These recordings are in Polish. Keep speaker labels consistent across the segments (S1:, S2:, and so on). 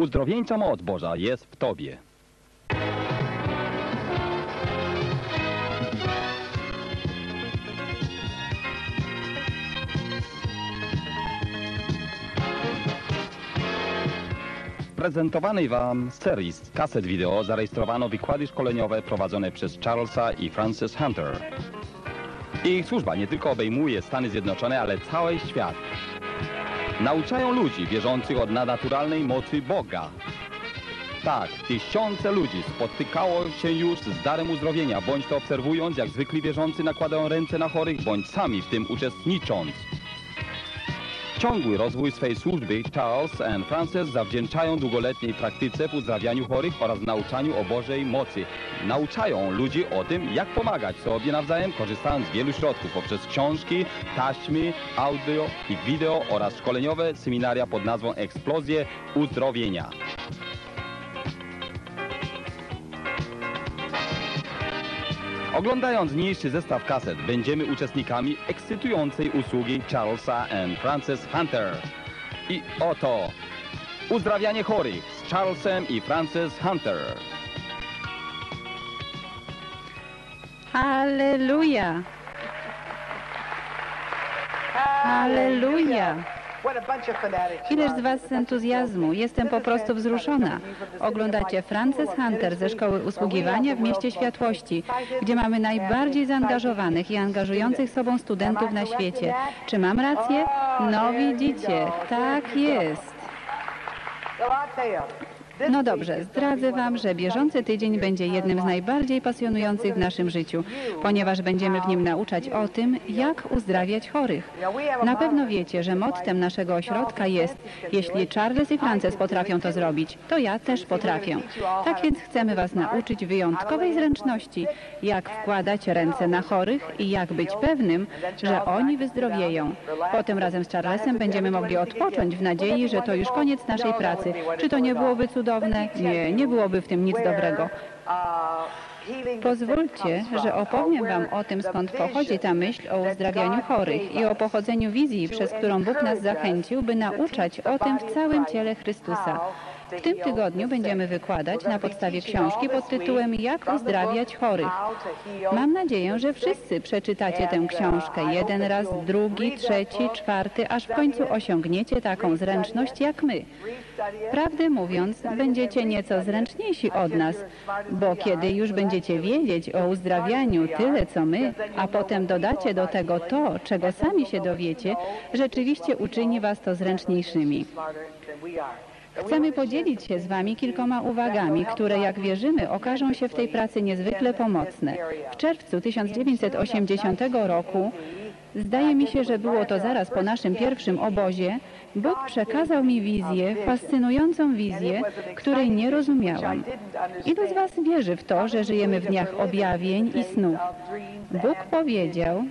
S1: Uzdrowieńcza moc Boża jest w Tobie. Prezentowanej Wam serii z kaset wideo zarejestrowano wykłady szkoleniowe prowadzone przez Charlesa i Frances Hunter. Ich służba nie tylko obejmuje Stany Zjednoczone, ale cały świat. Nauczają ludzi wierzących od nadnaturalnej mocy Boga. Tak, tysiące ludzi spotykało się już z darem uzdrowienia, bądź to obserwując, jak zwykli wierzący nakładają ręce na chorych, bądź sami w tym uczestnicząc. Ciągły rozwój swej służby Charles and Frances zawdzięczają długoletniej praktyce w uzdrawianiu chorych oraz nauczaniu o Bożej mocy. Nauczają ludzi o tym, jak pomagać sobie nawzajem, korzystając z wielu środków poprzez książki, taśmy, audio i wideo oraz szkoleniowe seminaria pod nazwą Eksplozje Uzdrowienia. Oglądając niniejszy zestaw kaset, będziemy uczestnikami ekscytującej usługi Charlesa and Frances Hunter. I oto uzdrawianie chorych z Charlesem i Frances Hunter.
S2: Halleluja! Halleluja! Ileż z Was z entuzjazmu. Jestem po prostu wzruszona. Oglądacie Frances Hunter ze Szkoły Usługiwania w Mieście Światłości, gdzie mamy najbardziej zaangażowanych i angażujących sobą studentów na świecie. Czy mam rację? No widzicie, tak jest. No dobrze, zdradzę Wam, że bieżący tydzień będzie jednym z najbardziej pasjonujących w naszym życiu, ponieważ będziemy w nim nauczać o tym, jak uzdrawiać chorych. Na pewno wiecie, że mottem naszego ośrodka jest, jeśli Charles i Frances potrafią to zrobić, to ja też potrafię. Tak więc chcemy Was nauczyć wyjątkowej zręczności, jak wkładać ręce na chorych i jak być pewnym, że oni wyzdrowieją. Potem razem z Charlesem będziemy mogli odpocząć w nadziei, że to już koniec naszej pracy. Czy to nie byłoby cudowne? Nie, nie byłoby w tym nic dobrego. Pozwólcie, że opowiem Wam o tym, skąd pochodzi ta myśl o uzdrawianiu chorych i o pochodzeniu wizji, przez którą Bóg nas zachęcił, by nauczać o tym w całym ciele Chrystusa. W tym tygodniu będziemy wykładać na podstawie książki pod tytułem Jak uzdrawiać chorych. Mam nadzieję, że wszyscy przeczytacie tę książkę jeden raz, drugi, trzeci, czwarty, aż w końcu osiągniecie taką zręczność jak my. Prawdę mówiąc, będziecie nieco zręczniejsi od nas, bo kiedy już będziecie wiedzieć o uzdrawianiu tyle co my, a potem dodacie do tego to, czego sami się dowiecie, rzeczywiście uczyni was to zręczniejszymi. Chcemy podzielić się z Wami kilkoma uwagami, które, jak wierzymy, okażą się w tej pracy niezwykle pomocne. W czerwcu 1980 roku, zdaje mi się, że było to zaraz po naszym pierwszym obozie, Bóg przekazał mi wizję, fascynującą wizję, której nie rozumiałam. Ilu z Was wierzy w to, że żyjemy w dniach objawień i snów? Bóg powiedział,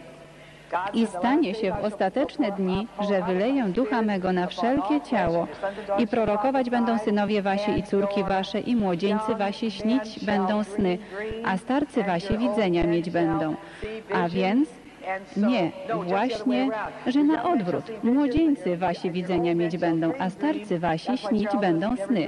S2: i stanie się w ostateczne dni, że wyleję ducha mego na wszelkie ciało i prorokować będą synowie wasi i córki wasze i młodzieńcy wasi śnić będą sny, a starcy wasi widzenia mieć będą. A więc nie, właśnie, że na odwrót. Młodzieńcy wasi widzenia mieć będą, a starcy wasi śnić będą sny.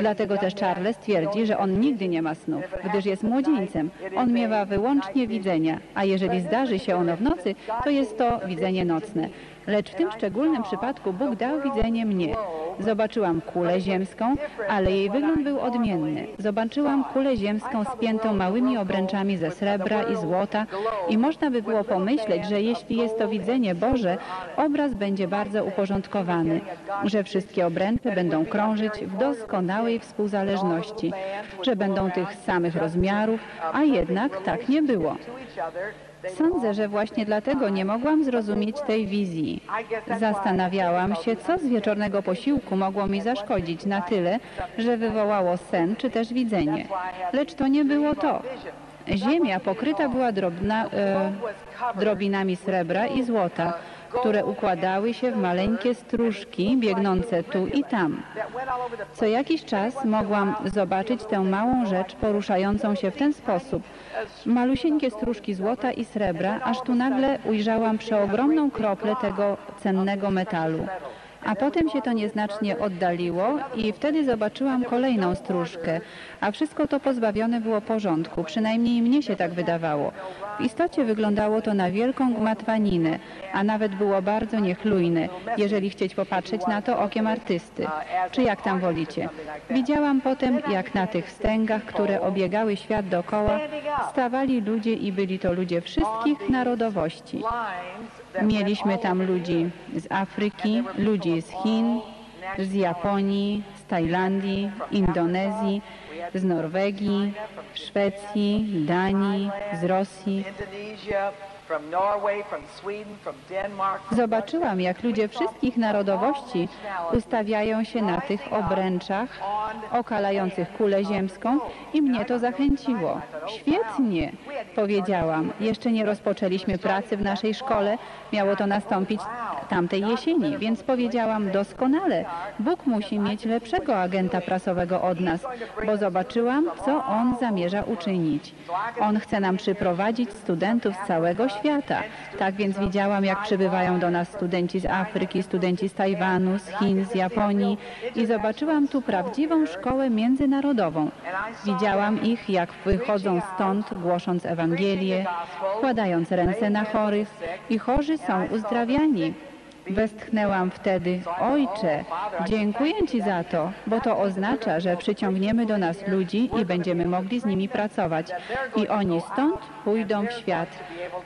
S2: Dlatego też Charles twierdzi, że on nigdy nie ma snów, gdyż jest młodzieńcem. On miewa wyłącznie widzenia, a jeżeli zdarzy się ono w nocy, to jest to widzenie nocne. Lecz w tym szczególnym przypadku Bóg dał widzenie mnie. Zobaczyłam kulę ziemską, ale jej wygląd był odmienny. Zobaczyłam kulę ziemską spiętą małymi obręczami ze srebra i złota i można by było pomyśleć, że jeśli jest to widzenie Boże, obraz będzie bardzo uporządkowany, że wszystkie obręcze będą krążyć w doskonałej współzależności, że będą tych samych rozmiarów, a jednak tak nie było. Sądzę, że właśnie dlatego nie mogłam zrozumieć tej wizji. Zastanawiałam się, co z wieczornego posiłku mogło mi zaszkodzić na tyle, że wywołało sen czy też widzenie. Lecz to nie było to. Ziemia pokryta była drobna, e, drobinami srebra i złota, które układały się w maleńkie stróżki biegnące tu i tam. Co jakiś czas mogłam zobaczyć tę małą rzecz poruszającą się w ten sposób. Malusieńkie stróżki złota i srebra, aż tu nagle ujrzałam przeogromną kroplę tego cennego metalu. A potem się to nieznacznie oddaliło i wtedy zobaczyłam kolejną stróżkę, a wszystko to pozbawione było porządku, przynajmniej mnie się tak wydawało. W istocie wyglądało to na wielką gmatwaninę, a nawet było bardzo niechlujne, jeżeli chcieć popatrzeć na to okiem artysty. Czy jak tam wolicie. Widziałam potem, jak na tych wstęgach, które obiegały świat dookoła, stawali ludzie i byli to ludzie wszystkich narodowości. Mieliśmy tam ludzi z Afryki, ludzi z Chin, z Japonii, z Tajlandii, Indonezji, z Norwegii, Szwecji, Danii, z Rosji. Zobaczyłam, jak ludzie wszystkich narodowości ustawiają się na tych obręczach okalających kulę ziemską i mnie to zachęciło. Świetnie, powiedziałam. Jeszcze nie rozpoczęliśmy pracy w naszej szkole. Miało to nastąpić tamtej jesieni, więc powiedziałam doskonale. Bóg musi mieć lepszego agenta prasowego od nas, bo zobaczyłam, co On zamierza uczynić. On chce nam przyprowadzić studentów z całego świata. Tak więc widziałam, jak przybywają do nas studenci z Afryki, studenci z Tajwanu, z Chin, z Japonii i zobaczyłam tu prawdziwą szkołę międzynarodową. Widziałam ich, jak wychodzą stąd, głosząc Ewangelię, kładając ręce na chorych i chorzy są uzdrawiani. Westchnęłam wtedy, Ojcze, dziękuję Ci za to, bo to oznacza, że przyciągniemy do nas ludzi i będziemy mogli z nimi pracować. I oni stąd pójdą w świat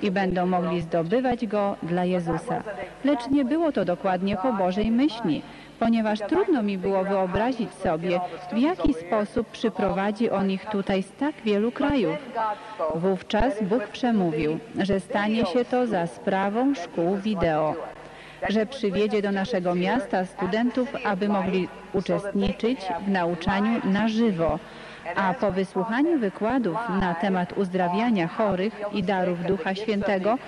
S2: i będą mogli zdobywać go dla Jezusa. Lecz nie było to dokładnie po Bożej myśli ponieważ trudno mi było wyobrazić sobie, w jaki sposób przyprowadzi on ich tutaj z tak wielu krajów. Wówczas Bóg przemówił, że stanie się to za sprawą szkół wideo że przywiedzie do naszego miasta studentów, aby mogli uczestniczyć w nauczaniu na żywo. A po wysłuchaniu wykładów na temat uzdrawiania chorych i darów Ducha Świętego,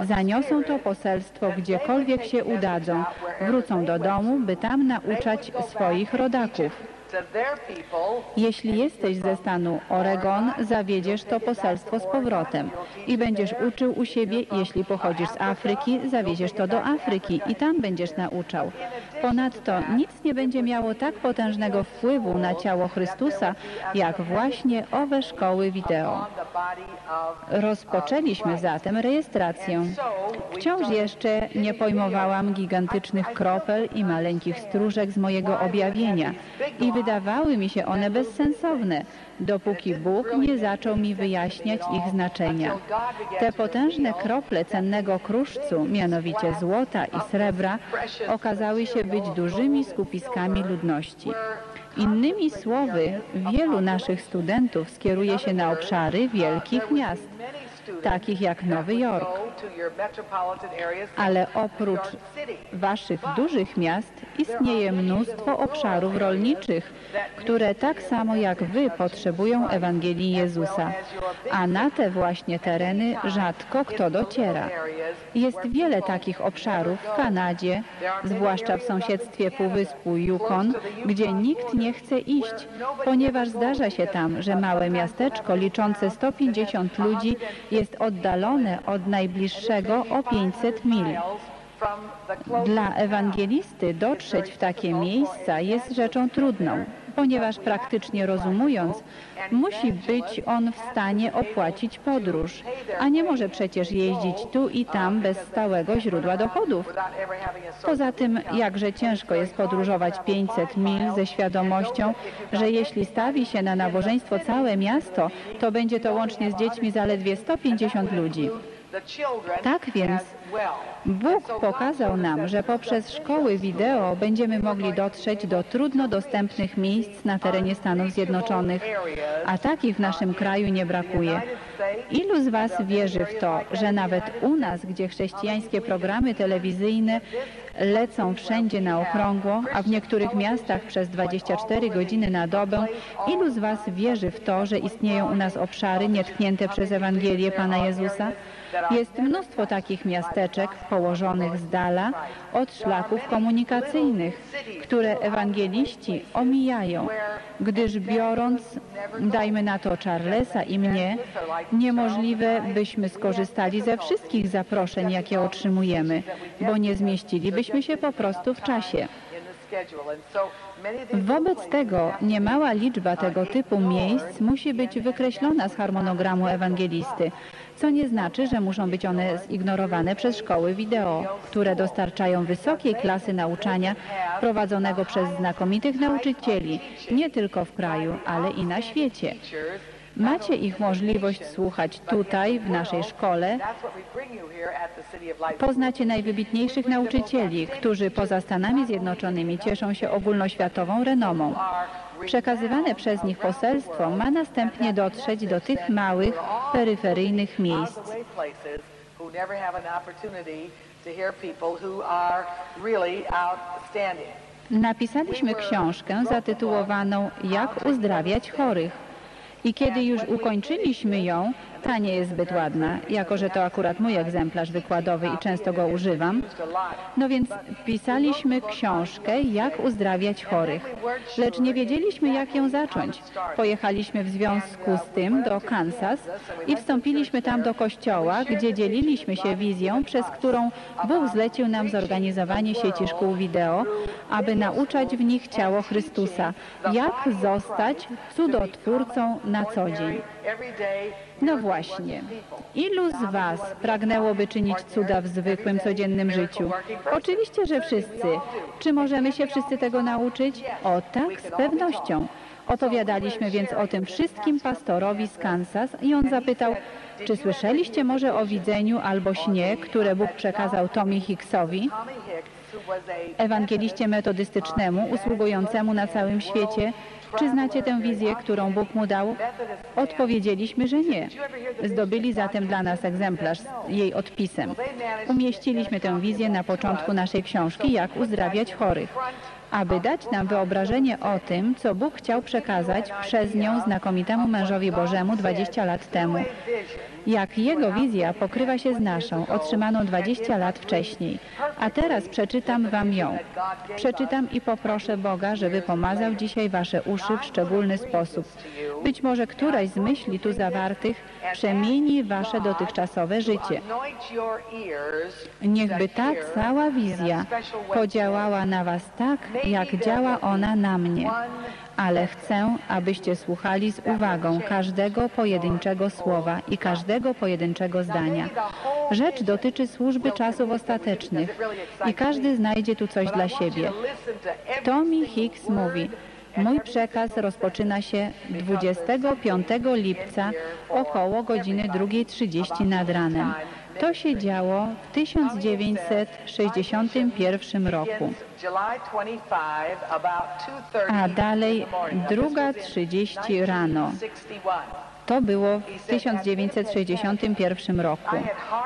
S2: zaniosą to poselstwo gdziekolwiek się udadzą, wrócą do domu, by tam nauczać swoich rodaków. Jeśli jesteś ze stanu Oregon, zawiedziesz to poselstwo z powrotem i będziesz uczył u siebie. Jeśli pochodzisz z Afryki, zawieziesz to do Afryki i tam będziesz nauczał. Ponadto nic nie będzie miało tak potężnego wpływu na ciało Chrystusa, jak właśnie owe szkoły wideo. Rozpoczęliśmy zatem rejestrację. Wciąż jeszcze nie pojmowałam gigantycznych kropel i maleńkich stróżek z mojego objawienia i wydawały mi się one bezsensowne, dopóki Bóg nie zaczął mi wyjaśniać ich znaczenia. Te potężne krople cennego kruszcu, mianowicie złota i srebra, okazały się być dużymi skupiskami ludności. Innymi słowy, wielu naszych studentów skieruje się na obszary wielkich miast, takich jak Nowy Jork. Ale oprócz waszych dużych miast istnieje mnóstwo obszarów rolniczych, które tak samo jak wy potrzebują Ewangelii Jezusa. A na te właśnie tereny rzadko kto dociera. Jest wiele takich obszarów w Kanadzie, zwłaszcza w sąsiedztwie Półwyspu Yukon, gdzie nikt nie chce iść, ponieważ zdarza się tam, że małe miasteczko liczące 150 ludzi jest oddalone od najbliższego o 500 mil. Dla ewangelisty dotrzeć w takie miejsca jest rzeczą trudną, ponieważ praktycznie rozumując, musi być on w stanie opłacić podróż, a nie może przecież jeździć tu i tam bez stałego źródła dochodów. Poza tym, jakże ciężko jest podróżować 500 mil ze świadomością, że jeśli stawi się na nabożeństwo całe miasto, to będzie to łącznie z dziećmi zaledwie 150 ludzi. Tak więc Bóg pokazał nam, że poprzez szkoły wideo będziemy mogli dotrzeć do trudno dostępnych miejsc na terenie Stanów Zjednoczonych, a takich w naszym kraju nie brakuje. Ilu z Was wierzy w to, że nawet u nas, gdzie chrześcijańskie programy telewizyjne lecą wszędzie na okrągło, a w niektórych miastach przez 24 godziny na dobę, ilu z Was wierzy w to, że istnieją u nas obszary nietknięte przez Ewangelię Pana Jezusa? Jest mnóstwo takich miasteczek położonych z dala od szlaków komunikacyjnych, które ewangeliści omijają, gdyż biorąc, dajmy na to Charlesa i mnie, niemożliwe byśmy skorzystali ze wszystkich zaproszeń, jakie otrzymujemy, bo nie zmieścilibyśmy się po prostu w czasie. Wobec tego niemała liczba tego typu miejsc musi być wykreślona z harmonogramu ewangelisty, co nie znaczy, że muszą być one zignorowane przez szkoły wideo, które dostarczają wysokiej klasy nauczania prowadzonego przez znakomitych nauczycieli, nie tylko w kraju, ale i na świecie. Macie ich możliwość słuchać tutaj, w naszej szkole. Poznacie najwybitniejszych nauczycieli, którzy poza Stanami Zjednoczonymi cieszą się ogólnoświatową renomą. Przekazywane przez nich poselstwo ma następnie dotrzeć do tych małych, peryferyjnych miejsc. Napisaliśmy książkę zatytułowaną Jak uzdrawiać chorych. I kiedy już ukończyliśmy ją, ta nie jest zbyt ładna, jako że to akurat mój egzemplarz wykładowy i często go używam. No więc pisaliśmy książkę, jak uzdrawiać chorych, lecz nie wiedzieliśmy, jak ją zacząć. Pojechaliśmy w związku z tym do Kansas i wstąpiliśmy tam do kościoła, gdzie dzieliliśmy się wizją, przez którą Bóg zlecił nam zorganizowanie sieci szkół wideo, aby nauczać w nich ciało Chrystusa, jak zostać cudotwórcą na co dzień. No właśnie. Ilu z Was pragnęłoby czynić cuda w zwykłym, codziennym życiu? Oczywiście, że wszyscy. Czy możemy się wszyscy tego nauczyć? O tak, z pewnością. Opowiadaliśmy więc o tym wszystkim pastorowi z Kansas i on zapytał, czy słyszeliście może o widzeniu albo śnie, które Bóg przekazał Tommy Hicksowi? Ewangeliście metodystycznemu usługującemu na całym świecie, czy znacie tę wizję, którą Bóg mu dał? Odpowiedzieliśmy, że nie. Zdobyli zatem dla nas egzemplarz z jej odpisem. Umieściliśmy tę wizję na początku naszej książki Jak uzdrawiać chorych aby dać nam wyobrażenie o tym, co Bóg chciał przekazać przez nią znakomitemu mężowi Bożemu 20 lat temu. Jak jego wizja pokrywa się z naszą, otrzymaną 20 lat wcześniej. A teraz przeczytam wam ją. Przeczytam i poproszę Boga, żeby pomazał dzisiaj wasze uszy w szczególny sposób. Być może któraś z myśli tu zawartych przemieni wasze dotychczasowe życie. Niechby ta cała wizja podziałała na was tak, jak działa ona na mnie. Ale chcę, abyście słuchali z uwagą każdego pojedynczego słowa i każdego pojedynczego zdania. Rzecz dotyczy służby czasów ostatecznych i każdy znajdzie tu coś dla siebie. Tommy Hicks mówi, Mój przekaz rozpoczyna się 25 lipca około godziny 2.30 nad ranem. To się działo w 1961 roku. A dalej 2.30 rano. To było w 1961 roku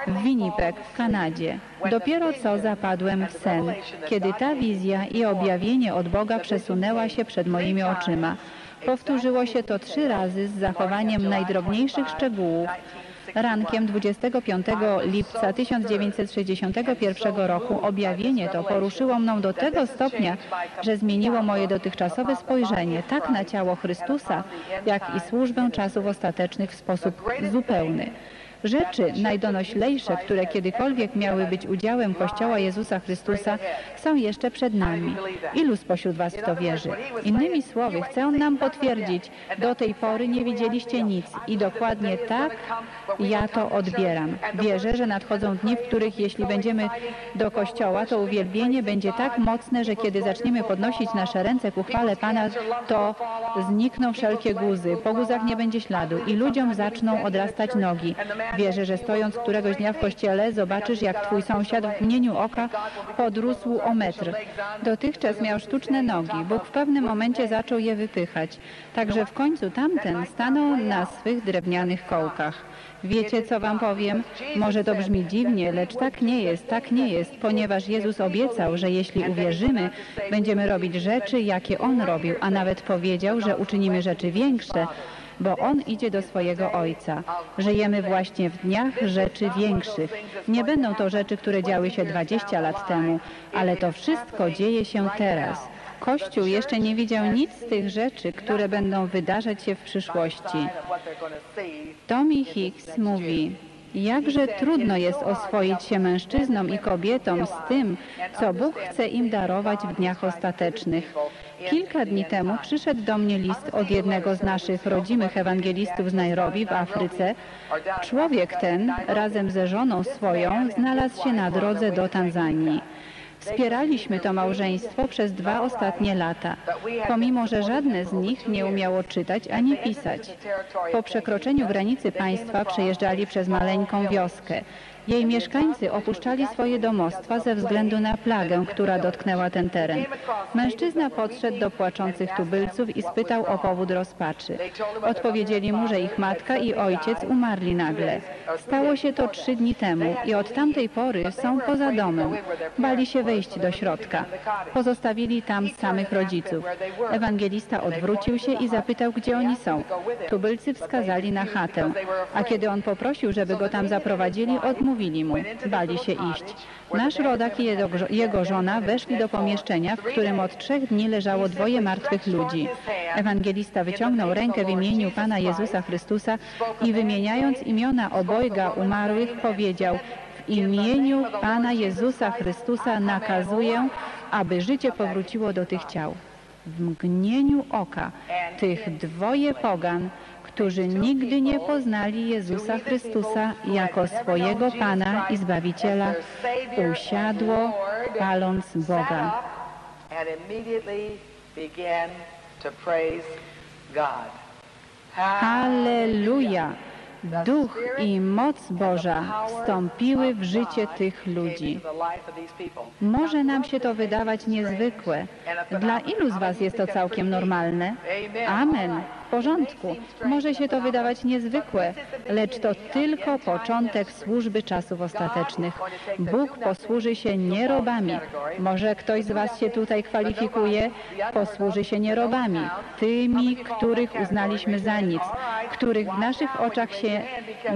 S2: w Winnipeg w Kanadzie. Dopiero co zapadłem w sen, kiedy ta wizja i objawienie od Boga przesunęła się przed moimi oczyma. Powtórzyło się to trzy razy z zachowaniem najdrobniejszych szczegółów. Rankiem 25 lipca 1961 roku objawienie to poruszyło mną do tego stopnia, że zmieniło moje dotychczasowe spojrzenie tak na ciało Chrystusa, jak i służbę czasów ostatecznych w sposób zupełny. Rzeczy najdonoślejsze, które kiedykolwiek miały być udziałem Kościoła Jezusa Chrystusa, są jeszcze przed nami. Ilu spośród Was w to wierzy? Innymi słowy, chcę nam potwierdzić, do tej pory nie widzieliście nic i dokładnie tak ja to odbieram. Wierzę, że nadchodzą dni, w których jeśli będziemy do Kościoła, to uwielbienie będzie tak mocne, że kiedy zaczniemy podnosić nasze ręce ku chwale Pana, to znikną wszelkie guzy, po guzach nie będzie śladu i ludziom zaczną odrastać nogi. Wierzę, że stojąc któregoś dnia w kościele, zobaczysz, jak twój sąsiad w mgnieniu oka podrósł o metr. Dotychczas miał sztuczne nogi. Bóg w pewnym momencie zaczął je wypychać. Także w końcu tamten stanął na swych drewnianych kołkach. Wiecie, co wam powiem? Może to brzmi dziwnie, lecz tak nie jest, tak nie jest, ponieważ Jezus obiecał, że jeśli uwierzymy, będziemy robić rzeczy, jakie On robił, a nawet powiedział, że uczynimy rzeczy większe, bo On idzie do swojego Ojca. Żyjemy właśnie w dniach rzeczy większych. Nie będą to rzeczy, które działy się 20 lat temu, ale to wszystko dzieje się teraz. Kościół jeszcze nie widział nic z tych rzeczy, które będą wydarzać się w przyszłości. Tommy Hicks mówi, Jakże trudno jest oswoić się mężczyznom i kobietom z tym, co Bóg chce im darować w dniach ostatecznych. Kilka dni temu przyszedł do mnie list od jednego z naszych rodzimych ewangelistów z Nairobi w Afryce. Człowiek ten razem ze żoną swoją znalazł się na drodze do Tanzanii. Wspieraliśmy to małżeństwo przez dwa ostatnie lata, pomimo że żadne z nich nie umiało czytać ani pisać. Po przekroczeniu granicy państwa przejeżdżali przez maleńką wioskę. Jej mieszkańcy opuszczali swoje domostwa ze względu na plagę, która dotknęła ten teren. Mężczyzna podszedł do płaczących tubylców i spytał o powód rozpaczy. Odpowiedzieli mu, że ich matka i ojciec umarli nagle. Stało się to trzy dni temu i od tamtej pory są poza domem. Bali się wejść do środka. Pozostawili tam samych rodziców. Ewangelista odwrócił się i zapytał, gdzie oni są. Tubylcy wskazali na chatę, a kiedy on poprosił, żeby go tam zaprowadzili, odmówili mu. Bali się iść. Nasz rodak i jego, żona weszli do pomieszczenia, w którym od trzech dni leżało dwoje martwych ludzi. Ewangelista wyciągnął rękę w imieniu Pana Jezusa Chrystusa i wymieniając imiona obojga umarłych powiedział w imieniu Pana Jezusa Chrystusa nakazuję, aby życie powróciło do tych ciał. W mgnieniu oka tych dwoje pogan, którzy nigdy nie poznali Jezusa Chrystusa jako swojego Pana i Zbawiciela, usiadło chwaląc Boga. Halleluja! Duch i moc Boża wstąpiły w życie tych ludzi. Może nam się to wydawać niezwykłe. Dla ilu z Was jest to całkiem normalne? Amen. Porządku. Może się to wydawać niezwykłe, lecz to tylko początek służby czasów ostatecznych. Bóg posłuży się nierobami. Może ktoś z Was się tutaj kwalifikuje? Posłuży się nierobami. Tymi, których uznaliśmy za nic, których w naszych oczach się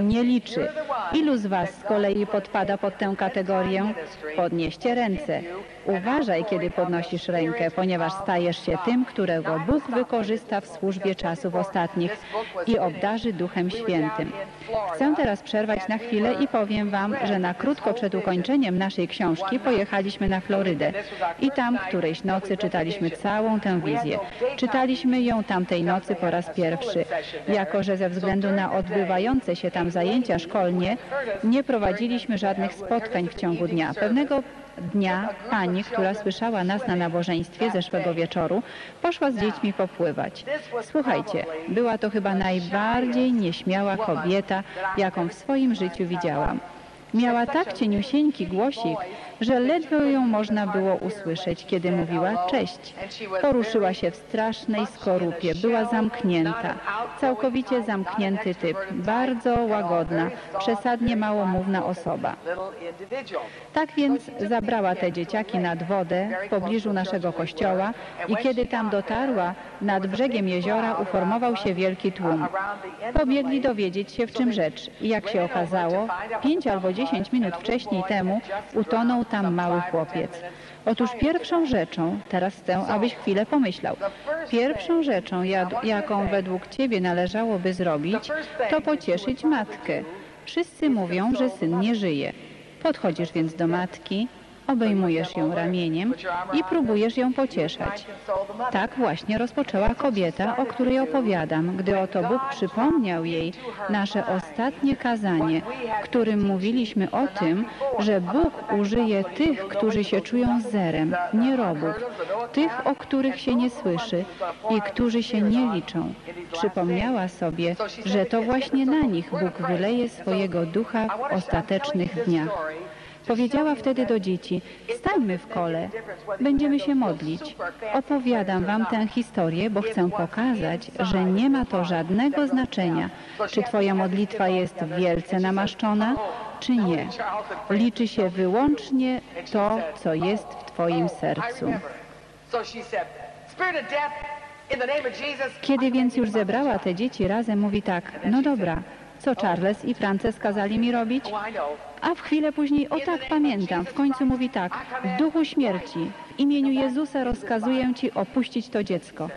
S2: nie liczy. Ilu z Was z kolei podpada pod tę kategorię? Podnieście ręce. Uważaj, kiedy podnosisz rękę, ponieważ stajesz się tym, którego Bóg wykorzysta w służbie czasów ostatnich i obdarzy Duchem Świętym. Chcę teraz przerwać na chwilę i powiem Wam, że na krótko przed ukończeniem naszej książki pojechaliśmy na Florydę i tam którejś nocy czytaliśmy całą tę wizję. Czytaliśmy ją tamtej nocy po raz pierwszy. Jako, że ze względu na odbywające się tam zajęcia szkolnie nie prowadziliśmy żadnych spotkań w ciągu dnia. Pewnego dnia pani, która słyszała nas na nabożeństwie zeszłego wieczoru, poszła z dziećmi popływać. Słuchajcie, była to chyba najbardziej nieśmiała kobieta, jaką w swoim życiu widziałam. Miała tak cieniusieńki głosik, że ledwo ją można było usłyszeć, kiedy mówiła cześć. Poruszyła się w strasznej skorupie, była zamknięta, całkowicie zamknięty typ, bardzo łagodna, przesadnie małomówna osoba. Tak więc zabrała te dzieciaki nad wodę w pobliżu naszego kościoła i kiedy tam dotarła, nad brzegiem jeziora uformował się wielki tłum. Pobiegli dowiedzieć się, w czym rzecz. I jak się okazało, pięć albo dziesięć minut wcześniej temu utonął tam mały chłopiec. Otóż pierwszą rzeczą, teraz chcę, abyś chwilę pomyślał, pierwszą rzeczą, jaką według Ciebie należałoby zrobić, to pocieszyć matkę. Wszyscy mówią, że syn nie żyje. Podchodzisz więc do matki, obejmujesz ją ramieniem i próbujesz ją pocieszać. Tak właśnie rozpoczęła kobieta, o której opowiadam, gdy oto Bóg przypomniał jej nasze ostatnie kazanie, w którym mówiliśmy o tym, że Bóg użyje tych, którzy się czują zerem, nie robów, tych, o których się nie słyszy i którzy się nie liczą. Przypomniała sobie, że to właśnie na nich Bóg wyleje swojego ducha w ostatecznych dniach. Powiedziała wtedy do dzieci, stańmy w kole, będziemy się modlić. Opowiadam wam tę historię, bo chcę pokazać, że nie ma to żadnego znaczenia, czy twoja modlitwa jest wielce namaszczona, czy nie. Liczy się wyłącznie to, co jest w twoim sercu. Kiedy więc już zebrała te dzieci razem, mówi tak, no dobra, co Charles i Frances kazali mi robić? A w chwilę później, o tak, pamiętam, w końcu mówi tak, duchu śmierci, w imieniu Jezusa rozkazuję Ci opuścić to dziecko.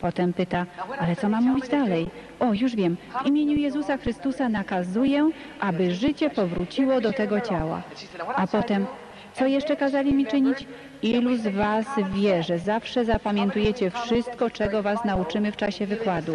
S2: Potem pyta, ale co mam mówić dalej? O, już wiem. W imieniu Jezusa Chrystusa nakazuję, aby życie powróciło do tego ciała. A potem, co jeszcze kazali mi czynić? Ilu z was wie, że zawsze zapamiętujecie wszystko, czego was nauczymy w czasie wykładu?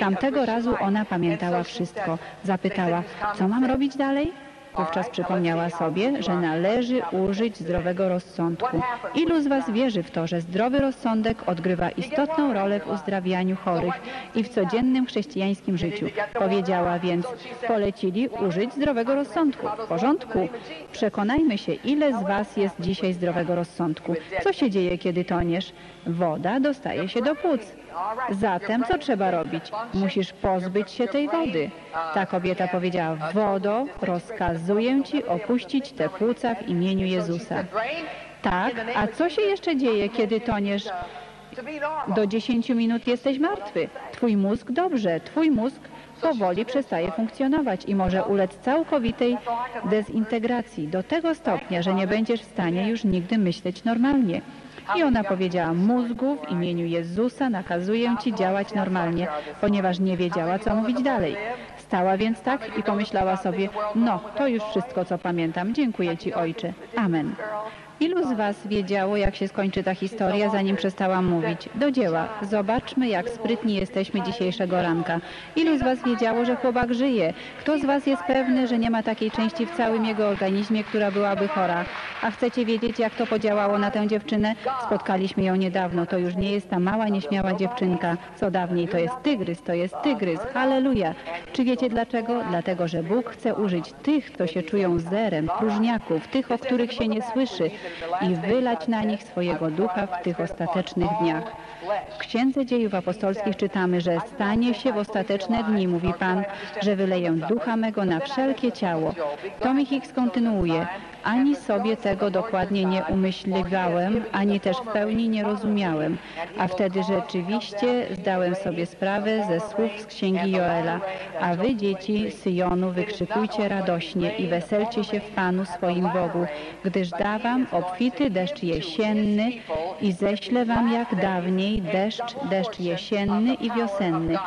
S2: Tamtego razu ona pamiętała wszystko. Zapytała, co mam robić dalej? Wówczas przypomniała sobie, że należy użyć zdrowego rozsądku. Ilu z Was wierzy w to, że zdrowy rozsądek odgrywa istotną rolę w uzdrawianiu chorych i w codziennym chrześcijańskim życiu? Powiedziała więc, polecili użyć zdrowego rozsądku. W porządku. Przekonajmy się, ile z Was jest dzisiaj zdrowego rozsądku. Co się dzieje, kiedy toniesz? Woda dostaje się do płuc. Zatem co trzeba robić? Musisz pozbyć się tej wody. Ta kobieta powiedziała, wodo, rozkazuję ci opuścić te płuca w imieniu Jezusa. Tak, a co się jeszcze dzieje, kiedy toniesz? Do 10 minut jesteś martwy. Twój mózg dobrze, twój mózg powoli przestaje funkcjonować i może ulec całkowitej dezintegracji do tego stopnia, że nie będziesz w stanie już nigdy myśleć normalnie. I ona powiedziała, mózgu w imieniu Jezusa nakazuję Ci działać normalnie, ponieważ nie wiedziała, co mówić dalej. Stała więc tak i pomyślała sobie, no, to już wszystko, co pamiętam. Dziękuję Ci, Ojcze. Amen. Ilu z Was wiedziało, jak się skończy ta historia, zanim przestałam mówić? Do dzieła. Zobaczmy, jak sprytni jesteśmy dzisiejszego ranka. Ilu z Was wiedziało, że chłopak żyje? Kto z Was jest pewny, że nie ma takiej części w całym jego organizmie, która byłaby chora? A chcecie wiedzieć, jak to podziałało na tę dziewczynę? Spotkaliśmy ją niedawno. To już nie jest ta mała, nieśmiała dziewczynka, co dawniej. To jest tygrys, to jest tygrys. Halleluja. Czy wiecie dlaczego? Dlatego, że Bóg chce użyć tych, kto się czują zerem, próżniaków, tych, o których się nie słyszy, i wylać na nich swojego ducha w tych ostatecznych dniach. W Księdze Dziejów Apostolskich czytamy, że stanie się w ostateczne dni, mówi Pan, że wyleję ducha mego na wszelkie ciało. Tommy Hicks kontynuuje. Ani sobie tego dokładnie nie umyśliwałem, ani też w pełni nie rozumiałem. A wtedy rzeczywiście zdałem sobie sprawę ze słów z Księgi Joela. A wy, dzieci Syjonu, wykrzykujcie radośnie i weselcie się w Panu swoim Bogu, gdyż da wam obfity deszcz jesienny i ześlę wam jak dawniej deszcz, deszcz jesienny i wiosenny.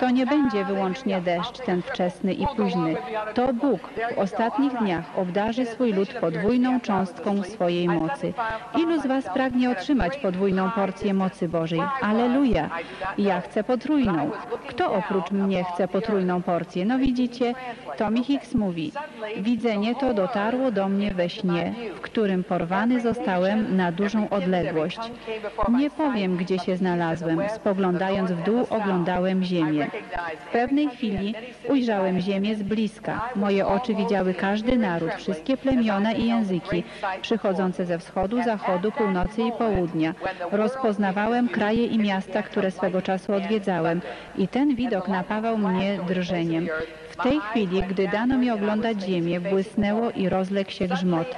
S2: To nie będzie wyłącznie deszcz, ten wczesny i późny. To Bóg w ostatnich dniach obdarzy swój lud podwójną cząstką swojej mocy. Ilu z Was pragnie otrzymać podwójną porcję mocy Bożej? Aleluja! Ja chcę potrójną. Kto oprócz mnie chce potrójną porcję? No widzicie, Tommy Hicks mówi, widzenie to dotarło do mnie we śnie, w którym porwany zostałem na dużą odległość. Nie powiem, gdzie się znalazłem. Spoglądałem Spoglądając w dół, oglądałem ziemię. W pewnej chwili ujrzałem ziemię z bliska. Moje oczy widziały każdy naród, wszystkie plemiona i języki, przychodzące ze wschodu, zachodu, północy i południa. Rozpoznawałem kraje i miasta, które swego czasu odwiedzałem i ten widok napawał mnie drżeniem. W tej chwili, gdy dano mi oglądać ziemię, błysnęło i rozległ się grzmot.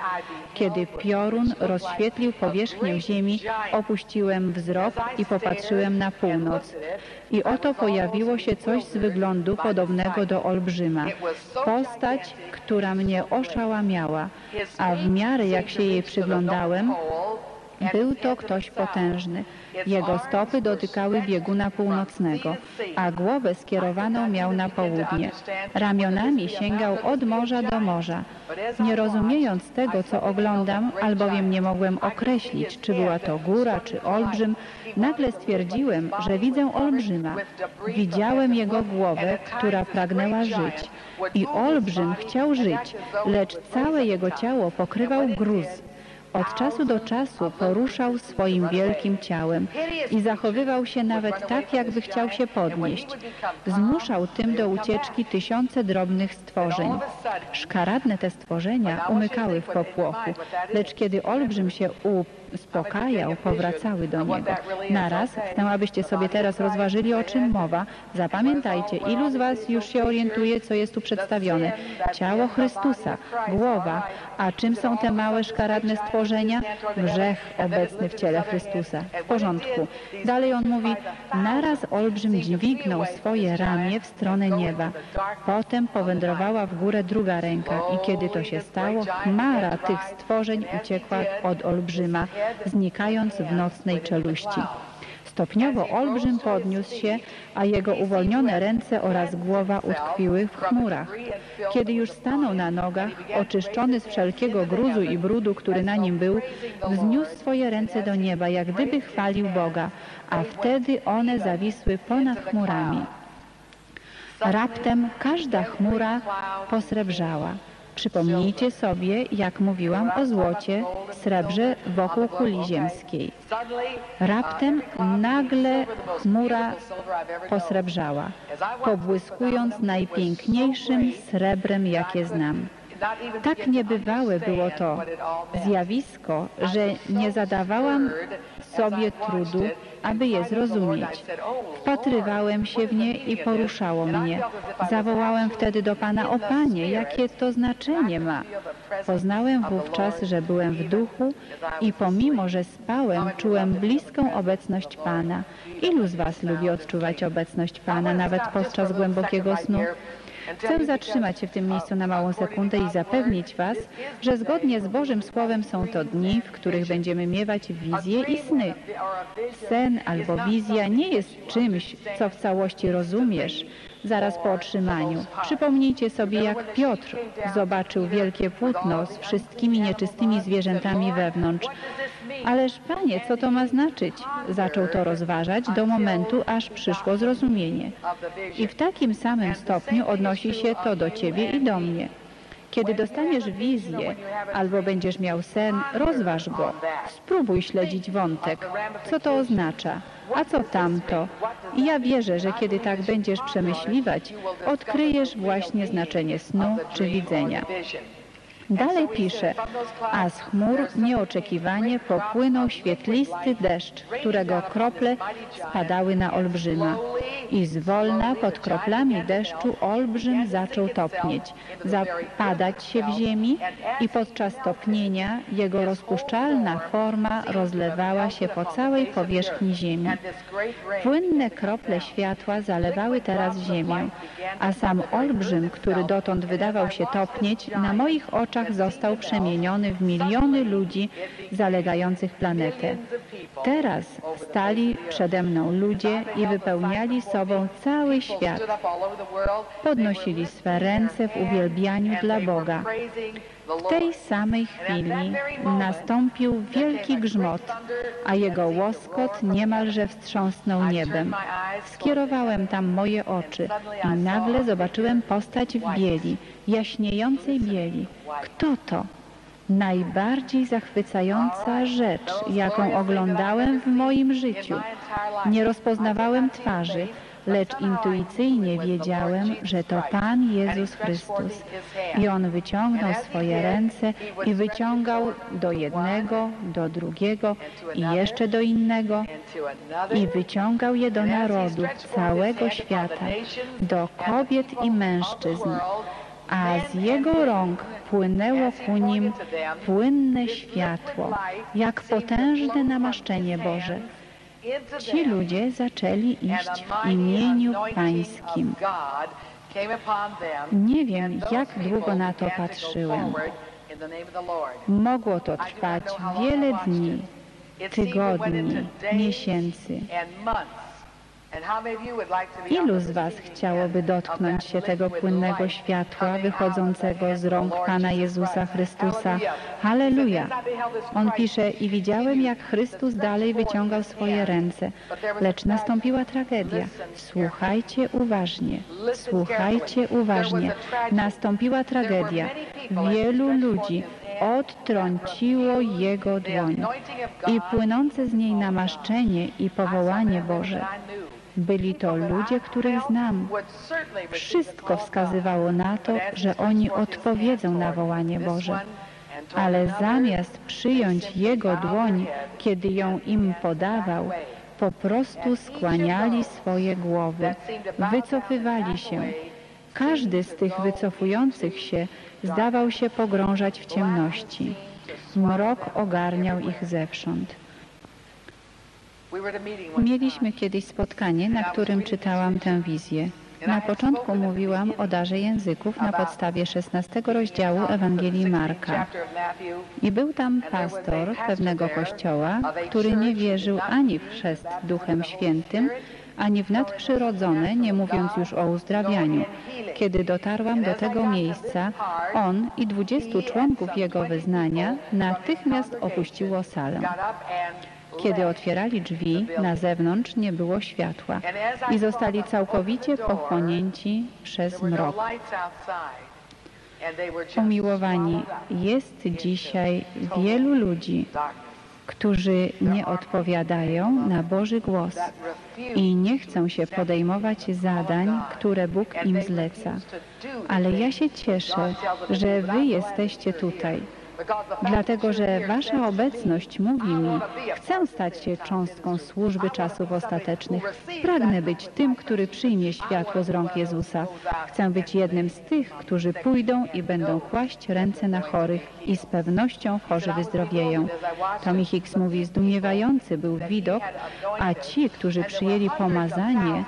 S2: Kiedy piorun rozświetlił powierzchnię ziemi, opuściłem wzrok i popatrzyłem na północ. I oto pojawiło się coś z wyglądu podobnego do olbrzyma. Postać, która mnie oszałamiała, a w miarę jak się jej przyglądałem, był to ktoś potężny. Jego stopy dotykały bieguna północnego, a głowę skierowaną miał na południe. Ramionami sięgał od morza do morza. Nie rozumiejąc tego, co oglądam, albowiem nie mogłem określić, czy była to góra, czy olbrzym, nagle stwierdziłem, że widzę olbrzyma. Widziałem jego głowę, która pragnęła żyć. I olbrzym chciał żyć, lecz całe jego ciało pokrywał gruz. Od czasu do czasu poruszał swoim wielkim ciałem i zachowywał się nawet tak, jakby chciał się podnieść. Zmuszał tym do ucieczki tysiące drobnych stworzeń. Szkaradne te stworzenia umykały w popłochu, lecz kiedy olbrzym się uspokajał, powracały do niego. Naraz chcę, abyście sobie teraz rozważyli, o czym mowa. Zapamiętajcie, ilu z Was już się orientuje, co jest tu przedstawione. Ciało Chrystusa, głowa, a czym są te małe szkaradne stworzenia? grzech obecny w ciele Chrystusa. W porządku. Dalej on mówi, naraz olbrzym dźwignął swoje ramię w stronę nieba. Potem powędrowała w górę druga ręka i kiedy to się stało, chmara tych stworzeń uciekła od olbrzyma, znikając w nocnej czeluści. Stopniowo olbrzym podniósł się, a jego uwolnione ręce oraz głowa utkwiły w chmurach. Kiedy już stanął na nogach, oczyszczony z wszelkiego gruzu i brudu, który na nim był, wzniósł swoje ręce do nieba, jak gdyby chwalił Boga, a wtedy one zawisły ponad chmurami. Raptem każda chmura posrebrzała. Przypomnijcie sobie, jak mówiłam o złocie, srebrze wokół kuli ziemskiej. Raptem nagle chmura posrebrzała, pobłyskując najpiękniejszym srebrem, jakie znam. Tak niebywałe było to zjawisko, że nie zadawałam sobie trudu, aby je zrozumieć. Wpatrywałem się w nie i poruszało mnie. Zawołałem wtedy do Pana, o Panie, jakie to znaczenie ma. Poznałem wówczas, że byłem w duchu i pomimo, że spałem, czułem bliską obecność Pana. Ilu z Was lubi odczuwać obecność Pana, nawet podczas głębokiego snu? Chcę zatrzymać się w tym miejscu na małą sekundę i zapewnić Was, że zgodnie z Bożym Słowem są to dni, w których będziemy miewać wizje i sny. Sen albo wizja nie jest czymś, co w całości rozumiesz zaraz po otrzymaniu. Przypomnijcie sobie, jak Piotr zobaczył wielkie płótno z wszystkimi nieczystymi zwierzętami wewnątrz. Ależ Panie, co to ma znaczyć? Zaczął to rozważać do momentu, aż przyszło zrozumienie. I w takim samym stopniu odnosi się to do Ciebie i do mnie. Kiedy dostaniesz wizję albo będziesz miał sen, rozważ go. Spróbuj śledzić wątek. Co to oznacza? A co tamto? I ja wierzę, że kiedy tak będziesz przemyśliwać, odkryjesz właśnie znaczenie snu czy widzenia. Dalej pisze, a z chmur nieoczekiwanie popłynął świetlisty deszcz, którego krople spadały na olbrzyma. I zwolna pod kroplami deszczu olbrzym zaczął topnieć, zapadać się w ziemi i podczas topnienia jego rozpuszczalna forma rozlewała się po całej powierzchni ziemi. Płynne krople światła zalewały teraz ziemię, a sam olbrzym, który dotąd wydawał się topnieć, na moich oczach oczach został przemieniony w miliony ludzi zalegających planetę. Teraz stali przede mną ludzie i wypełniali sobą cały świat. Podnosili swe ręce w uwielbianiu dla Boga. W tej samej chwili nastąpił wielki grzmot, a jego łoskot niemalże wstrząsnął niebem. Skierowałem tam moje oczy i nagle zobaczyłem postać w bieli, jaśniejącej bieli. Kto to? Najbardziej zachwycająca rzecz, jaką oglądałem w moim życiu. Nie rozpoznawałem twarzy, lecz intuicyjnie wiedziałem, że to Pan Jezus Chrystus. I On wyciągnął swoje ręce i wyciągał do jednego, do drugiego i jeszcze do innego i wyciągał je do narodów całego świata, do kobiet i mężczyzn a z jego rąk płynęło ku nim płynne światło, jak potężne namaszczenie Boże. Ci ludzie zaczęli iść w imieniu Pańskim. Nie wiem, jak długo na to patrzyłem. Mogło to trwać wiele dni, tygodni, miesięcy. Ilu z Was chciałoby dotknąć się tego płynnego światła wychodzącego z rąk Pana Jezusa Chrystusa? Halleluja! On pisze, i widziałem, jak Chrystus dalej wyciągał swoje ręce, lecz nastąpiła tragedia. Słuchajcie uważnie, słuchajcie uważnie. Nastąpiła tragedia. Wielu ludzi odtrąciło Jego dłoń i płynące z niej namaszczenie i powołanie Boże. Byli to ludzie, których znam. Wszystko wskazywało na to, że oni odpowiedzą na wołanie Boże. Ale zamiast przyjąć Jego dłoń, kiedy ją im podawał, po prostu skłaniali swoje głowy, wycofywali się. Każdy z tych wycofujących się zdawał się pogrążać w ciemności. Mrok ogarniał ich zewsząd.
S3: We were at a meeting one
S2: Mieliśmy kiedyś spotkanie, na którym czytałam tę wizję. Na początku mówiłam o darze języków na podstawie 16 rozdziału Ewangelii Marka. I był tam pastor pewnego kościoła, który nie wierzył ani w chrzest Duchem Świętym, ani w nadprzyrodzone, nie mówiąc już o uzdrawianiu. Kiedy dotarłam do tego miejsca, on i dwudziestu członków jego wyznania natychmiast opuściło salę. Kiedy otwierali drzwi, na zewnątrz nie było światła i zostali całkowicie pochłonięci przez mrok. Umiłowani, jest dzisiaj wielu ludzi, którzy nie odpowiadają na Boży głos i nie chcą się podejmować zadań, które Bóg im zleca. Ale ja się cieszę, że wy jesteście tutaj. Dlatego, że wasza obecność mówi mi, chcę stać się cząstką służby czasów ostatecznych. Pragnę być tym, który przyjmie światło z rąk Jezusa. Chcę być jednym z tych, którzy pójdą i będą kłaść ręce na chorych i z pewnością chorzy wyzdrowieją. Tommy Hicks mówi, zdumiewający był widok, a ci, którzy przyjęli pomazanie,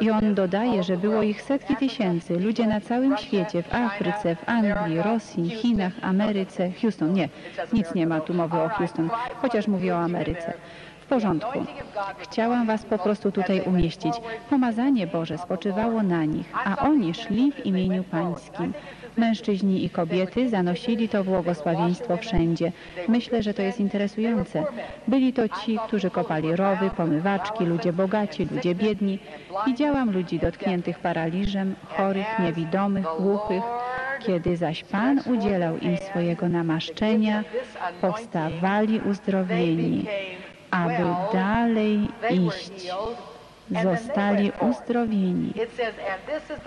S2: i on dodaje, że było ich setki tysięcy, ludzie na całym świecie, w Afryce, w Anglii, Rosji, Chinach, Ameryce, Houston. Nie, nic nie ma tu mowy o Houston, chociaż mówi o Ameryce. W porządku. Chciałam Was po prostu tutaj umieścić. Pomazanie Boże spoczywało na nich, a oni szli w imieniu Pańskim. Mężczyźni i kobiety zanosili to błogosławieństwo wszędzie. Myślę, że to jest interesujące. Byli to ci, którzy kopali rowy, pomywaczki, ludzie bogaci, ludzie biedni. Widziałam ludzi dotkniętych paraliżem, chorych, niewidomych, głuchych. Kiedy zaś Pan udzielał im swojego namaszczenia, powstawali uzdrowieni, aby dalej iść. Zostali uzdrowieni.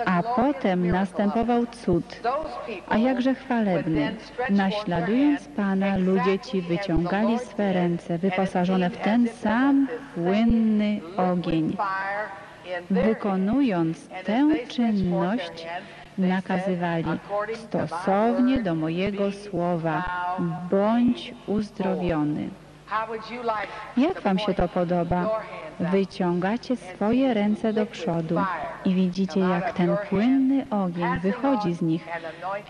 S2: A potem następował cud. A jakże chwalebny. Naśladując Pana, ludzie ci wyciągali swe ręce, wyposażone w ten sam płynny ogień. Wykonując tę czynność, nakazywali stosownie do mojego słowa, bądź uzdrowiony. Jak Wam się to podoba? Wyciągacie swoje ręce do przodu i widzicie, jak ten płynny ogień wychodzi z nich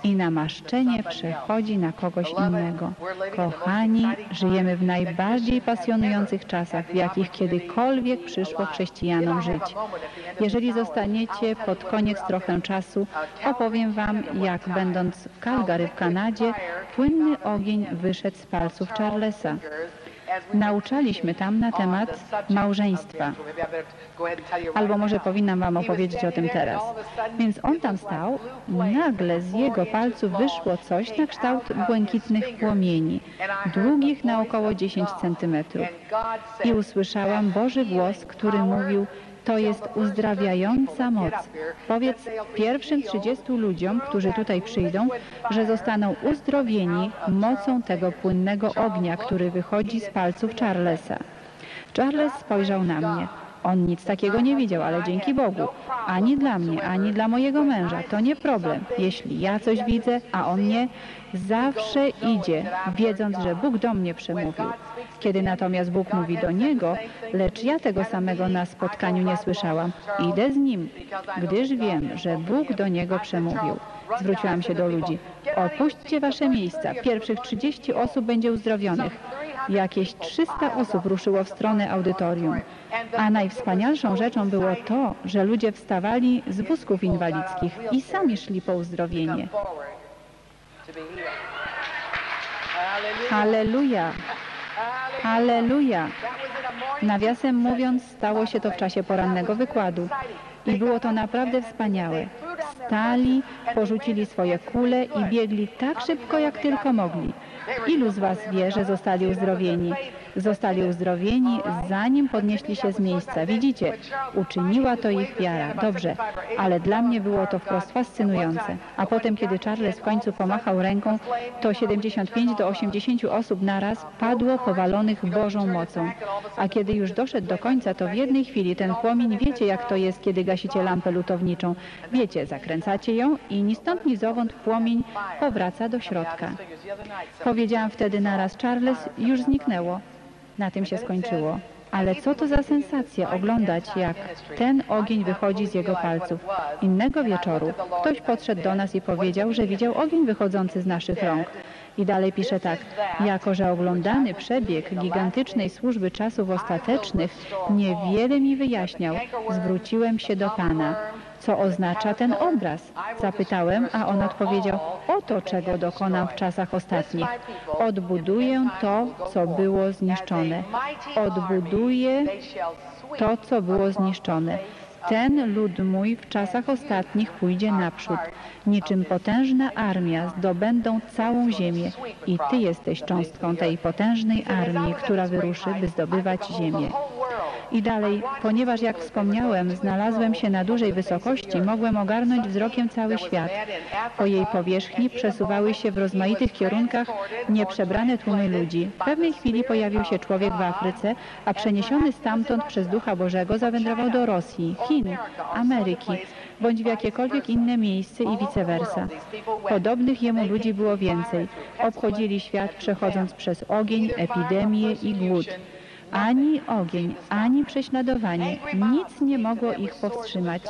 S2: i namaszczenie przechodzi na kogoś innego. Kochani, żyjemy w najbardziej pasjonujących czasach, w jakich kiedykolwiek przyszło chrześcijanom żyć. Jeżeli zostaniecie pod koniec trochę czasu, opowiem Wam, jak będąc w Calgary w Kanadzie, płynny ogień wyszedł z palców Charlesa. Nauczaliśmy tam na temat małżeństwa. Albo może powinnam Wam opowiedzieć o tym teraz. Więc on tam stał, nagle z jego palców wyszło coś na kształt błękitnych płomieni, długich na około 10 centymetrów. I usłyszałam Boży głos, który mówił, to jest uzdrawiająca moc. Powiedz pierwszym 30 ludziom, którzy tutaj przyjdą, że zostaną uzdrowieni mocą tego płynnego ognia, który wychodzi z palców Charlesa. Charles spojrzał na mnie. On nic takiego nie widział, ale dzięki Bogu. Ani dla mnie, ani dla mojego męża. To nie problem. Jeśli ja coś widzę, a on nie, zawsze idzie, wiedząc, że Bóg do mnie przemówił. Kiedy natomiast Bóg mówi do niego, lecz ja tego samego na spotkaniu nie słyszałam, idę z nim, gdyż wiem, że Bóg do niego przemówił. Zwróciłam się do ludzi. Opuśćcie wasze miejsca. Pierwszych 30 osób będzie uzdrowionych. Jakieś 300 osób ruszyło w stronę audytorium. A najwspanialszą rzeczą było to, że ludzie wstawali z wózków inwalidzkich i sami szli po uzdrowienie. Halleluja! Halleluja! Nawiasem mówiąc, stało się to w czasie porannego wykładu. I było to naprawdę wspaniałe. Stali, porzucili swoje kule i biegli tak szybko, jak tylko mogli. Ilu z Was wie, że zostali uzdrowieni? Zostali uzdrowieni, zanim podnieśli się z miejsca. Widzicie, uczyniła to ich wiara. Dobrze, ale dla mnie było to wprost fascynujące. A potem, kiedy Charles w końcu pomachał ręką, to 75 do 80 osób naraz padło powalonych Bożą mocą. A kiedy już doszedł do końca, to w jednej chwili ten płomień, wiecie jak to jest, kiedy gasicie lampę lutowniczą. Wiecie, zakręcacie ją i ni stąd, ni zowąd płomień powraca do środka. Powiedziałam wtedy naraz, Charles, już zniknęło. Na tym się skończyło. Ale co to za sensacja oglądać, jak ten ogień wychodzi z jego palców. Innego wieczoru ktoś podszedł do nas i powiedział, że widział ogień wychodzący z naszych rąk. I dalej pisze tak, jako że oglądany przebieg gigantycznej służby czasów ostatecznych niewiele mi wyjaśniał, zwróciłem się do Pana. Co oznacza ten obraz? Zapytałem, a on odpowiedział, oto czego dokonam w czasach ostatnich. Odbuduję to, co było zniszczone. Odbuduję to, co było zniszczone. Ten lud mój w czasach ostatnich pójdzie naprzód. Niczym potężna armia zdobędą całą ziemię i Ty jesteś cząstką tej potężnej armii, która wyruszy, by zdobywać ziemię. I dalej, ponieważ jak wspomniałem, znalazłem się na dużej wysokości, mogłem ogarnąć wzrokiem cały świat. Po jej powierzchni przesuwały się w rozmaitych kierunkach nieprzebrane tłumy ludzi. W pewnej chwili pojawił się człowiek w Afryce, a przeniesiony stamtąd przez Ducha Bożego zawędrował do Rosji, Chin, Ameryki, bądź w jakiekolwiek inne miejsce i vice versa. Podobnych jemu ludzi było więcej. Obchodzili świat przechodząc przez ogień, epidemię i głód. Ani ogień, ani prześladowanie, nic nie mogło ich powstrzymać.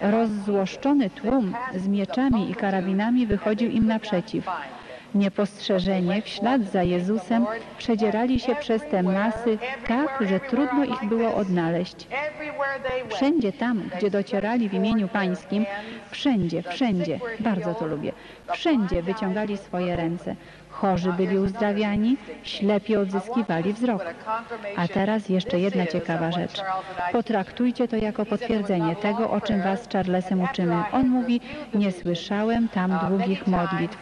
S2: Rozzłoszczony tłum z mieczami i karabinami wychodził im naprzeciw. Niepostrzeżenie w ślad za Jezusem przedzierali się przez te masy tak, że trudno ich było odnaleźć. Wszędzie tam, gdzie docierali w imieniu Pańskim, wszędzie, wszędzie, bardzo to lubię, wszędzie wyciągali swoje ręce. Chorzy byli uzdrawiani, ślepi odzyskiwali wzrok. A teraz jeszcze jedna ciekawa rzecz. Potraktujcie to jako potwierdzenie tego, o czym Was z Charlesem uczymy. On mówi, nie słyszałem tam długich modlitw.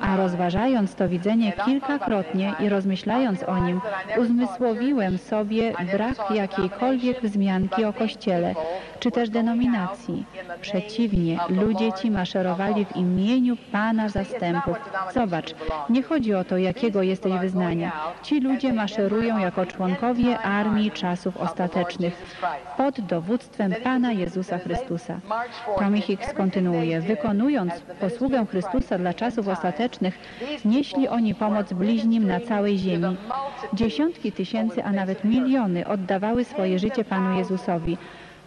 S2: A rozważając to widzenie kilkakrotnie i rozmyślając o nim, uzmysłowiłem sobie brak jakiejkolwiek wzmianki o Kościele, czy też denominacji. Przeciwnie, ludzie ci maszerowali w imieniu Pana zastępów. Zobacz, nie chodzi o to, jakiego jesteś wyznania. Ci ludzie maszerują jako członkowie armii czasów ostatecznych pod dowództwem Pana Jezusa Chrystusa. Tommy Hicks kontynuuje. Wykonując posługę Chrystusa dla czasów ostatecznych, nieśli oni pomoc bliźnim na całej ziemi. Dziesiątki tysięcy, a nawet miliony oddawały swoje życie Panu Jezusowi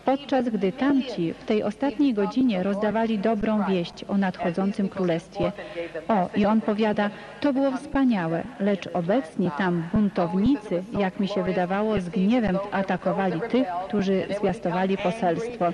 S2: podczas gdy tamci w tej ostatniej godzinie rozdawali dobrą wieść o nadchodzącym królestwie. O, i on powiada, to było wspaniałe, lecz obecni tam buntownicy, jak mi się wydawało, z gniewem atakowali tych, którzy zwiastowali poselstwo.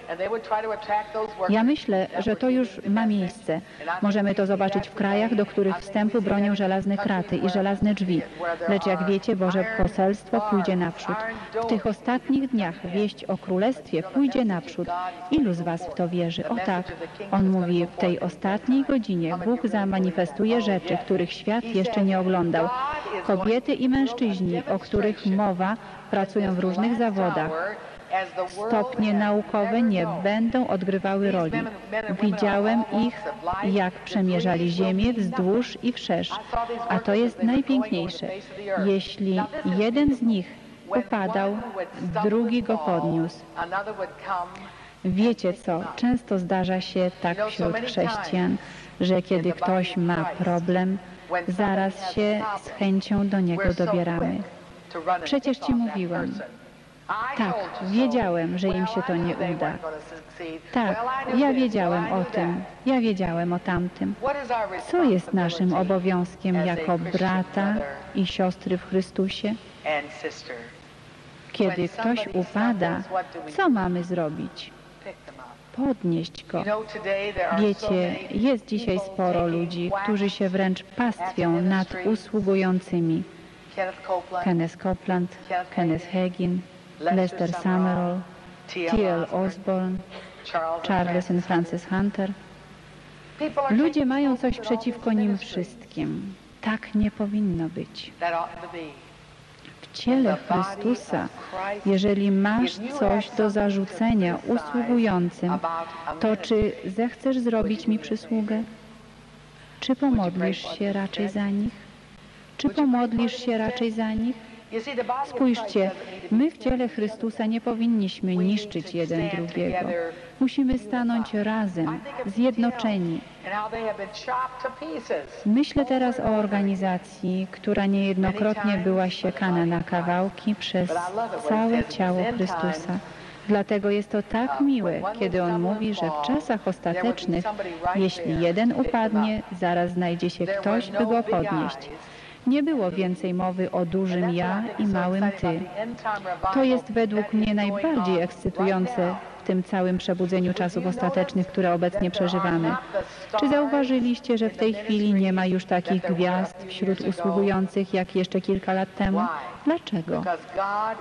S2: Ja myślę, że to już ma miejsce. Możemy to zobaczyć w krajach, do których wstępu bronią żelazne kraty i żelazne drzwi. Lecz jak wiecie, Boże poselstwo pójdzie naprzód. W tych ostatnich dniach wieść o królestwie pójdzie naprzód. Ilu z Was w to wierzy? O tak, on mówi, w tej ostatniej godzinie Bóg zamanifestuje rzeczy, których świat jeszcze nie oglądał. Kobiety i mężczyźni, o których mowa, pracują w różnych zawodach. Stopnie naukowe nie będą odgrywały roli. Widziałem ich, jak przemierzali ziemię wzdłuż i wszerz. A to jest najpiękniejsze. Jeśli jeden z nich upadał, drugi go podniósł. Wiecie co, często zdarza się tak wśród chrześcijan, że kiedy ktoś ma problem, zaraz się z chęcią do niego dobieramy. Przecież ci mówiłem. Tak, wiedziałem, że im się to nie uda. Tak, ja wiedziałem o tym, ja wiedziałem o tamtym. Co jest naszym obowiązkiem jako brata i siostry w Chrystusie? Kiedy ktoś upada, co mamy zrobić? Podnieść go. Wiecie, jest dzisiaj sporo ludzi, którzy się wręcz pastwią nad usługującymi. Kenneth Copeland, Kenneth Hagin, Lester Summerall, T.L. Osborne, Charles and Francis Hunter. Ludzie mają coś przeciwko nim wszystkim. Tak nie powinno być. Ciele Chrystusa, jeżeli masz coś do zarzucenia usługującym, to czy zechcesz zrobić mi przysługę? Czy pomodlisz się raczej za nich? Czy pomodlisz się raczej za nich? Spójrzcie, my w ciele Chrystusa nie powinniśmy niszczyć jeden drugiego. Musimy stanąć razem, zjednoczeni. Myślę teraz o organizacji, która niejednokrotnie była siekana na kawałki przez całe ciało Chrystusa. Dlatego jest to tak miłe, kiedy on mówi, że w czasach ostatecznych, jeśli jeden upadnie, zaraz znajdzie się ktoś, by go podnieść. Nie było więcej mowy o dużym ja i małym ty. To jest według mnie najbardziej ekscytujące w tym całym przebudzeniu czasów ostatecznych, które obecnie przeżywamy. Czy zauważyliście, że w tej chwili nie ma już takich gwiazd wśród usługujących jak jeszcze kilka lat temu? Dlaczego?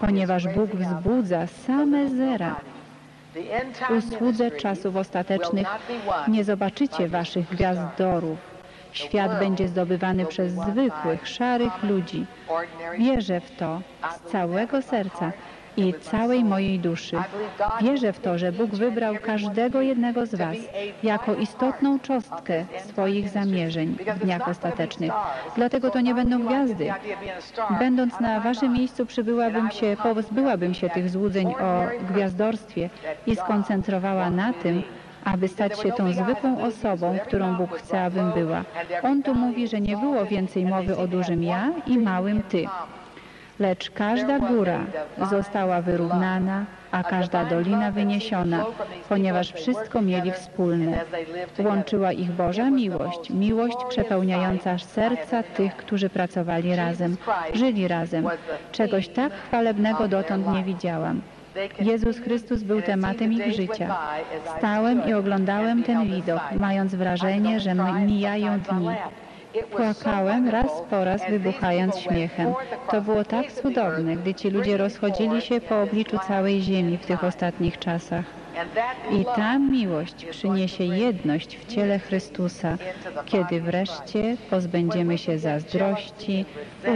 S2: Ponieważ Bóg wzbudza same zera. W usłudze czasów ostatecznych nie zobaczycie waszych gwiazdorów. Świat będzie zdobywany przez zwykłych, szarych ludzi. Wierzę w to z całego serca i całej mojej duszy. Wierzę w to, że Bóg wybrał każdego jednego z Was jako istotną cząstkę swoich zamierzeń w dniach ostatecznych. Dlatego to nie będą gwiazdy. Będąc na Waszym miejscu, przybyłabym się, pozbyłabym się tych złudzeń o gwiazdorstwie i skoncentrowała na tym, aby stać się tą zwykłą osobą, którą Bóg chce, abym była. On tu mówi, że nie było więcej mowy o dużym ja i małym ty. Lecz każda góra została wyrównana, a każda dolina wyniesiona, ponieważ wszystko mieli wspólne. Łączyła ich Boża miłość, miłość przepełniająca serca tych, którzy pracowali razem, żyli razem. Czegoś tak chwalebnego dotąd nie widziałam. Jezus Chrystus był tematem ich życia. Stałem i oglądałem ten widok, mając wrażenie, że mijają dni. Płakałem raz po raz, wybuchając śmiechem. To było tak cudowne, gdy ci ludzie rozchodzili się po obliczu całej ziemi w tych ostatnich czasach. I ta miłość przyniesie jedność w ciele Chrystusa, kiedy wreszcie pozbędziemy się zazdrości,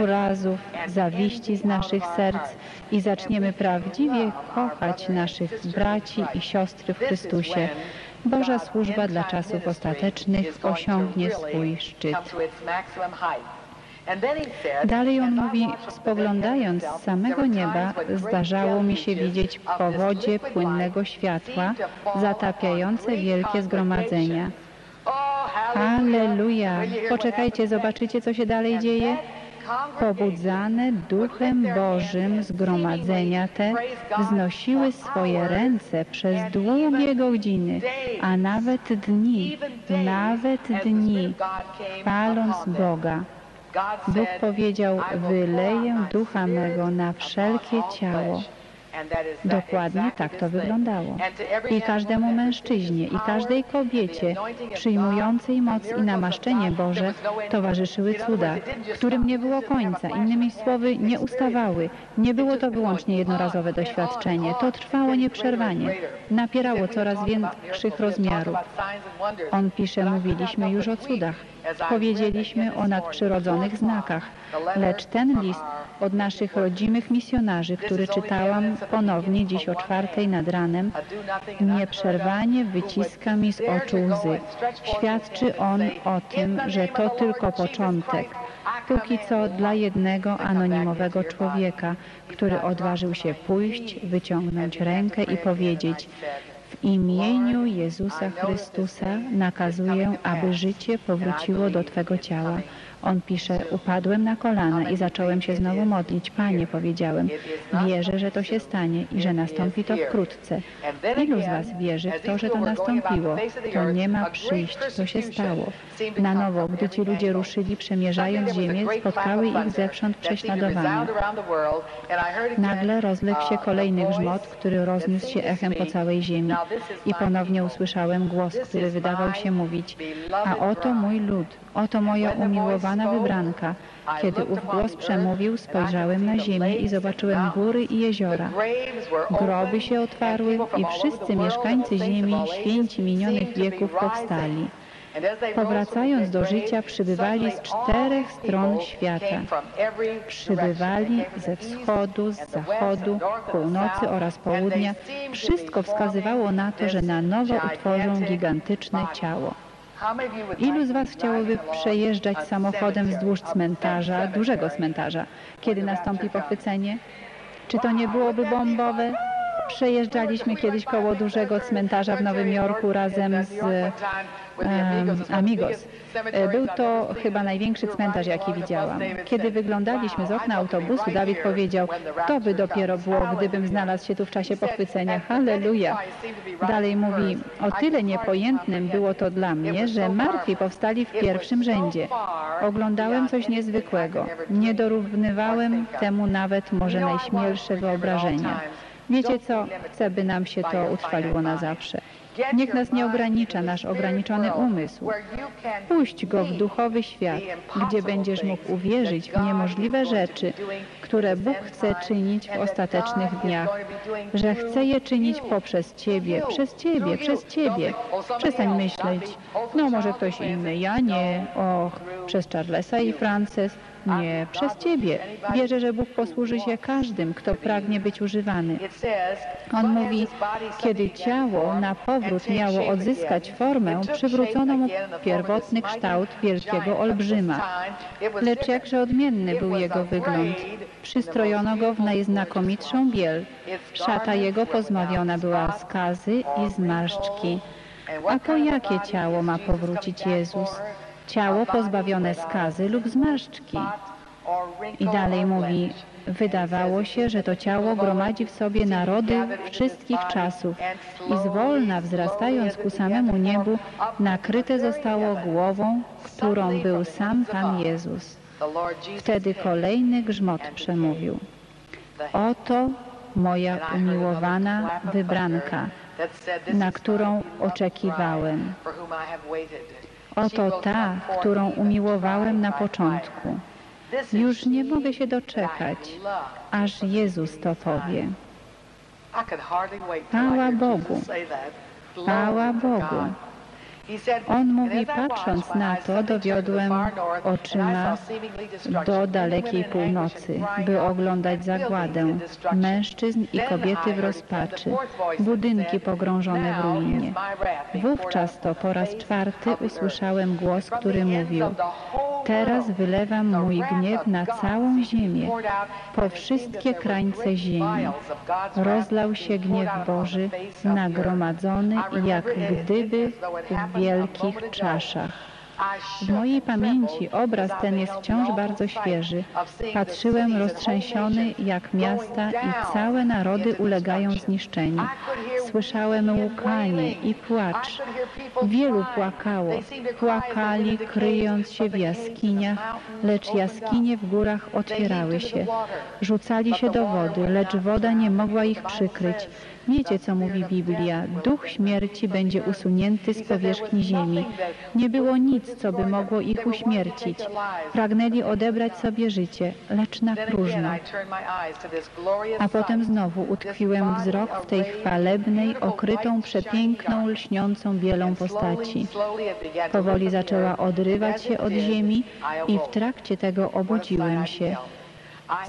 S2: urazów, zawiści z naszych serc i zaczniemy prawdziwie kochać naszych braci i siostry w Chrystusie. Boża służba dla czasów ostatecznych osiągnie swój szczyt. Dalej on mówi, spoglądając z samego nieba, zdarzało mi się widzieć powodzie płynnego światła, zatapiające wielkie zgromadzenia. Halleluja! Poczekajcie, zobaczycie, co się dalej dzieje? Pobudzane Duchem Bożym zgromadzenia te wznosiły swoje ręce przez długie godziny, a nawet dni, nawet dni, chwaląc Boga. Bóg powiedział, wyleję ducha mego na wszelkie ciało. Dokładnie tak to wyglądało. I każdemu mężczyźnie, i każdej kobiecie przyjmującej moc i namaszczenie Boże towarzyszyły cuda, którym nie było końca. Innymi słowy, nie ustawały. Nie było to wyłącznie jednorazowe doświadczenie. To trwało nieprzerwanie. Napierało coraz większych rozmiarów. On pisze, mówiliśmy już o cudach. Powiedzieliśmy o nadprzyrodzonych znakach, lecz ten list od naszych rodzimych misjonarzy, który czytałam ponownie dziś o czwartej nad ranem, nieprzerwanie wyciska mi z oczu łzy. Świadczy on o tym, że to tylko początek. Póki co dla jednego anonimowego człowieka, który odważył się pójść, wyciągnąć rękę i powiedzieć imieniu Jezusa Chrystusa nakazuję, aby życie powróciło do Twego ciała. On pisze, upadłem na kolana i zacząłem się znowu modlić. Panie, powiedziałem, wierzę, że to się stanie i że nastąpi to wkrótce. Ilu z Was wierzy w to, że to nastąpiło? To nie ma przyjść, to się stało. Na nowo, gdy ci ludzie ruszyli, przemierzając ziemię, spotkały ich zewsząd prześladowania. Nagle rozległ się kolejny grzmot, który rozniósł się echem po całej ziemi. I ponownie usłyszałem głos, który wydawał się mówić, a oto mój lud, oto moja wybranka. Kiedy ów głos przemówił, spojrzałem na ziemię i zobaczyłem góry i jeziora. Groby się otwarły i wszyscy mieszkańcy ziemi, święci minionych wieków powstali. Powracając do życia, przybywali z czterech stron świata. Przybywali ze wschodu, z zachodu, północy oraz południa. Wszystko wskazywało na to, że na nowo utworzą gigantyczne ciało. Ilu z Was chciałoby przejeżdżać samochodem wzdłuż cmentarza, dużego cmentarza, kiedy nastąpi pochwycenie? Czy to nie byłoby bombowe? Przejeżdżaliśmy kiedyś koło dużego cmentarza w Nowym Jorku razem z Amigos. E, Był to chyba największy cmentarz, jaki widziałam. Kiedy wyglądaliśmy z okna autobusu, Dawid powiedział, to by dopiero było, gdybym znalazł się tu w czasie pochwycenia. Halleluja. Dalej mówi, o tyle niepojętnym było to dla mnie, że martwi powstali w pierwszym rzędzie. Oglądałem coś niezwykłego. Nie dorównywałem temu nawet może najśmielsze wyobrażenia. Wiecie co? Chcę, by nam się to utrwaliło na zawsze. Niech nas nie ogranicza nasz ograniczony umysł. Puść go w duchowy świat, gdzie będziesz mógł uwierzyć w niemożliwe rzeczy, które Bóg chce czynić w ostatecznych dniach, że chce je czynić poprzez Ciebie, przez Ciebie, przez Ciebie. Przestań myśleć, no może ktoś inny, ja nie, och, przez Charlesa i Frances, nie, przez Ciebie. Wierzę, że Bóg posłuży się każdym, kto pragnie być używany. On mówi, kiedy ciało na powrót miało odzyskać formę, przywrócono mu pierwotny kształt wielkiego olbrzyma. Lecz jakże odmienny był jego wygląd. Przystrojono go w najznakomitszą biel. Szata jego pozbawiona była skazy i zmarszczki. A po jakie ciało ma powrócić Jezus? Ciało pozbawione skazy lub zmarszczki. I dalej mówi, wydawało się, że to ciało gromadzi w sobie narody wszystkich czasów i zwolna wzrastając ku samemu niebu, nakryte zostało głową, którą był sam Pan Jezus. Wtedy kolejny grzmot przemówił. Oto moja umiłowana wybranka, na którą oczekiwałem. Oto ta, którą umiłowałem na początku. Już nie mogę się doczekać, aż Jezus to powie. Chwała Bogu. Chwała Bogu. On mówi, patrząc na to, dowiodłem oczyma do dalekiej północy, by oglądać zagładę, mężczyzn i kobiety w rozpaczy, budynki pogrążone w ruinie. Wówczas to po raz czwarty usłyszałem głos, który mówił, teraz wylewam mój gniew na całą ziemię, po wszystkie krańce ziemi. Rozlał się gniew Boży, nagromadzony jak gdyby w wielkich czaszach. W mojej pamięci obraz ten jest wciąż bardzo świeży. Patrzyłem roztrzęsiony, jak miasta i całe narody ulegają zniszczeniu. Słyszałem łukanie i płacz. Wielu płakało. Płakali, kryjąc się w jaskiniach, lecz jaskinie w górach otwierały się. Rzucali się do wody, lecz woda nie mogła ich przykryć. Wiecie, co mówi Biblia. Duch śmierci będzie usunięty z powierzchni ziemi. Nie było nic, co by mogło ich uśmiercić. Pragnęli odebrać sobie życie, lecz na próżno. A potem znowu utkwiłem wzrok w tej chwalebnej, okrytą przepiękną, lśniącą bielą postaci. Powoli zaczęła odrywać się od ziemi i w trakcie tego obudziłem się.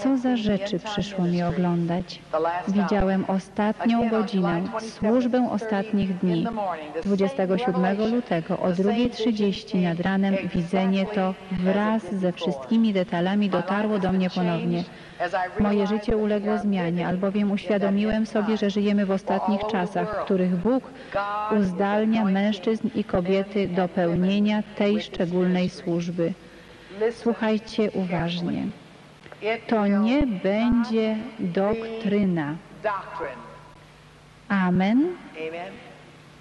S2: Co za rzeczy przyszło mi oglądać? Widziałem ostatnią godzinę, służbę ostatnich dni. 27 lutego o 2.30 nad ranem widzenie to wraz ze wszystkimi detalami dotarło do mnie ponownie. Moje życie uległo zmianie, albowiem uświadomiłem sobie, że żyjemy w ostatnich czasach, w których Bóg uzdalnia mężczyzn i kobiety do pełnienia tej szczególnej służby. Słuchajcie uważnie. To nie będzie doktryna. Amen.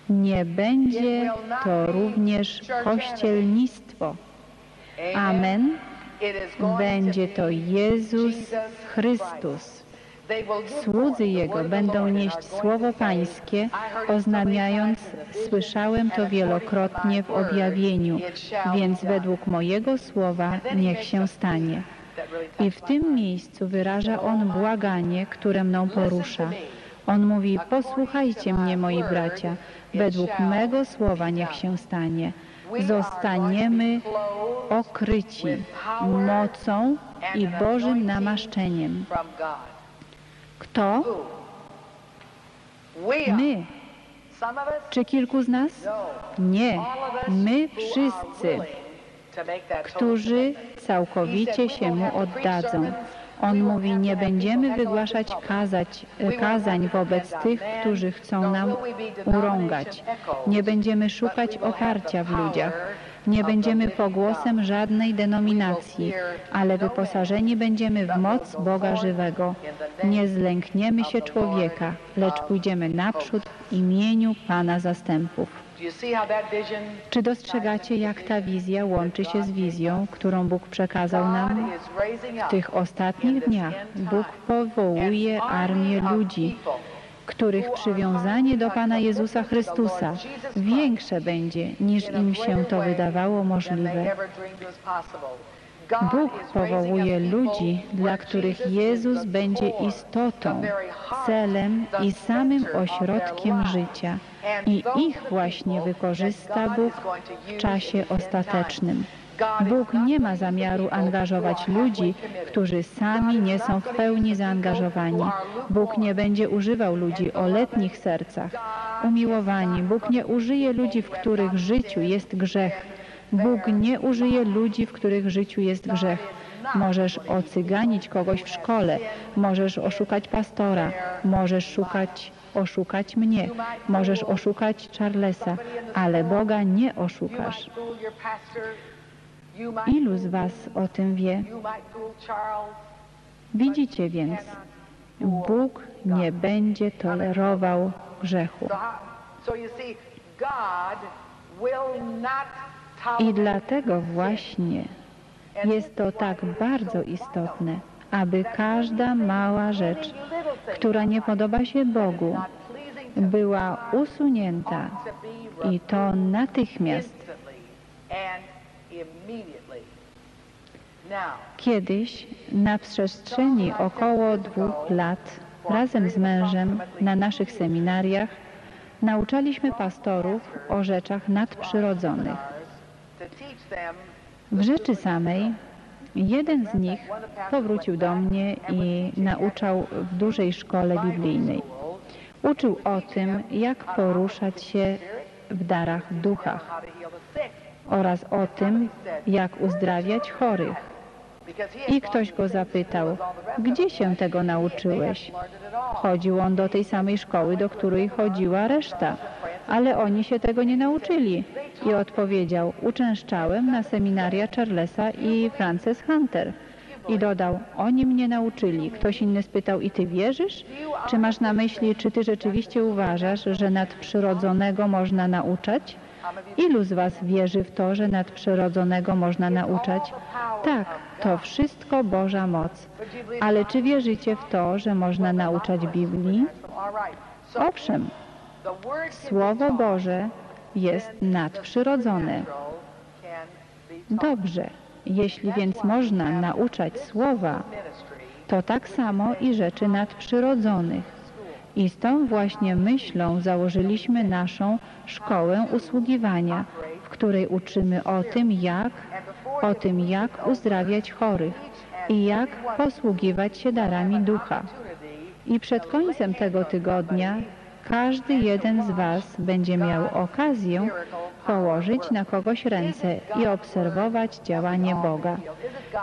S2: Nie będzie to również kościelnictwo. Amen. Będzie to Jezus Chrystus. Słudzy Jego będą nieść słowo Pańskie, oznamiając, słyszałem to wielokrotnie w objawieniu, więc według mojego słowa niech się stanie. I w tym miejscu wyraża On błaganie, które mną porusza. On mówi, posłuchajcie mnie, moi bracia, według mego słowa niech się stanie. zostaniemy okryci mocą i Bożym namaszczeniem. Kto? My. Czy kilku z nas?
S3: No.
S2: Nie. My wszyscy, którzy całkowicie się Mu oddadzą. On mówi, nie będziemy wygłaszać kazać, kazań wobec tych, którzy chcą nam urągać. Nie będziemy szukać oparcia w ludziach. Nie będziemy pogłosem żadnej denominacji, ale wyposażeni będziemy w moc Boga żywego. Nie zlękniemy się człowieka, lecz pójdziemy naprzód w imieniu Pana zastępów. Czy dostrzegacie, jak ta wizja łączy się z wizją, którą Bóg przekazał nam? W tych ostatnich dniach Bóg powołuje armię ludzi, których przywiązanie do Pana Jezusa Chrystusa większe będzie, niż im się to wydawało możliwe. Bóg powołuje ludzi, dla których Jezus będzie istotą, celem i samym ośrodkiem życia. I ich właśnie wykorzysta Bóg w czasie ostatecznym. Bóg nie ma zamiaru angażować ludzi, którzy sami nie są w pełni zaangażowani. Bóg nie będzie używał ludzi o letnich sercach. Umiłowani, Bóg nie użyje ludzi, w których życiu jest grzech. Bóg nie użyje ludzi, w których życiu jest grzech. Możesz ocyganić kogoś w szkole, możesz oszukać pastora, możesz szukać, oszukać mnie, możesz oszukać Charlesa, ale Boga nie oszukasz. Ilu z Was o tym wie? Widzicie więc, Bóg nie będzie tolerował grzechu. I dlatego właśnie jest to tak bardzo istotne, aby każda mała rzecz, która nie podoba się Bogu, była usunięta i to natychmiast. Kiedyś na przestrzeni około dwóch lat razem z mężem na naszych seminariach nauczaliśmy pastorów o rzeczach nadprzyrodzonych. W rzeczy samej jeden z nich powrócił do mnie i nauczał w dużej szkole biblijnej. Uczył o tym, jak poruszać się w darach w duchach oraz o tym, jak uzdrawiać chorych. I ktoś go zapytał, gdzie się tego nauczyłeś? Chodził on do tej samej szkoły, do której chodziła reszta, ale oni się tego nie nauczyli. I odpowiedział, uczęszczałem na seminaria Charlesa i Frances Hunter. I dodał, oni mnie nauczyli. Ktoś inny spytał, i ty wierzysz? Czy masz na myśli, czy ty rzeczywiście uważasz, że nadprzyrodzonego można nauczać? Ilu z Was wierzy w to, że nadprzyrodzonego można nauczać? Tak, to wszystko Boża moc. Ale czy wierzycie w to, że można nauczać Biblii? Owszem, Słowo Boże jest nadprzyrodzone. Dobrze, jeśli więc można nauczać Słowa, to tak samo i rzeczy nadprzyrodzonych. I z tą właśnie myślą założyliśmy naszą szkołę usługiwania, w której uczymy o tym, jak, o tym, jak uzdrawiać chorych i jak posługiwać się darami ducha. I przed końcem tego tygodnia każdy jeden z Was będzie miał okazję położyć na kogoś ręce i obserwować działanie Boga.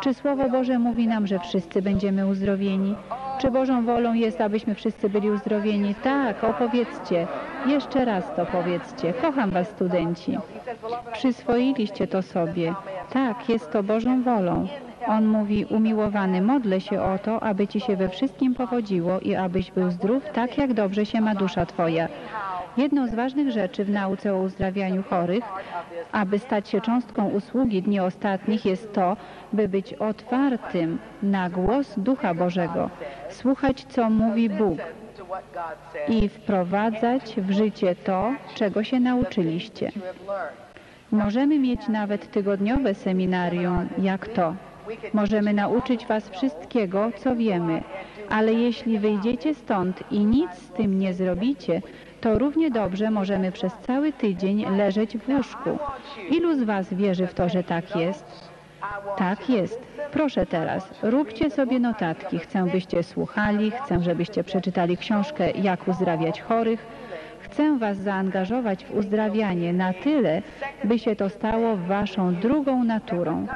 S2: Czy Słowo Boże mówi nam, że wszyscy będziemy uzdrowieni? Czy Bożą wolą jest, abyśmy wszyscy byli uzdrowieni? Tak, opowiedzcie. Jeszcze raz to powiedzcie. Kocham Was, studenci. Przyswoiliście to sobie. Tak, jest to Bożą wolą. On mówi, umiłowany, modlę się o to, aby Ci się we wszystkim powodziło i abyś był zdrów tak, jak dobrze się ma dusza Twoja. Jedną z ważnych rzeczy w nauce o uzdrawianiu chorych, aby stać się cząstką usługi dni ostatnich, jest to, by być otwartym na głos Ducha Bożego, słuchać, co mówi Bóg i wprowadzać w życie to, czego się nauczyliście. Możemy mieć nawet tygodniowe seminarium jak to. Możemy nauczyć Was wszystkiego, co wiemy Ale jeśli wyjdziecie stąd i nic z tym nie zrobicie, to równie dobrze możemy przez cały tydzień leżeć w łóżku. Ilu z Was wierzy w to, że tak jest? Tak jest. Proszę teraz, róbcie sobie notatki. Chcę, byście słuchali, chcę, żebyście przeczytali książkę Jak uzdrawiać chorych. Chcę Was zaangażować w uzdrawianie na tyle, by się to stało Waszą drugą naturą.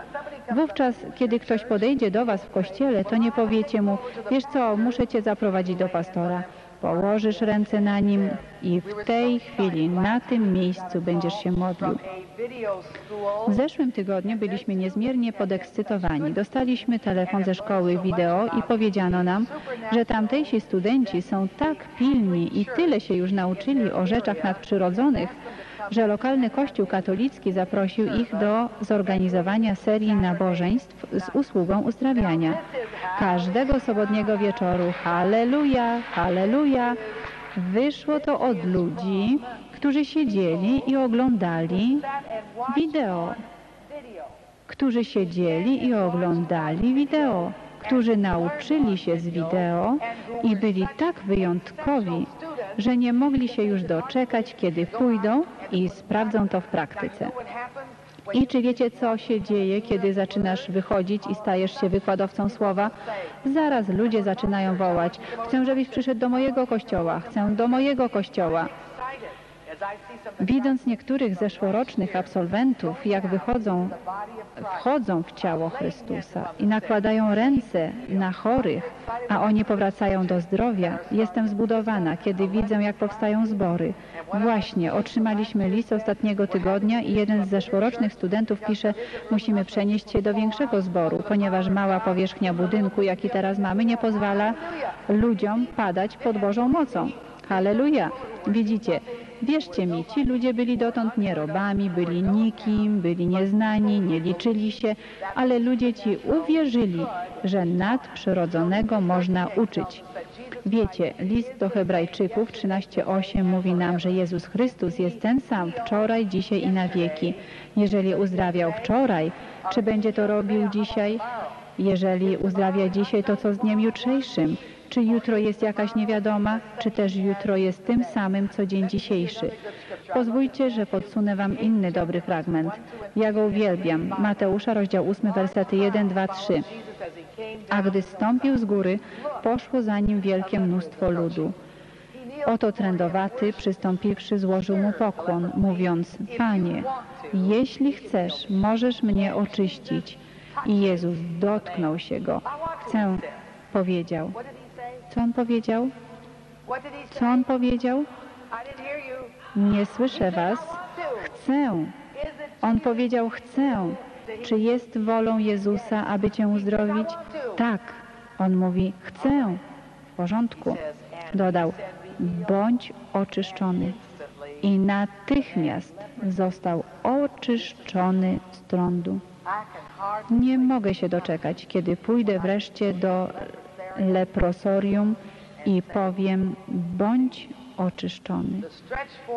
S2: Wówczas, kiedy ktoś podejdzie do Was w kościele, to nie powiecie mu, wiesz co, muszę Cię zaprowadzić do pastora. Położysz ręce na nim i w tej chwili, na tym miejscu będziesz się modlił. W zeszłym tygodniu byliśmy niezmiernie podekscytowani. Dostaliśmy telefon ze szkoły wideo i powiedziano nam, że tamtejsi studenci są tak pilni i tyle się już nauczyli o rzeczach nadprzyrodzonych, że lokalny kościół katolicki zaprosił ich do zorganizowania serii nabożeństw z usługą uzdrawiania. Każdego sobotniego wieczoru, halleluja, halleluja, wyszło to od ludzi, którzy siedzieli i oglądali wideo, którzy siedzieli i oglądali wideo, którzy nauczyli się z wideo i byli tak wyjątkowi, że nie mogli się już doczekać, kiedy pójdą i sprawdzą to w praktyce. I czy wiecie, co się dzieje, kiedy zaczynasz wychodzić i stajesz się wykładowcą słowa? Zaraz ludzie zaczynają wołać: Chcę, żebyś przyszedł do mojego kościoła, chcę do mojego kościoła. Widząc niektórych zeszłorocznych absolwentów, jak wychodzą, wchodzą w ciało Chrystusa i nakładają ręce na chorych, a oni powracają do zdrowia, jestem zbudowana, kiedy widzę, jak powstają zbory. Właśnie, otrzymaliśmy list ostatniego tygodnia i jeden z zeszłorocznych studentów pisze, musimy przenieść się do większego zboru, ponieważ mała powierzchnia budynku, jaki teraz mamy, nie pozwala ludziom padać pod Bożą mocą. Halleluja! Widzicie, wierzcie mi, ci ludzie byli dotąd nierobami, byli nikim, byli nieznani, nie liczyli się, ale ludzie ci uwierzyli, że nadprzyrodzonego można uczyć. Wiecie, list do Hebrajczyków 13:8 mówi nam, że Jezus Chrystus jest ten sam wczoraj, dzisiaj i na wieki. Jeżeli uzdrawiał wczoraj, czy będzie to robił dzisiaj? Jeżeli uzdrawia dzisiaj, to co z dniem jutrzejszym? Czy jutro jest jakaś niewiadoma, czy też jutro jest tym samym, co dzień dzisiejszy? Pozwólcie, że podsunę Wam inny dobry fragment. Ja go uwielbiam. Mateusza, rozdział 8, wersety 1, 2, 3. A gdy stąpił z góry, poszło za nim wielkie mnóstwo ludu. Oto trędowaty, przystąpiwszy, złożył mu pokłon, mówiąc, Panie, jeśli chcesz, możesz mnie oczyścić. I Jezus dotknął się go. Chcę, powiedział. Co on powiedział? Co on powiedział? Nie słyszę was. Chcę. On powiedział chcę. Czy jest wolą Jezusa, aby cię uzdrowić? Tak. On mówi chcę. W porządku. Dodał bądź oczyszczony. I natychmiast został oczyszczony z trądu. Nie mogę się doczekać, kiedy pójdę wreszcie do leprosorium i powiem, bądź oczyszczony.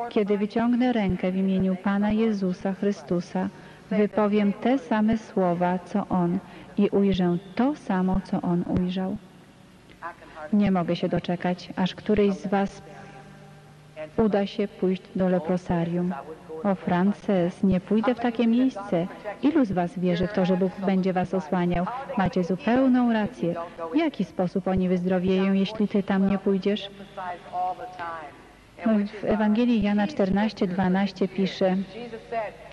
S2: Kiedy wyciągnę rękę w imieniu Pana Jezusa Chrystusa, wypowiem te same słowa, co On i ujrzę to samo, co On ujrzał. Nie mogę się doczekać, aż któryś z Was uda się pójść do leprosarium. O Frances, nie pójdę w takie miejsce. Ilu z Was wierzy w to, że Bóg będzie Was osłaniał? Macie zupełną rację. W jaki sposób oni wyzdrowieją, jeśli Ty tam nie pójdziesz? No, w Ewangelii Jana 14:12 pisze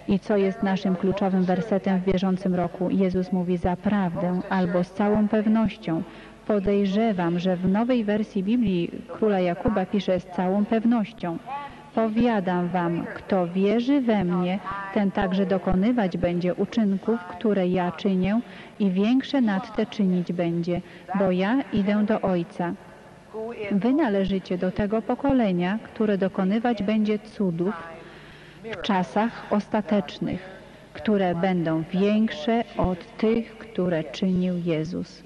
S2: i co jest naszym kluczowym wersetem w bieżącym roku. Jezus mówi zaprawdę albo z całą pewnością. Podejrzewam, że w nowej wersji Biblii króla Jakuba pisze z całą pewnością. Powiadam wam, kto wierzy we mnie, ten także dokonywać będzie uczynków, które ja czynię i większe nad te czynić będzie, bo ja idę do Ojca. Wy należycie do tego pokolenia, które dokonywać będzie cudów w czasach ostatecznych, które będą większe od tych, które czynił Jezus.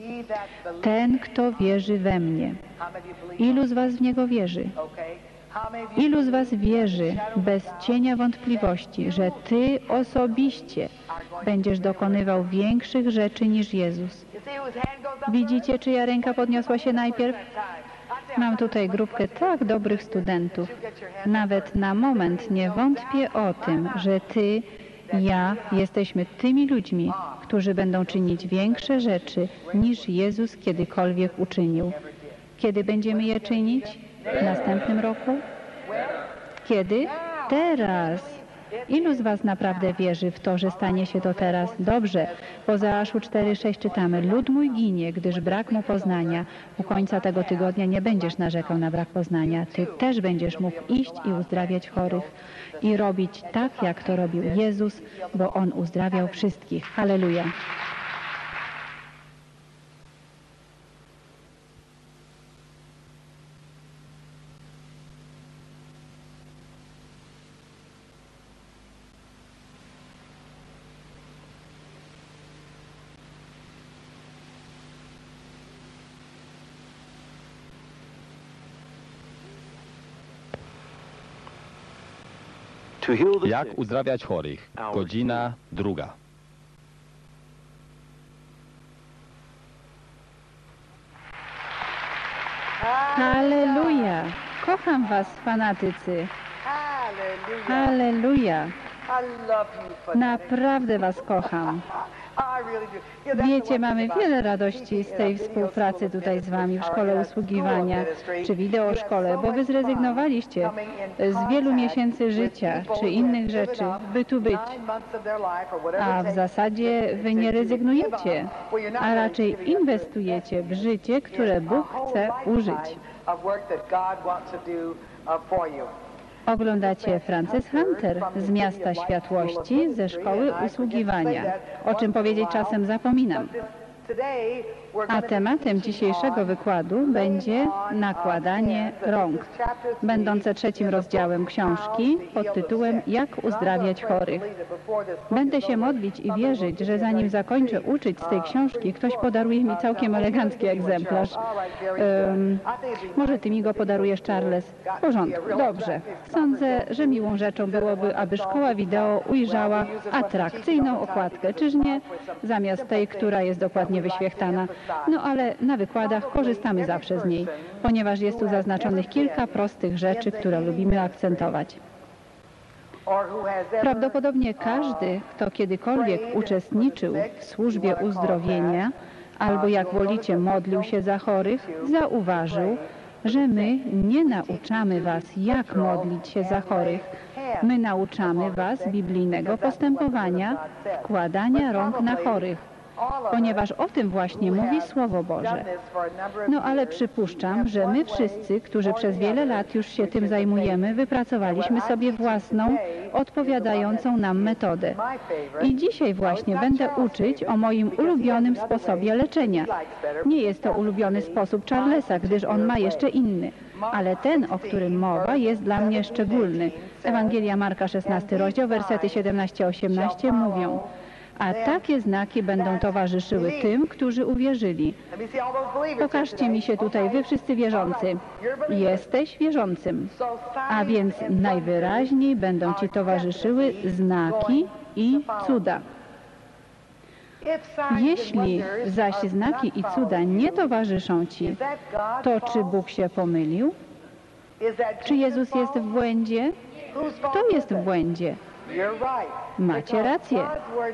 S2: Ten, kto wierzy we mnie. Ilu z was w Niego wierzy? Ilu z Was wierzy bez cienia wątpliwości, że Ty osobiście będziesz dokonywał większych rzeczy niż Jezus? Widzicie, czyja ręka podniosła się najpierw? Mam tutaj grupkę tak dobrych studentów. Nawet na moment nie wątpię o tym, że ty, ja jesteśmy tymi ludźmi, którzy będą czynić większe rzeczy niż Jezus kiedykolwiek uczynił. Kiedy będziemy je czynić? W następnym roku? Kiedy? Teraz. Ilu z Was naprawdę wierzy w to, że stanie się to teraz? Dobrze. Po Zaaszu 4,6 czytamy. Lud mój ginie, gdyż brak mu poznania. U końca tego tygodnia nie będziesz narzekał na brak poznania. Ty też będziesz mógł iść i uzdrawiać chorych i robić tak, jak to robił Jezus, bo On uzdrawiał wszystkich. Halleluja.
S1: Jak uzdrawiać chorych? Godzina druga.
S2: Halleluja. Kocham Was, fanatycy.
S3: Hallelujah.
S2: Halleluja.
S3: I love you for that.
S2: Naprawdę Was kocham. Wiecie, mamy wiele radości z tej współpracy tutaj z Wami w Szkole Usługiwania czy Wideoszkole, bo Wy zrezygnowaliście z wielu miesięcy życia czy innych rzeczy, by tu być. A w zasadzie Wy nie rezygnujecie, a raczej inwestujecie w życie, które Bóg chce użyć. Oglądacie Frances Hunter z Miasta Światłości ze Szkoły Usługiwania, o czym powiedzieć czasem zapominam. A tematem dzisiejszego wykładu będzie nakładanie rąk, będące trzecim rozdziałem książki pod tytułem Jak uzdrawiać chorych. Będę się modlić i wierzyć, że zanim zakończę uczyć z tej książki, ktoś podaruje mi całkiem elegancki egzemplarz. Um, może ty mi go podarujesz, Charles? W porządku, dobrze. Sądzę, że miłą rzeczą byłoby, aby szkoła wideo ujrzała atrakcyjną okładkę, czyż nie? Zamiast tej, która jest dokładnie wyświechtana. No ale na wykładach korzystamy zawsze z niej, ponieważ jest tu zaznaczonych kilka prostych rzeczy, które lubimy akcentować. Prawdopodobnie każdy, kto kiedykolwiek uczestniczył w służbie uzdrowienia albo jak wolicie modlił się za chorych, zauważył, że my nie nauczamy Was, jak modlić się za chorych. My nauczamy Was biblijnego postępowania, wkładania rąk na chorych ponieważ o tym właśnie mówi Słowo Boże. No ale przypuszczam, że my wszyscy, którzy przez wiele lat już się tym zajmujemy, wypracowaliśmy sobie własną, odpowiadającą nam metodę. I dzisiaj właśnie będę uczyć o moim ulubionym sposobie leczenia. Nie jest to ulubiony sposób Charlesa, gdyż on ma jeszcze inny. Ale ten, o którym mowa, jest dla mnie szczególny. Ewangelia Marka 16 rozdział, wersety 17-18 mówią a takie znaki będą towarzyszyły tym, którzy uwierzyli. Pokażcie mi się tutaj, wy wszyscy wierzący. Jesteś wierzącym, a więc najwyraźniej będą ci towarzyszyły znaki i cuda. Jeśli zaś znaki i cuda nie towarzyszą ci, to czy Bóg się pomylił? Czy Jezus jest w błędzie? Kto jest w błędzie? Macie rację,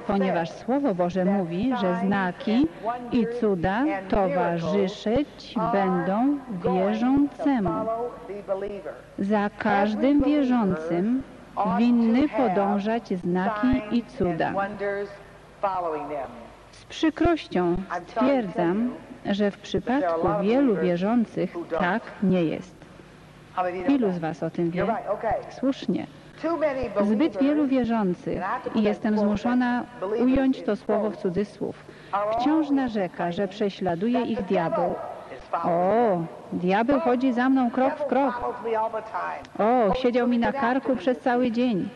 S2: ponieważ Słowo Boże mówi, że znaki i cuda towarzyszyć będą wierzącemu. Za każdym wierzącym winny podążać znaki i cuda. Z przykrością stwierdzam, że w przypadku wielu wierzących tak nie jest. Ilu z Was o tym wie? Słusznie. Zbyt wielu wierzących, i jestem zmuszona ująć to słowo w cudzysłów, wciąż narzeka, że prześladuje ich diabeł. O, diabeł chodzi za mną krok w krok. O, siedział mi na karku przez cały dzień.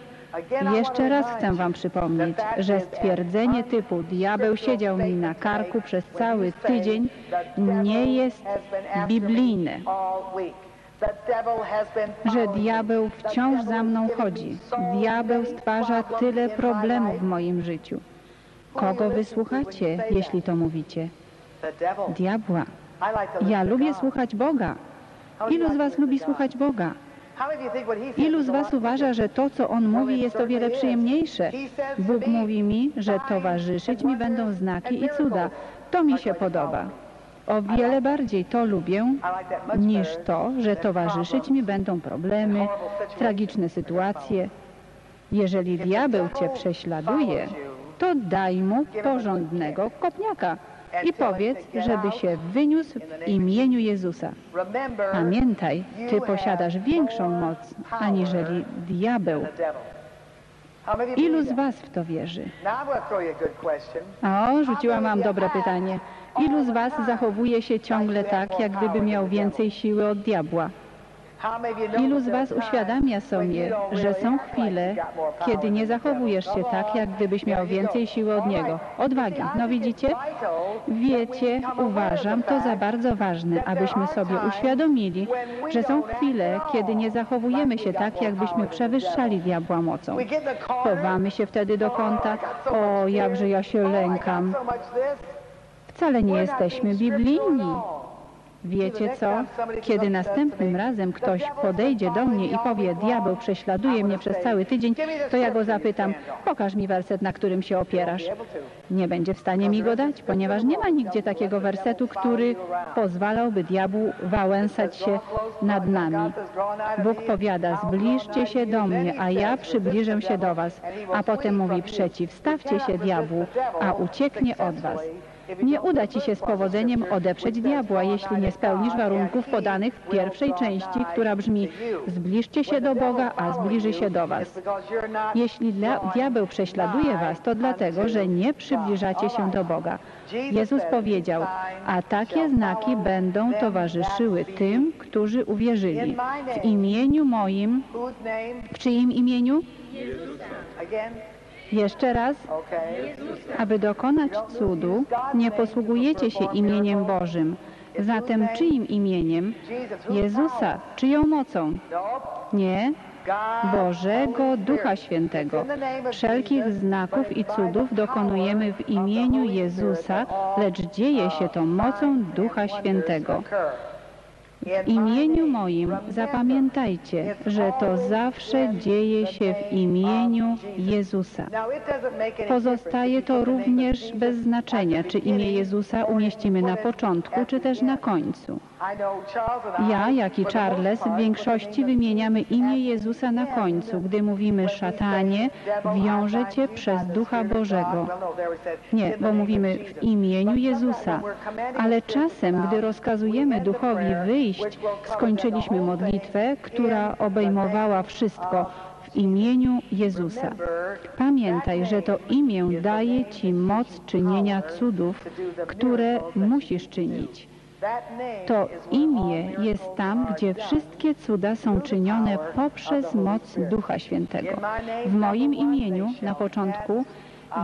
S2: Jeszcze raz chcę Wam przypomnieć, że stwierdzenie typu diabeł siedział mi na karku przez cały tydzień nie jest biblijne że diabeł wciąż za mną chodzi. Diabeł stwarza tyle problemów w moim życiu. Kogo wysłuchacie, jeśli to mówicie? Diabła. Ja lubię słuchać Boga. Ilu z Was lubi słuchać Boga? Ilu z Was uważa, że to, co On mówi, jest o wiele przyjemniejsze? Bóg mówi mi, że towarzyszyć mi będą znaki i cuda. To mi się podoba. O wiele bardziej to lubię niż to, że towarzyszyć mi będą problemy, tragiczne sytuacje. Jeżeli diabeł Cię prześladuje, to daj mu porządnego kopniaka i powiedz, żeby się wyniósł w imieniu Jezusa. Pamiętaj, Ty posiadasz większą moc aniżeli diabeł. Ilu z? Was w to wierzy? O, rzuciłam Wam dobre pytanie. Ilu z Was zachowuje się ciągle tak, jak gdyby miał więcej siły od diabła? Ilu z Was uświadamia sobie, że są chwile, kiedy nie zachowujesz się tak, jak gdybyś miał więcej siły od niego? Odwagi. No widzicie? Wiecie, uważam to za bardzo ważne, abyśmy sobie uświadomili, że są chwile, kiedy nie zachowujemy się tak, jakbyśmy przewyższali diabła mocą. Chowamy się wtedy do kąta.
S3: "Oh, I got so much
S2: O, jakże ja się lękam.
S3: So much this."
S2: Wcale nie jesteśmy biblijni. Wiecie co? Kiedy następnym razem ktoś podejdzie do mnie i powie, diabeł prześladuje mnie przez cały tydzień, to ja go zapytam, pokaż mi werset, na którym się opierasz. Nie będzie w stanie mi go dać, ponieważ nie ma nigdzie takiego wersetu, który pozwalałby diabłu wałęsać się nad nami. Bóg powiada, zbliżcie się do mnie, a ja przybliżę się do was. A potem mówi, przeciwstawcie się diabłu, a ucieknie od was. Nie uda ci się z powodzeniem odeprzeć diabła, jeśli nie spełnisz warunków podanych w pierwszej części, która brzmi zbliżcie się do Boga, a zbliży się do was. Jeśli diabeł prześladuje was, to dlatego, że nie przybliżacie się do Boga. Jezus powiedział, a takie znaki będą towarzyszyły tym, którzy uwierzyli. W imieniu moim, w czyim imieniu?
S3: Again?
S2: Jeszcze raz, aby dokonać cudu, nie posługujecie się imieniem Bożym. Zatem czyim imieniem? Jezusa. Czyją mocą? Nie. Bożego Ducha Świętego. Wszelkich znaków i cudów dokonujemy w imieniu Jezusa, lecz dzieje się to mocą Ducha Świętego. Imieniu moim zapamiętajcie, że to zawsze dzieje się w imieniu Jezusa. Pozostaje to również bez znaczenia, czy imię Jezusa umieścimy na początku, czy też na końcu. Ja, jak i Charles, w większości wymieniamy imię Jezusa na końcu, gdy mówimy szatanie, wiąże cię przez Ducha Bożego. Nie, bo mówimy w imieniu Jezusa. Ale czasem, gdy rozkazujemy duchowi wyjść, skończyliśmy modlitwę, która obejmowała wszystko w imieniu Jezusa. Pamiętaj, że to imię daje ci moc czynienia cudów, które musisz czynić. To imię jest tam, gdzie wszystkie cuda są czynione poprzez moc Ducha Świętego. W moim imieniu na początku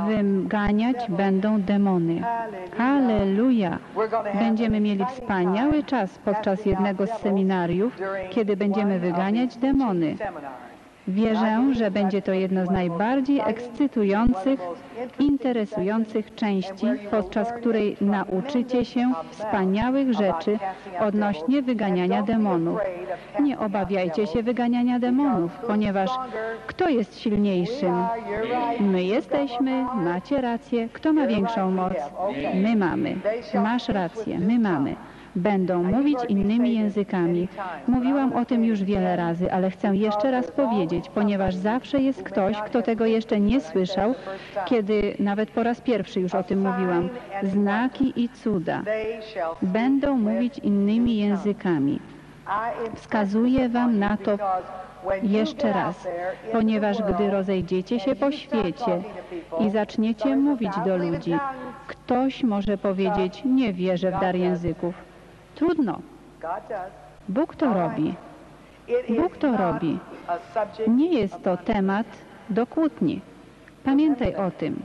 S2: wyganiać będą demony. Halleluja! Będziemy mieli wspaniały czas podczas jednego z seminariów, kiedy będziemy wyganiać demony. Wierzę, że będzie to jedno z najbardziej ekscytujących, interesujących części, podczas której nauczycie się wspaniałych rzeczy odnośnie wyganiania demonów. Nie obawiajcie się wyganiania demonów, ponieważ kto jest silniejszym? My jesteśmy, macie rację. Kto ma większą moc? My mamy. Masz rację, my mamy będą mówić innymi językami. Mówiłam o tym już wiele razy, ale chcę jeszcze raz powiedzieć, ponieważ zawsze jest ktoś, kto tego jeszcze nie słyszał, kiedy nawet po raz pierwszy już o tym mówiłam. Znaki i cuda będą mówić innymi językami. Wskazuję Wam na to jeszcze raz, ponieważ gdy rozejdziecie się po świecie i zaczniecie mówić do ludzi, ktoś może powiedzieć, nie wierzę w dar języków. Trudno. Bóg to robi. Bóg to robi. Nie jest to temat do kłótni. Pamiętaj o tym.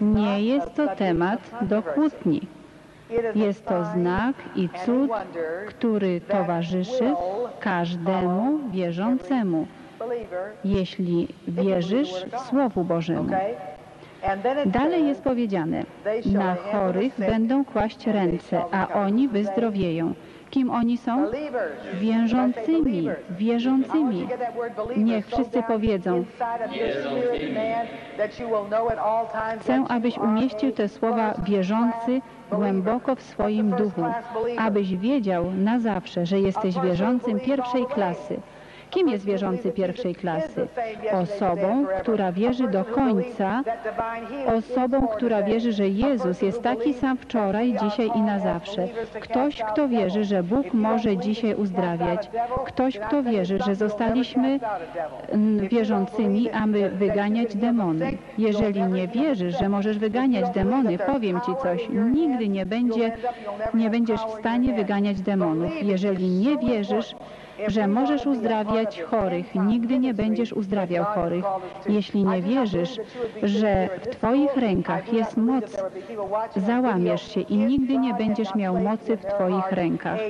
S2: Nie jest to temat do kłótni. Jest to znak i cud, który towarzyszy każdemu wierzącemu, jeśli wierzysz Słowu Bożemu. Dalej jest powiedziane, na chorych będą kłaść ręce, a oni wyzdrowieją. Kim oni są? Wierzącymi, wierzącymi. Niech wszyscy powiedzą, Chcę, abyś umieścił te słowa wierzący głęboko w swoim duchu, abyś wiedział na zawsze, że jesteś wierzącym pierwszej klasy. Kim jest wierzący pierwszej klasy? Osobą, która wierzy do końca, osobą, która wierzy, że Jezus jest taki sam wczoraj, dzisiaj i na zawsze. Ktoś, kto wierzy, że Bóg może dzisiaj uzdrawiać. Ktoś, kto wierzy, że zostaliśmy wierzącymi, aby wyganiać demony. Jeżeli nie wierzysz, że możesz wyganiać demony, powiem Ci coś, nigdy nie, będzie, nie będziesz w stanie wyganiać demonów. Jeżeli nie wierzysz, że możesz uzdrawiać chorych, nigdy nie będziesz uzdrawiał chorych. Jeśli nie wierzysz, że w Twoich rękach jest moc, załamiesz się i nigdy nie będziesz miał mocy w Twoich rękach.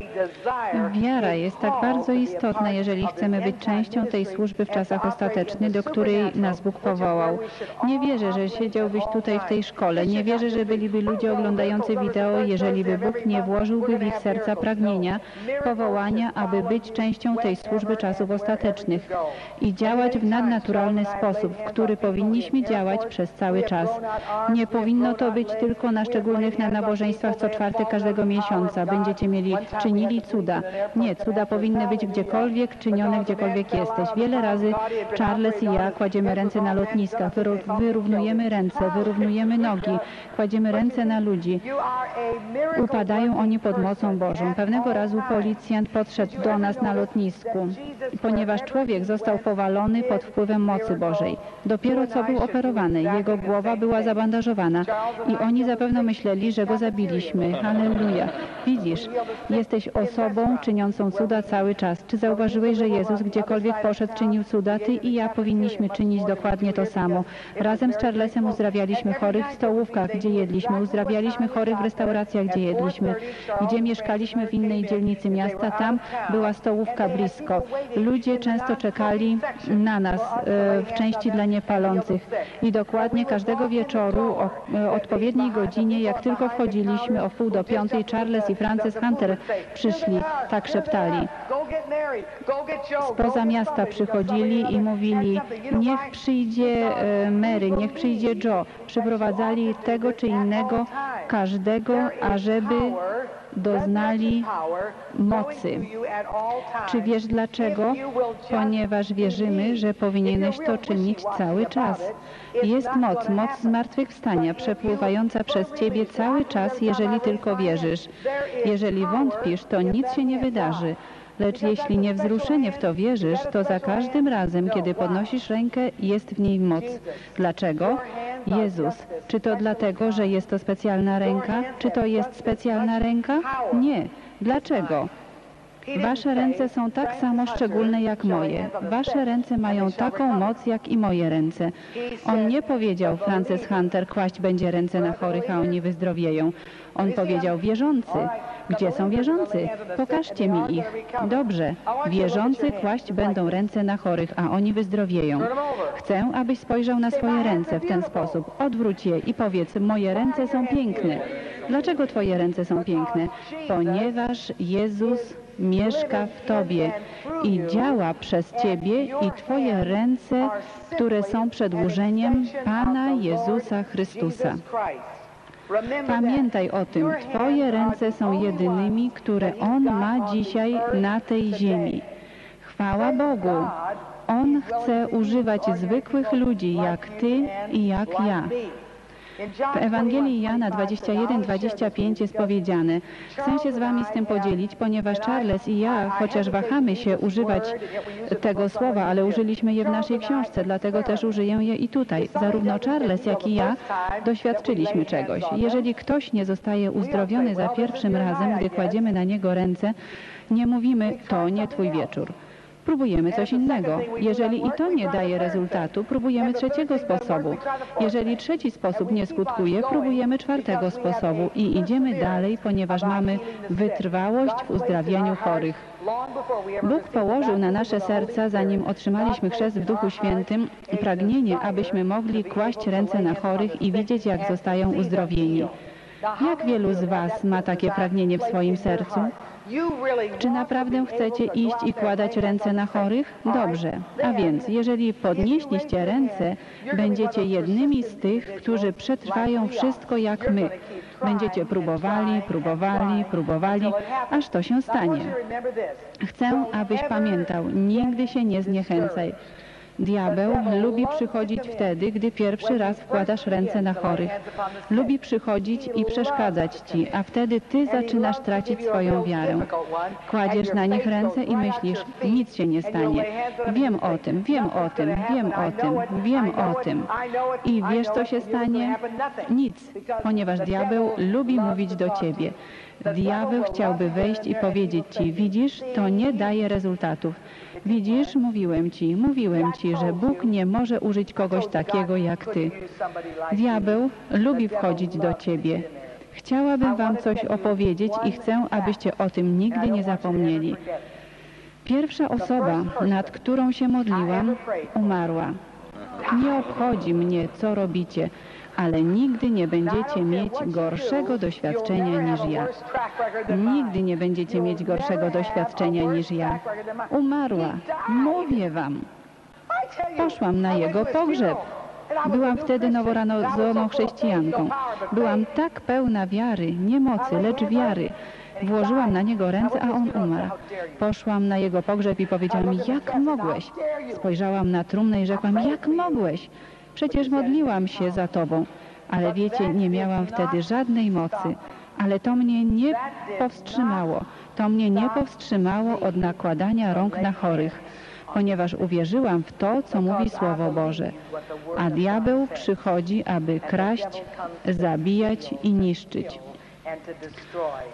S2: Wiara jest tak bardzo istotna, jeżeli chcemy być częścią tej służby w czasach ostatecznych, do której nas Bóg powołał. Nie wierzę, że siedziałbyś tutaj w tej szkole. Nie wierzę, że byliby ludzie oglądający wideo, jeżeli by Bóg nie włożyłby w ich serca pragnienia, powołania, aby być częścią tej służby czasów ostatecznych i działać w nadnaturalny sposób, w który powinniśmy działać przez cały czas. Nie powinno to być tylko na szczególnych na nabożeństwach co czwartek każdego miesiąca. Będziecie mieli, czynili cuda. Nie, cuda powinny być gdziekolwiek, czynione gdziekolwiek jesteś. Wiele razy Charles i ja kładziemy ręce na lotniskach, wyró- wyrównujemy ręce, wyrównujemy nogi, kładziemy ręce na ludzi. Upadają oni pod mocą Bożą. Pewnego razu policjant podszedł do nas na lotnisku, ponieważ człowiek został powalony pod wpływem mocy Bożej. Dopiero co był operowany, jego głowa była zabandażowana i oni zapewne myśleli, że go zabiliśmy. Halleluja. Widzisz, jesteś osobą czyniącą cuda cały czas. Czy zauważyłeś, że Jezus gdziekolwiek poszedł, czynił cuda? Ty i ja powinniśmy czynić dokładnie to samo. Razem z Charlesem uzdrawialiśmy chorych w stołówkach, gdzie jedliśmy, uzdrawialiśmy chorych w restauracjach, gdzie jedliśmy, gdzie mieszkaliśmy w innej dzielnicy miasta. Tam była stołówka blisko. Ludzie często czekali na nas e, w części dla niepalących i dokładnie każdego wieczoru o e, odpowiedniej godzinie, jak tylko wchodziliśmy o wpół do piątej, Charles i Francis Hunter przyszli, tak szeptali. Spoza miasta przychodzili i mówili, niech przyjdzie e, Mary, niech przyjdzie Joe. Przyprowadzali tego czy innego, każdego, ażeby doznali mocy. Czy wiesz dlaczego? Ponieważ wierzymy, że powinieneś to czynić cały czas. Jest moc, moc zmartwychwstania przepływająca przez Ciebie cały czas, jeżeli tylko wierzysz. Jeżeli wątpisz, to nic się nie wydarzy. Lecz jeśli niewzruszenie w to wierzysz, to za każdym razem, kiedy podnosisz rękę, jest w niej moc. Dlaczego? Jezus. Czy to dlatego, że jest to specjalna ręka? Czy to jest specjalna ręka? Nie. Dlaczego? Wasze ręce są tak samo szczególne jak moje. Wasze ręce mają taką moc jak i moje ręce. On nie powiedział, Francis Hunter, kłaść będzie ręce na chorych, a oni wyzdrowieją. On powiedział, wierzący. Gdzie są wierzący? Pokażcie mi ich. Dobrze. Wierzący kłaść będą ręce na chorych, a oni wyzdrowieją. Chcę, abyś spojrzał na swoje ręce w ten sposób. Odwróć je i powiedz, moje ręce są piękne. Dlaczego twoje ręce są piękne? Ponieważ Jezus mieszka w Tobie i działa przez Ciebie i Twoje ręce, które są przedłużeniem Pana Jezusa Chrystusa. Pamiętaj o tym, Twoje ręce są jedynymi, które On ma dzisiaj na tej ziemi. Chwała Bogu. On chce używać zwykłych ludzi jak Ty i jak ja. W Ewangelii Jana 21-25 jest powiedziane, chcę się z Wami z tym podzielić, ponieważ Charles i ja, chociaż wahamy się używać tego słowa, ale użyliśmy je w naszej książce, dlatego też użyję je i tutaj. Zarówno Charles, jak i ja doświadczyliśmy czegoś. Jeżeli ktoś nie zostaje uzdrowiony za pierwszym razem, gdy kładziemy na niego ręce, nie mówimy, to nie Twój wieczór. Próbujemy coś innego. Jeżeli i to nie daje rezultatu, próbujemy trzeciego sposobu. Jeżeli trzeci sposób nie skutkuje, próbujemy czwartego sposobu i idziemy dalej, ponieważ mamy wytrwałość w uzdrawianiu chorych. Bóg położył na nasze serca, zanim otrzymaliśmy chrzest w Duchu Świętym, pragnienie, abyśmy mogli kłaść ręce na chorych i widzieć, jak zostają uzdrowieni. Jak wielu z Was ma takie pragnienie w swoim sercu? Czy naprawdę chcecie iść i kładać ręce na chorych? Dobrze. A więc, jeżeli podnieśliście ręce, będziecie jednymi z tych, którzy przetrwają wszystko jak my. Będziecie próbowali, próbowali, próbowali, aż to się stanie. Chcę, abyś pamiętał, nigdy się nie zniechęcaj. Diabeł lubi przychodzić wtedy, gdy pierwszy raz wkładasz ręce na chorych. Lubi przychodzić i przeszkadzać ci, a wtedy ty zaczynasz tracić swoją wiarę. Kładziesz na nich ręce i myślisz, nic się nie stanie. Wiem o tym, wiem o tym, wiem o tym, wiem o tym. I wiesz, co się stanie? Nic, ponieważ diabeł lubi mówić do ciebie. Diabeł chciałby wejść i powiedzieć ci, widzisz, to nie daje rezultatów. Widzisz, mówiłem ci, mówiłem ci, że Bóg nie może użyć kogoś takiego jak ty. Diabeł lubi wchodzić do ciebie. Chciałabym wam coś opowiedzieć i chcę, abyście o tym nigdy nie zapomnieli. Pierwsza osoba, nad którą się modliłam, umarła. Nie obchodzi mnie, co robicie, ale nigdy nie będziecie mieć gorszego doświadczenia niż ja. Nigdy nie będziecie mieć gorszego doświadczenia niż ja. Umarła. Mówię wam. Poszłam na jego pogrzeb. Byłam wtedy nowonarodzoną chrześcijanką. Byłam tak pełna wiary, nie mocy, lecz wiary. Włożyłam na niego ręce, a on umarł. Poszłam na jego pogrzeb i powiedziałam, jak mogłeś? Spojrzałam na trumnę i rzekłam, jak mogłeś? Przecież modliłam się za tobą. Ale wiecie, nie miałam wtedy żadnej mocy. Ale to mnie nie powstrzymało. To mnie nie powstrzymało od nakładania rąk na chorych, ponieważ uwierzyłam w to, co mówi Słowo Boże. A diabeł przychodzi, aby kraść, zabijać i niszczyć.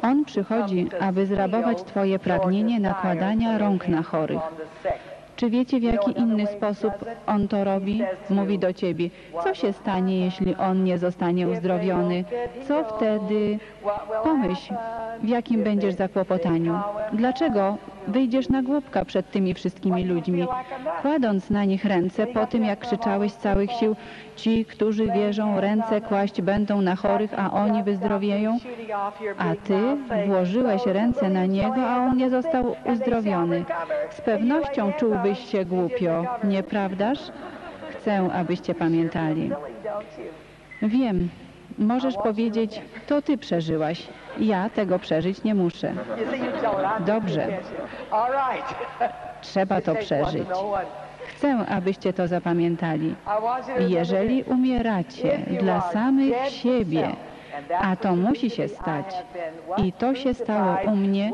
S2: On przychodzi, aby zrabować Twoje pragnienie nakładania rąk na chorych. Czy wiecie, w jaki inny sposób on to robi? Mówi do ciebie, co się stanie, jeśli on nie zostanie uzdrowiony? Co wtedy? Pomyśl, w jakim będziesz zakłopotaniu. Dlaczego wyjdziesz na głupka przed tymi wszystkimi ludźmi, kładąc na nich ręce po tym, jak krzyczałeś z całych sił, ci, którzy wierzą, ręce kłaść będą na chorych, a oni wyzdrowieją? A ty włożyłeś ręce na niego, a on nie został uzdrowiony. Z pewnością czułbyś się głupio, nieprawdaż? Chcę, abyście pamiętali. Wiem, możesz powiedzieć, to ty przeżyłaś. Ja tego przeżyć nie muszę. Dobrze. Trzeba to przeżyć. Chcę, abyście to zapamiętali. Jeżeli umieracie dla samych siebie, a to musi się stać. I to się stało u mnie.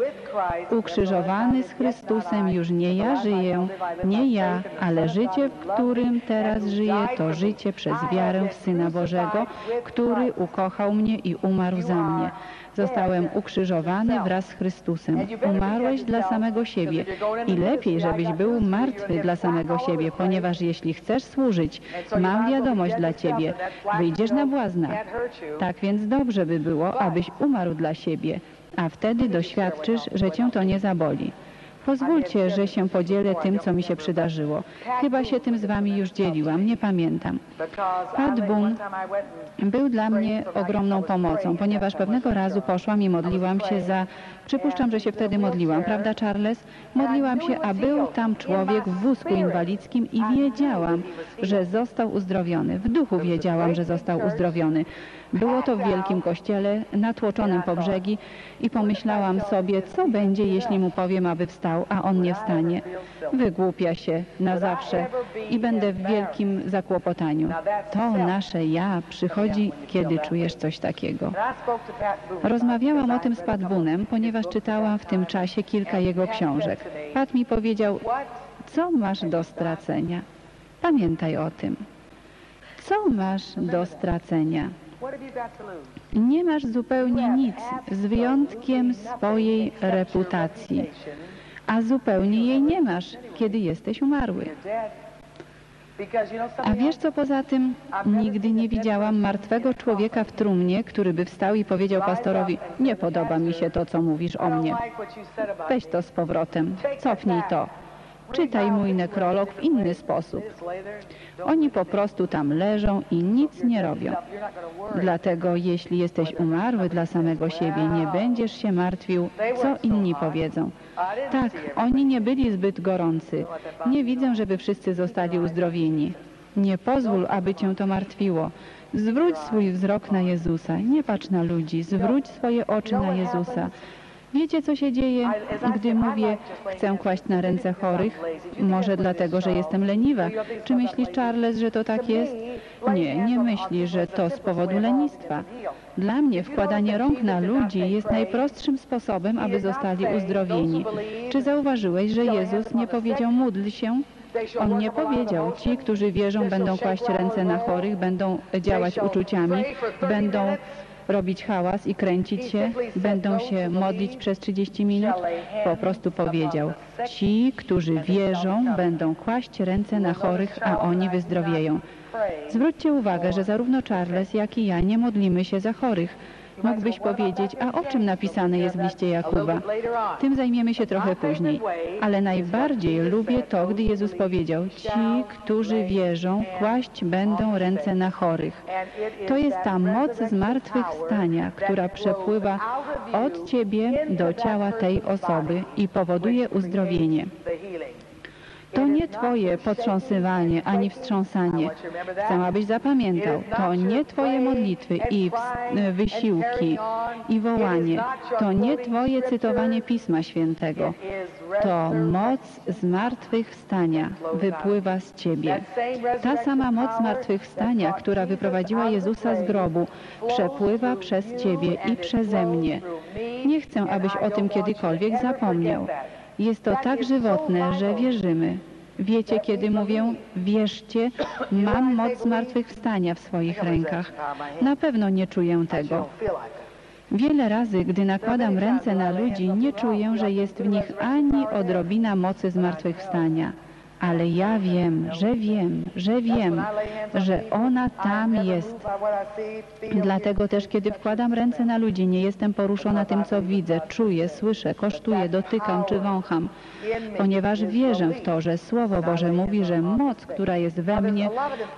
S2: Ukrzyżowany z Chrystusem już nie ja żyję, nie ja, ale życie, w którym teraz żyję, to życie przez wiarę w Syna Bożego, który ukochał mnie i umarł za mnie. Zostałem ukrzyżowany wraz z Chrystusem. Umarłeś dla samego siebie i lepiej, żebyś był martwy dla samego siebie, ponieważ jeśli chcesz służyć, mam wiadomość dla ciebie. Wyjdziesz na błazna. Tak więc dobrze by było, abyś umarł dla siebie, a wtedy doświadczysz, że cię to nie zaboli. Pozwólcie, że się podzielę tym, co mi się przydarzyło. Chyba się tym z wami już dzieliłam, nie pamiętam. Pat Boone był dla mnie ogromną pomocą, ponieważ pewnego razu poszłam i modliłam się za... Przypuszczam, że się wtedy modliłam, prawda Charles? Modliłam się, a był tam człowiek w wózku inwalidzkim i wiedziałam, że został uzdrowiony. W duchu wiedziałam, że został uzdrowiony. Było to w wielkim kościele, natłoczonym po brzegi i pomyślałam sobie, co będzie, jeśli mu powiem, aby wstał, a on nie wstanie. Wygłupia się na zawsze i będę w wielkim zakłopotaniu. To nasze ja przychodzi, kiedy czujesz coś takiego. Rozmawiałam o tym z Pat Boonem, ponieważ czytałam w tym czasie kilka jego książek. Pat mi powiedział, co masz do stracenia? Pamiętaj o tym. Co masz do stracenia? Nie masz zupełnie nic, z wyjątkiem swojej reputacji, a zupełnie jej nie masz, kiedy jesteś umarły. A wiesz co poza tym? Nigdy nie widziałam martwego człowieka w trumnie, który by wstał i powiedział pastorowi, nie podoba mi się to, co mówisz o mnie. Weź to z powrotem, cofnij to. Czytaj mój nekrolog w inny sposób. Oni po prostu tam leżą i nic nie robią. Dlatego jeśli jesteś umarły dla samego siebie, nie będziesz się martwił, co inni powiedzą. Tak, oni nie byli zbyt gorący. Nie widzę, żeby wszyscy zostali uzdrowieni. Nie pozwól, aby cię to martwiło. Zwróć swój wzrok na Jezusa. Nie patrz na ludzi. Zwróć swoje oczy na Jezusa. Wiecie, co się dzieje, gdy mówię, chcę kłaść na ręce chorych? Może dlatego, że jestem leniwa. Czy myślisz, Charles, że to tak jest? Nie, nie myśli, że to z powodu lenistwa. Dla mnie wkładanie rąk na ludzi jest najprostszym sposobem, aby zostali uzdrowieni. Czy zauważyłeś, że Jezus nie powiedział módl się? On nie powiedział, ci, którzy wierzą, będą kłaść ręce na chorych, będą działać uczuciami, będą robić hałas i kręcić się, będą się modlić przez 30 minut? Po prostu powiedział, ci, którzy wierzą, będą kłaść ręce na chorych, a oni wyzdrowieją. Zwróćcie uwagę, że zarówno Charles, jak i ja nie modlimy się za chorych. Mógłbyś powiedzieć, a o czym napisane jest w liście Jakuba? Tym zajmiemy się trochę później. Ale najbardziej lubię to, gdy Jezus powiedział, ci, którzy wierzą, kłaść będą ręce na chorych. To jest ta moc zmartwychwstania, która przepływa od Ciebie do ciała tej osoby i powoduje uzdrowienie. To nie Twoje potrząsywanie ani wstrząsanie. Chcę, abyś zapamiętał, to nie Twoje modlitwy i ws- wysiłki i wołanie. To nie Twoje cytowanie Pisma Świętego. To moc zmartwychwstania wypływa z Ciebie. Ta sama moc zmartwychwstania, która wyprowadziła Jezusa z grobu, przepływa przez Ciebie i przeze mnie. Nie chcę, abyś o tym kiedykolwiek zapomniał. Jest to tak żywotne, że wierzymy. Wiecie, kiedy mówię, wierzcie, mam moc zmartwychwstania w swoich rękach. Na pewno nie czuję tego. Wiele razy, gdy nakładam ręce na ludzi, nie czuję, że jest w nich ani odrobina mocy zmartwychwstania. Ale ja wiem, że wiem, że wiem, że ona tam jest. Dlatego też, kiedy wkładam ręce na ludzi, nie jestem poruszona tym, co widzę, czuję, słyszę, kosztuję, dotykam czy wącham, ponieważ wierzę w to, że Słowo Boże mówi, że moc, która jest we mnie,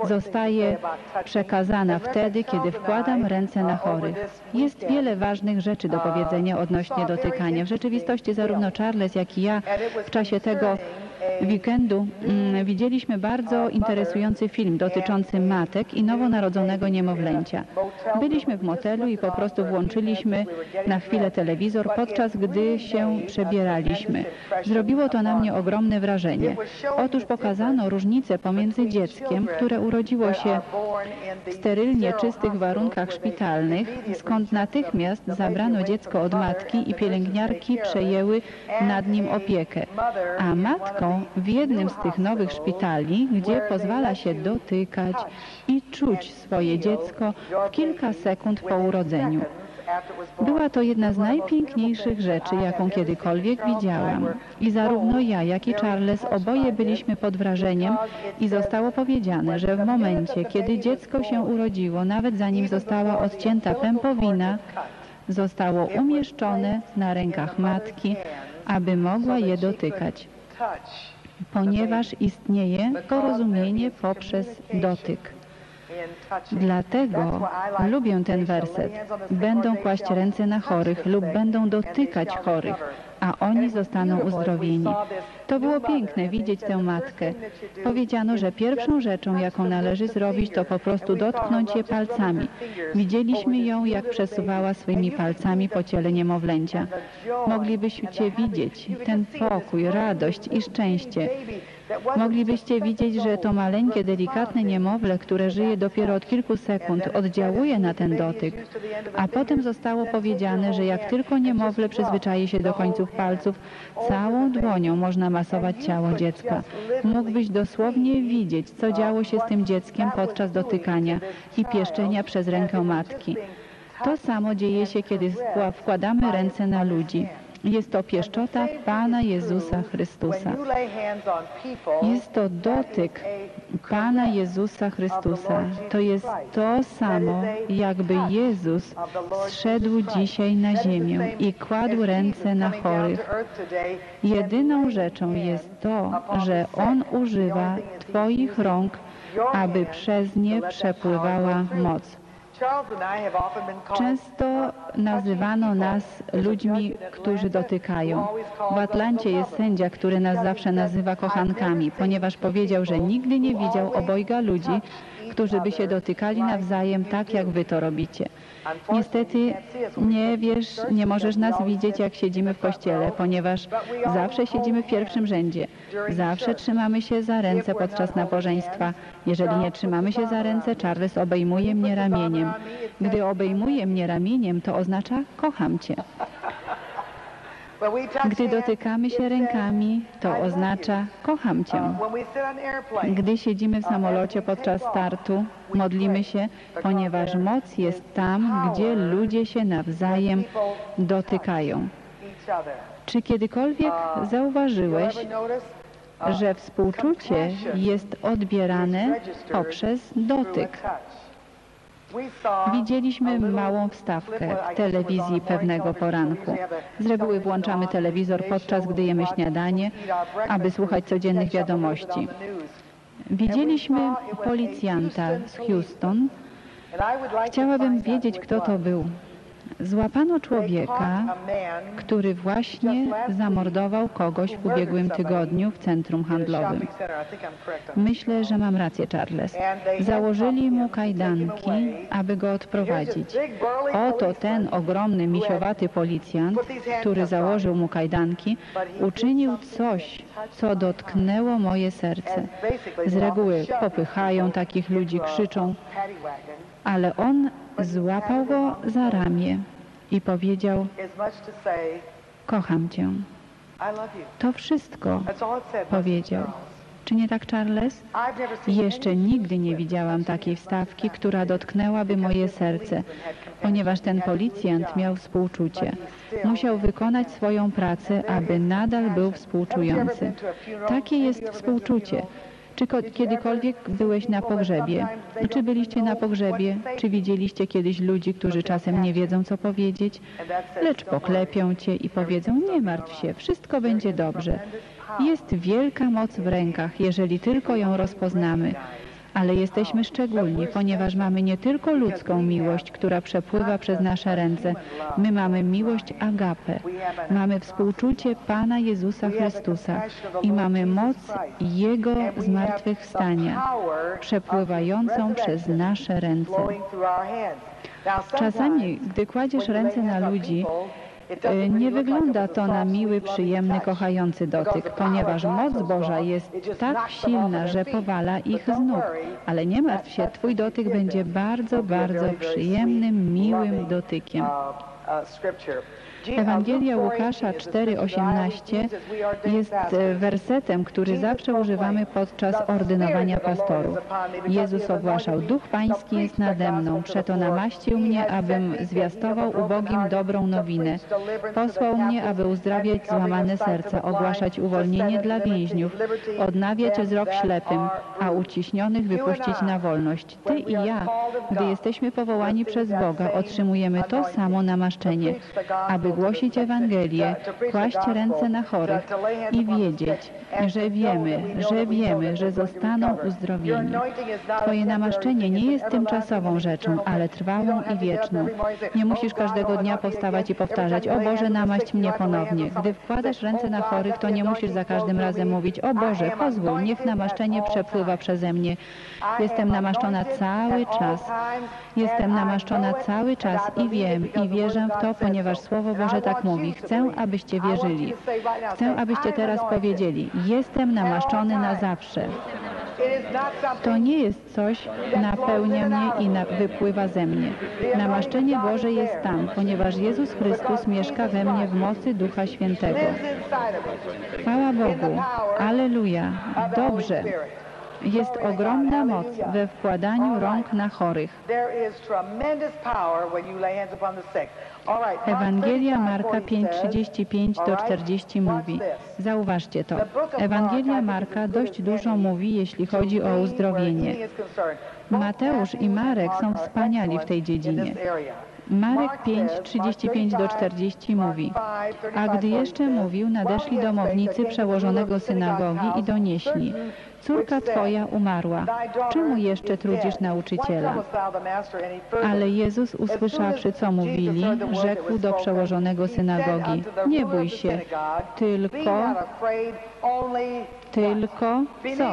S2: zostaje przekazana wtedy, kiedy wkładam ręce na chorych. Jest wiele ważnych rzeczy do powiedzenia odnośnie dotykania. W rzeczywistości zarówno Charles, jak i ja w czasie tego weekendu mm, widzieliśmy bardzo interesujący film dotyczący matek i nowonarodzonego niemowlęcia. Byliśmy w motelu i po prostu włączyliśmy na chwilę telewizor, podczas gdy się przebieraliśmy. Zrobiło to na mnie ogromne wrażenie. Otóż pokazano różnicę pomiędzy dzieckiem, które urodziło się w sterylnie czystych warunkach szpitalnych, skąd natychmiast zabrano dziecko od matki i pielęgniarki przejęły nad nim opiekę, a matką w jednym z tych nowych szpitali, gdzie pozwala się dotykać i czuć swoje dziecko w kilka sekund po urodzeniu. Była to jedna z najpiękniejszych rzeczy, jaką kiedykolwiek widziałam. I zarówno ja, jak i Charles oboje byliśmy pod wrażeniem i zostało powiedziane, że w momencie, kiedy dziecko się urodziło, nawet zanim została odcięta pępowina, zostało umieszczone na rękach matki, aby mogła je dotykać ponieważ istnieje porozumienie poprzez dotyk. Dlatego lubię ten werset. Będą kłaść ręce na chorych lub będą dotykać chorych, a oni zostaną uzdrowieni. To było piękne widzieć tę matkę. Powiedziano, że pierwszą rzeczą, jaką należy zrobić, to po prostu dotknąć je palcami. Widzieliśmy ją, jak przesuwała swoimi palcami po ciele niemowlęcia. Moglibyście widzieć ten pokój, radość i szczęście. Moglibyście widzieć, że to maleńkie, delikatne niemowlę, które żyje dopiero od kilku sekund, oddziałuje na ten dotyk. A potem zostało powiedziane, że jak tylko niemowlę przyzwyczai się do końców palców, całą dłonią można masować ciało dziecka. Mógłbyś dosłownie widzieć, co działo się z tym dzieckiem podczas dotykania i pieszczenia przez rękę matki. To samo dzieje się, kiedy wkładamy ręce na ludzi. Jest to pieszczota Pana Jezusa Chrystusa. Jest to dotyk Pana Jezusa Chrystusa. To jest to samo, jakby Jezus zszedł dzisiaj na ziemię i kładł ręce na chorych. Jedyną rzeczą jest to, że On używa Twoich rąk, aby przez nie przepływała moc. Często nazywano nas ludźmi, którzy dotykają. W Atlancie jest sędzia, który nas zawsze nazywa kochankami, ponieważ powiedział, że nigdy nie widział obojga ludzi, którzy by się dotykali nawzajem tak, jak wy to robicie. Niestety nie wiesz, nie możesz nas widzieć, jak siedzimy w kościele, ponieważ zawsze siedzimy w pierwszym rzędzie. Zawsze trzymamy się za ręce podczas nabożeństwa. Jeżeli nie trzymamy się za ręce, Charles obejmuje mnie ramieniem. Gdy obejmuje mnie ramieniem, to oznacza kocham cię. Gdy dotykamy się rękami, to oznacza kocham cię. Gdy siedzimy w samolocie podczas startu, modlimy się, ponieważ moc jest tam, gdzie ludzie się nawzajem dotykają. Czy kiedykolwiek zauważyłeś, że współczucie jest odbierane poprzez dotyk? Widzieliśmy małą wstawkę w telewizji pewnego poranku. Z reguły włączamy telewizor podczas gdy jemy śniadanie, aby słuchać codziennych wiadomości. Widzieliśmy policjanta z Houston. Chciałabym wiedzieć, kto to był. Złapano człowieka, który właśnie zamordował kogoś w ubiegłym tygodniu w centrum handlowym. Myślę, że mam rację, Charles. Założyli mu kajdanki, aby go odprowadzić. Oto ten ogromny, misiowaty policjant, który założył mu kajdanki, uczynił coś, co dotknęło moje serce. Z reguły popychają takich ludzi, krzyczą, ale on złapał go za ramię i powiedział, kocham cię. To wszystko powiedział. Czy nie tak, Charles? Jeszcze nigdy nie widziałam takiej wstawki, która dotknęłaby moje serce, ponieważ ten policjant miał współczucie. Musiał wykonać swoją pracę, aby nadal był współczujący. Takie jest współczucie. Czy ko- kiedykolwiek byłeś na pogrzebie? Czy byliście na pogrzebie? Czy widzieliście kiedyś ludzi, którzy czasem nie wiedzą, co powiedzieć, lecz poklepią cię i powiedzą, nie martw się, wszystko będzie dobrze. Jest wielka moc w rękach, jeżeli tylko ją rozpoznamy. Ale jesteśmy szczególni, ponieważ mamy nie tylko ludzką miłość, która przepływa przez nasze ręce. My mamy miłość agape. Mamy współczucie Pana Jezusa Chrystusa i mamy moc Jego zmartwychwstania, przepływającą przez nasze ręce. Czasami, gdy kładziesz ręce na ludzi, nie wygląda to na miły, przyjemny, kochający dotyk, ponieważ moc Boża jest tak silna, że powala ich z nóg. Ale nie martw się, Twój dotyk będzie bardzo, bardzo przyjemnym, miłym dotykiem. Ewangelia Łukasza 4:18 jest e, wersetem, który zawsze używamy podczas ordynowania pastorów. Jezus ogłaszał, Duch Pański jest nade mną, przeto namaścił mnie, abym zwiastował ubogim dobrą nowinę. Posłał mnie, aby uzdrawiać złamane serca, ogłaszać uwolnienie dla więźniów, odnawiać wzrok ślepym, a uciśnionych wypuścić na wolność. Ty i ja, gdy jesteśmy powołani przez Boga, otrzymujemy to samo namaszczenie, aby głosić Ewangelię, kłaść ręce na chorych i wiedzieć, że wiemy, że wiemy, że zostaną uzdrowieni. Twoje namaszczenie nie jest tymczasową rzeczą, ale trwałą i wieczną. Nie musisz każdego dnia powstawać i powtarzać, o Boże, namaść mnie ponownie. Gdy wkładasz ręce na chorych, to nie musisz za każdym razem mówić, o Boże, pozwól, niech namaszczenie przepływa przeze mnie. Jestem namaszczona cały czas. Jestem namaszczona cały czas i wiem, i wierzę w to, ponieważ Słowo Boże tak mówi. Chcę, abyście wierzyli. Chcę, abyście teraz powiedzieli, jestem namaszczony na zawsze. To nie jest coś, napełnia mnie i na, wypływa ze mnie. Namaszczenie Boże jest tam, ponieważ Jezus Chrystus mieszka we mnie w mocy Ducha Świętego. Chwała Bogu. Aleluja. Dobrze. Jest ogromna moc we wkładaniu rąk na chorych. Ewangelia Marka 5:35 do 40 mówi. Zauważcie to. Ewangelia Marka dość dużo mówi, jeśli chodzi o uzdrowienie. Mateusz i Marek są wspaniali w tej dziedzinie. Marek 5, 35 do 40 mówi A gdy jeszcze mówił, nadeszli domownicy przełożonego synagogi i donieśli Córka twoja umarła. Czemu jeszcze trudzisz nauczyciela? Ale Jezus usłyszawszy, co mówili, rzekł do przełożonego synagogi Nie bój się, tylko, tylko co?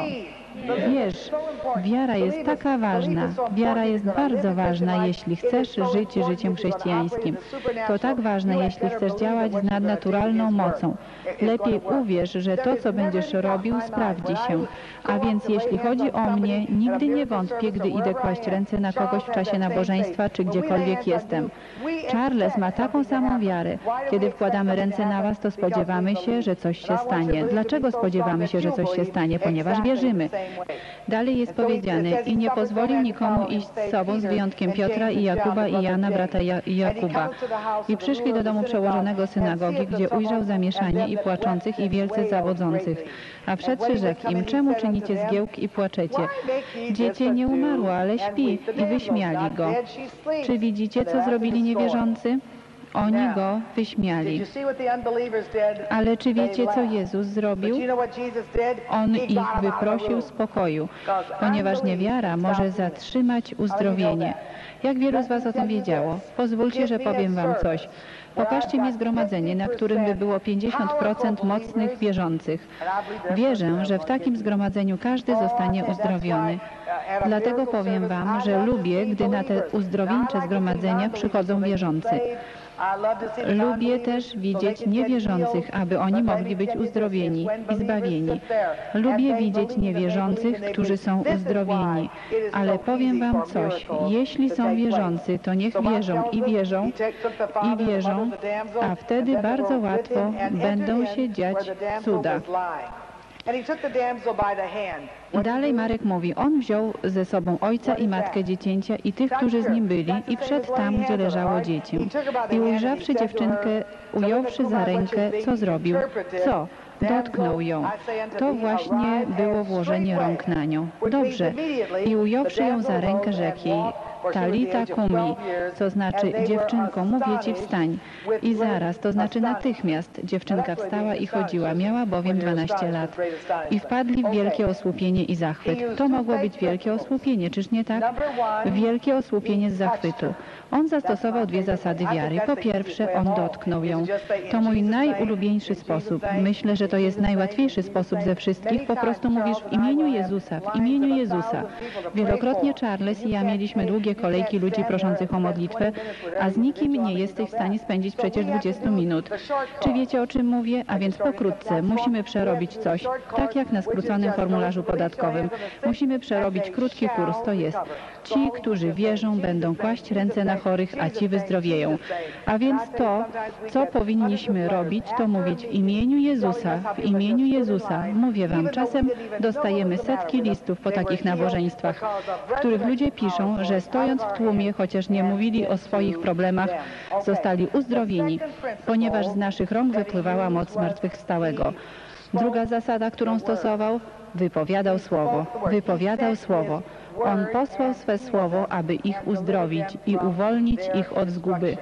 S2: Wiesz, wiara jest taka ważna, wiara jest bardzo ważna, jeśli chcesz żyć życiem chrześcijańskim. To tak ważne, jeśli chcesz działać z nadnaturalną mocą. Lepiej uwierz, że to, co będziesz robił, sprawdzi się. A więc jeśli chodzi o mnie, nigdy nie wątpię, gdy idę kłaść ręce na kogoś w czasie nabożeństwa, czy gdziekolwiek jestem. Charles ma taką samą wiarę. Kiedy wkładamy ręce na was, to spodziewamy się, że coś się stanie. Dlaczego spodziewamy się, że coś się stanie? Ponieważ wierzymy. Dalej jest powiedziane, i nie pozwolił nikomu iść z sobą z wyjątkiem Piotra i Jakuba i Jana, brata ja Jakuba. I przyszli do domu przełożonego synagogi, gdzie ujrzał zamieszanie i płaczących i wielce zawodzących. A wszedłszy rzekł im, czemu czynicie zgiełk i płaczecie? Dziecię nie umarło, ale śpi. I wyśmiali go. Czy widzicie, co zrobili niewierzący? Oni go wyśmiali. Ale czy wiecie, co Jezus zrobił? On ich wyprosił z pokoju, ponieważ niewiara może zatrzymać uzdrowienie. Jak wielu z Was o tym wiedziało? Pozwólcie, że powiem Wam coś. Pokażcie mi zgromadzenie, na którym by było 50% mocnych wierzących. Wierzę, że w takim zgromadzeniu każdy zostanie uzdrowiony. Dlatego powiem Wam, że lubię, gdy na te uzdrowieńcze zgromadzenia przychodzą wierzący. Lubię też widzieć niewierzących, aby oni mogli być uzdrowieni i zbawieni. Lubię widzieć niewierzących, którzy są uzdrowieni. Ale powiem Wam coś. Jeśli są wierzący, to niech wierzą i wierzą i wierzą, a wtedy bardzo łatwo będą się dziać cuda. Dalej Marek mówi, on wziął ze sobą ojca i matkę dziecięcia i tych, którzy z nim byli i wszedł tam, gdzie leżało dziecię. I ujrzawszy dziewczynkę, ująwszy za rękę, co zrobił? Co? Dotknął ją. To właśnie było włożenie rąk na nią. Dobrze. I ująwszy ją za rękę, rzekł jej, Talita kumi, co znaczy dziewczynko, mówię ci wstań. I zaraz, to znaczy natychmiast, dziewczynka wstała i chodziła, miała bowiem 12 lat. I wpadli w wielkie osłupienie i zachwyt. To mogło być wielkie osłupienie, czyż nie tak? Wielkie osłupienie z zachwytu. On zastosował dwie zasady wiary. Po pierwsze, on dotknął ją. To mój najulubieńszy sposób. Myślę, że to jest najłatwiejszy sposób ze wszystkich. Po prostu mówisz w imieniu Jezusa, w imieniu Jezusa. Wielokrotnie Charles i ja mieliśmy długie kolejki ludzi proszących o modlitwę, a z nikim nie jesteś w stanie spędzić przecież 20 minut. Czy wiecie o czym mówię? A więc pokrótce, musimy przerobić coś, tak jak na skróconym formularzu podatkowym. Musimy przerobić krótki kurs, to jest Ci, którzy wierzą, będą kłaść ręce na chorych, a ci wyzdrowieją. A więc to, co powinniśmy robić, to mówić w imieniu Jezusa, w imieniu Jezusa. Mówię wam, czasem dostajemy setki listów po takich nabożeństwach, w których ludzie piszą, że stojąc w tłumie, chociaż nie mówili o swoich problemach, zostali uzdrowieni, ponieważ z naszych rąk wypływała moc zmartwychwstałego. Druga zasada, którą stosował, wypowiadał słowo, wypowiadał słowo. On posłał swe słowo, aby ich uzdrowić i uwolnić ich od zguby.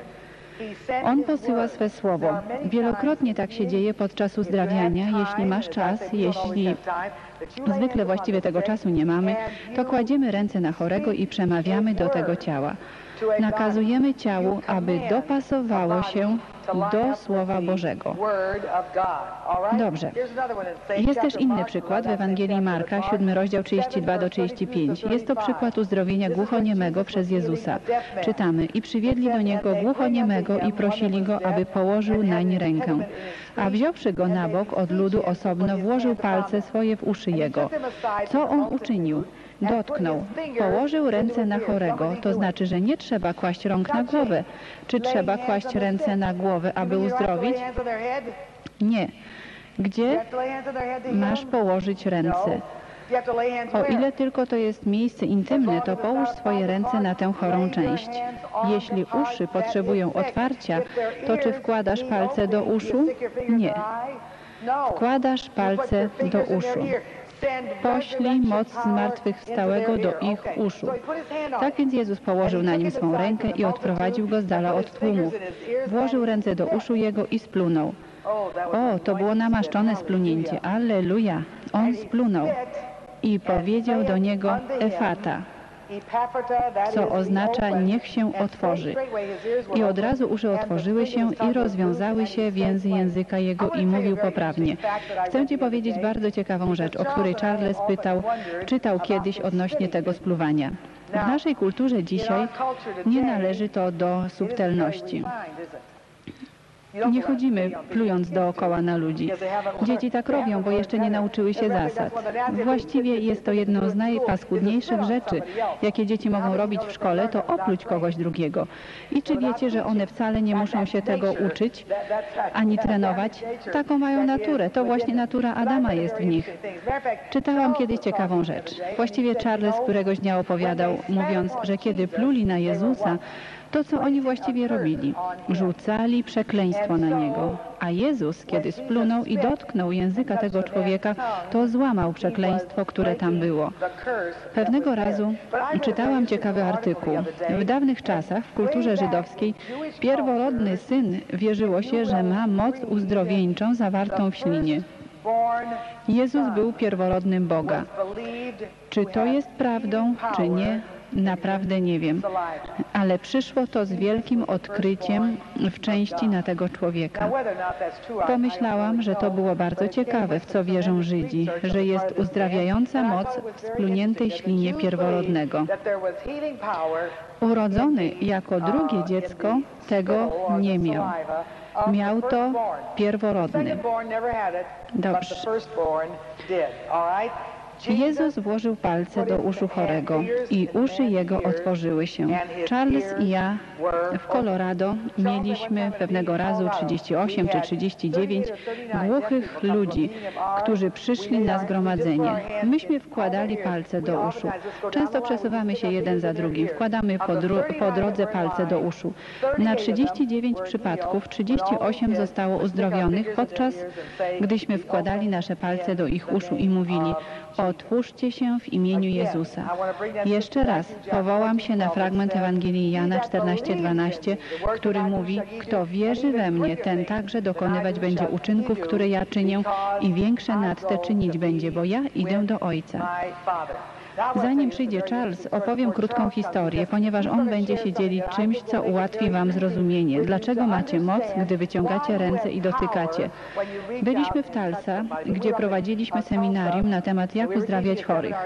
S2: On posyła swe słowo. Wielokrotnie tak się dzieje podczas uzdrawiania. Jeśli masz czas, jeśli zwykle właściwie tego czasu nie mamy, to kładziemy ręce na chorego i przemawiamy do tego ciała. Nakazujemy ciału, aby dopasowało się do Słowa Bożego. Dobrze. Jest też inny przykład w Ewangelii Marka, 7 rozdział 32 do 35. Jest to przykład uzdrowienia głuchoniemego przez Jezusa. Czytamy, i przywiedli do niego głuchoniemego i prosili go, aby położył nań rękę. A wziąwszy go na bok od ludu osobno, włożył palce swoje w uszy jego. Co on uczynił? Dotknął. Położył ręce na chorego, to znaczy, że nie trzeba kłaść rąk na głowę. Czy trzeba kłaść ręce na głowę, aby uzdrowić? Nie. Gdzie masz położyć ręce? O ile tylko to jest miejsce intymne, to połóż swoje ręce na tę chorą część. Jeśli uszy potrzebują otwarcia, to czy wkładasz palce do uszu? Nie. Wkładasz palce do uszu. Poślij moc zmartwychwstałego do ich uszu. Tak więc Jezus położył na nim swą rękę i odprowadził go z dala od tłumów. Włożył ręce do uszu jego i splunął. O, to było namaszczone splunięcie. Alleluja. On splunął i powiedział do niego Efata, co oznacza niech się otworzy. I od razu uszy otworzyły się i rozwiązały się więzy języka jego i mówił poprawnie. Chcę Ci powiedzieć bardzo ciekawą rzecz, o której Charles pytał, czytał kiedyś odnośnie tego spluwania. W naszej kulturze dzisiaj nie należy to do subtelności. Nie chodzimy plując dookoła na ludzi. Dzieci tak robią, bo jeszcze nie nauczyły się zasad. Właściwie jest to jedną z najpaskudniejszych rzeczy, jakie dzieci mogą robić w szkole, to opluć kogoś drugiego. I czy wiecie, że one wcale nie muszą się tego uczyć, ani trenować? Taką mają naturę. To właśnie natura Adama jest w nich. Czytałam kiedyś ciekawą rzecz. Właściwie Charles któregoś dnia opowiadał, mówiąc, że kiedy pluli na Jezusa, to, co oni właściwie robili, rzucali przekleństwo na niego. A Jezus, kiedy splunął i dotknął języka tego człowieka, to złamał przekleństwo, które tam było. Pewnego razu czytałam ciekawy artykuł. W dawnych czasach w kulturze żydowskiej pierworodny syn wierzyło się, że ma moc uzdrowieńczą zawartą w ślinie. Jezus był pierworodnym Boga. Czy to jest prawdą, czy nie? Naprawdę nie wiem, ale przyszło to z wielkim odkryciem w części na tego człowieka. Pomyślałam, że to było bardzo ciekawe, w co wierzą Żydzi, że jest uzdrawiająca moc w spluniętej ślinie pierworodnego. Urodzony jako drugie dziecko tego nie miał. Miał to pierworodny. Dobrze. Jezus włożył palce do uszu chorego i uszy jego otworzyły się. Charles i ja w Colorado mieliśmy pewnego razu 38 czy 39 głuchych ludzi, którzy przyszli na zgromadzenie. Myśmy wkładali palce do uszu. Często przesuwamy się jeden za drugim, wkładamy po, po drodze palce do uszu. Na 39 przypadków 38 zostało uzdrowionych, podczas gdyśmy wkładali nasze palce do ich uszu i mówili Otwórzcie się w imieniu Jezusa. Jeszcze raz powołam się na fragment Ewangelii Jana 14:12, który mówi: Kto wierzy we mnie, ten także dokonywać będzie uczynków, które ja czynię i większe nad te czynić będzie, bo ja idę do Ojca. Zanim przyjdzie Charles, opowiem krótką historię, ponieważ on będzie się dzielić czymś, co ułatwi Wam zrozumienie. Dlaczego macie moc, gdy wyciągacie ręce i dotykacie? Byliśmy w Talsa, gdzie prowadziliśmy seminarium na temat jak uzdrawiać chorych.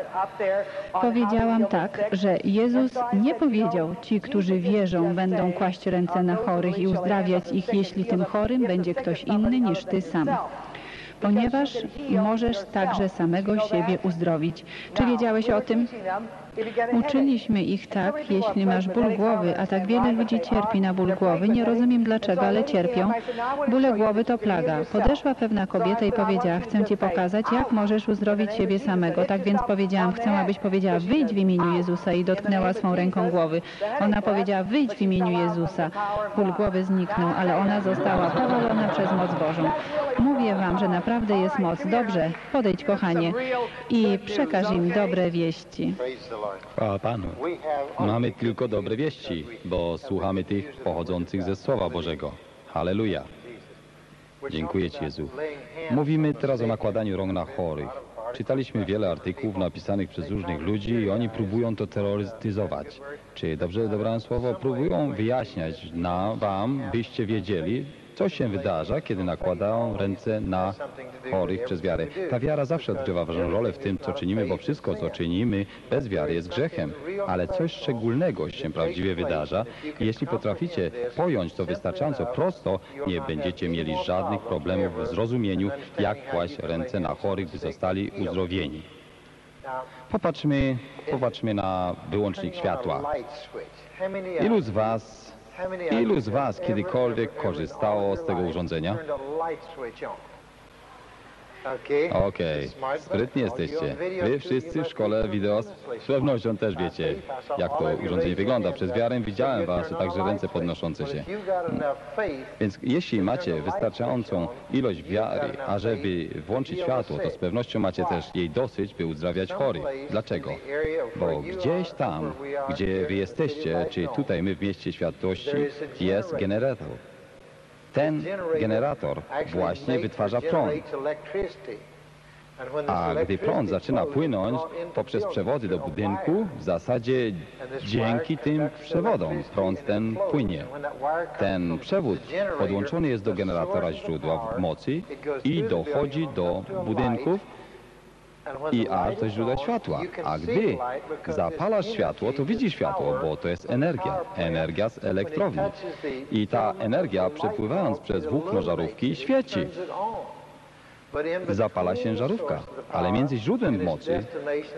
S2: Powiedziałam tak, że Jezus nie powiedział, ci, którzy wierzą, będą kłaść ręce na chorych i uzdrawiać ich, jeśli tym chorym będzie ktoś inny niż Ty sam ponieważ możesz także samego siebie uzdrowić. Czy wiedziałeś o tym? Uczyliśmy ich tak, jeśli masz ból głowy, a tak wiele ludzi cierpi na ból głowy, nie rozumiem dlaczego, ale cierpią. Bóle głowy to plaga. Podeszła pewna kobieta i powiedziała, chcę Ci pokazać, jak możesz uzdrowić siebie samego. Tak więc powiedziałam, chcę, abyś powiedziała, wyjdź w imieniu Jezusa i dotknęła swą ręką głowy. Ona powiedziała, wyjdź w imieniu Jezusa. Ból głowy zniknął, ale ona została powalona przez moc Bożą. Mówię Wam, że naprawdę jest moc. Dobrze, podejdź kochanie i przekaż im dobre wieści.
S1: Chwała Panu. Mamy tylko dobre wieści, bo słuchamy tych pochodzących ze Słowa Bożego. Halleluja. Dziękuję Ci, Jezu. Mówimy teraz o nakładaniu rąk na chorych. Czytaliśmy wiele artykułów napisanych przez różnych ludzi i oni próbują to terroryzować. Czy dobrze dobrałem słowo? Próbują wyjaśniać na Wam, byście wiedzieli, co się wydarza, kiedy nakładają ręce na chorych przez wiarę. Ta wiara zawsze odgrywa ważną rolę w tym, co czynimy, bo wszystko, co czynimy bez wiary jest grzechem. Ale coś szczególnego się prawdziwie wydarza jeśli potraficie pojąć to wystarczająco prosto, nie będziecie mieli żadnych problemów w zrozumieniu, jak kłaść ręce na chorych, by zostali uzdrowieni. Popatrzmy, popatrzmy na wyłącznik światła. Ilu z Was Ilu z Was kiedykolwiek korzystało z tego urządzenia? Okej, sprytni jesteście. Wy wszyscy w szkole wideo z pewnością też wiecie, jak to urządzenie wygląda. Przez wiarę widziałem was, a także ręce podnoszące się. Więc jeśli macie wystarczającą ilość wiary, ażeby włączyć światło, to z pewnością macie też jej dosyć, by uzdrawiać chorych. Dlaczego? Bo gdzieś tam, gdzie wy jesteście, czy tutaj my w mieście światłości, jest generator. Ten generator właśnie wytwarza prąd. A gdy prąd zaczyna płynąć poprzez przewody do budynku, w zasadzie dzięki tym przewodom prąd ten płynie. Ten przewód podłączony jest do generatora źródła mocy i dochodzi do budynków i aż do źródła światła. A gdy zapalasz światło, to widzisz światło, bo to jest energia, energia z elektrowni. I ta energia przepływając przez włókno żarówki świeci. Zapala się żarówka, ale między źródłem mocy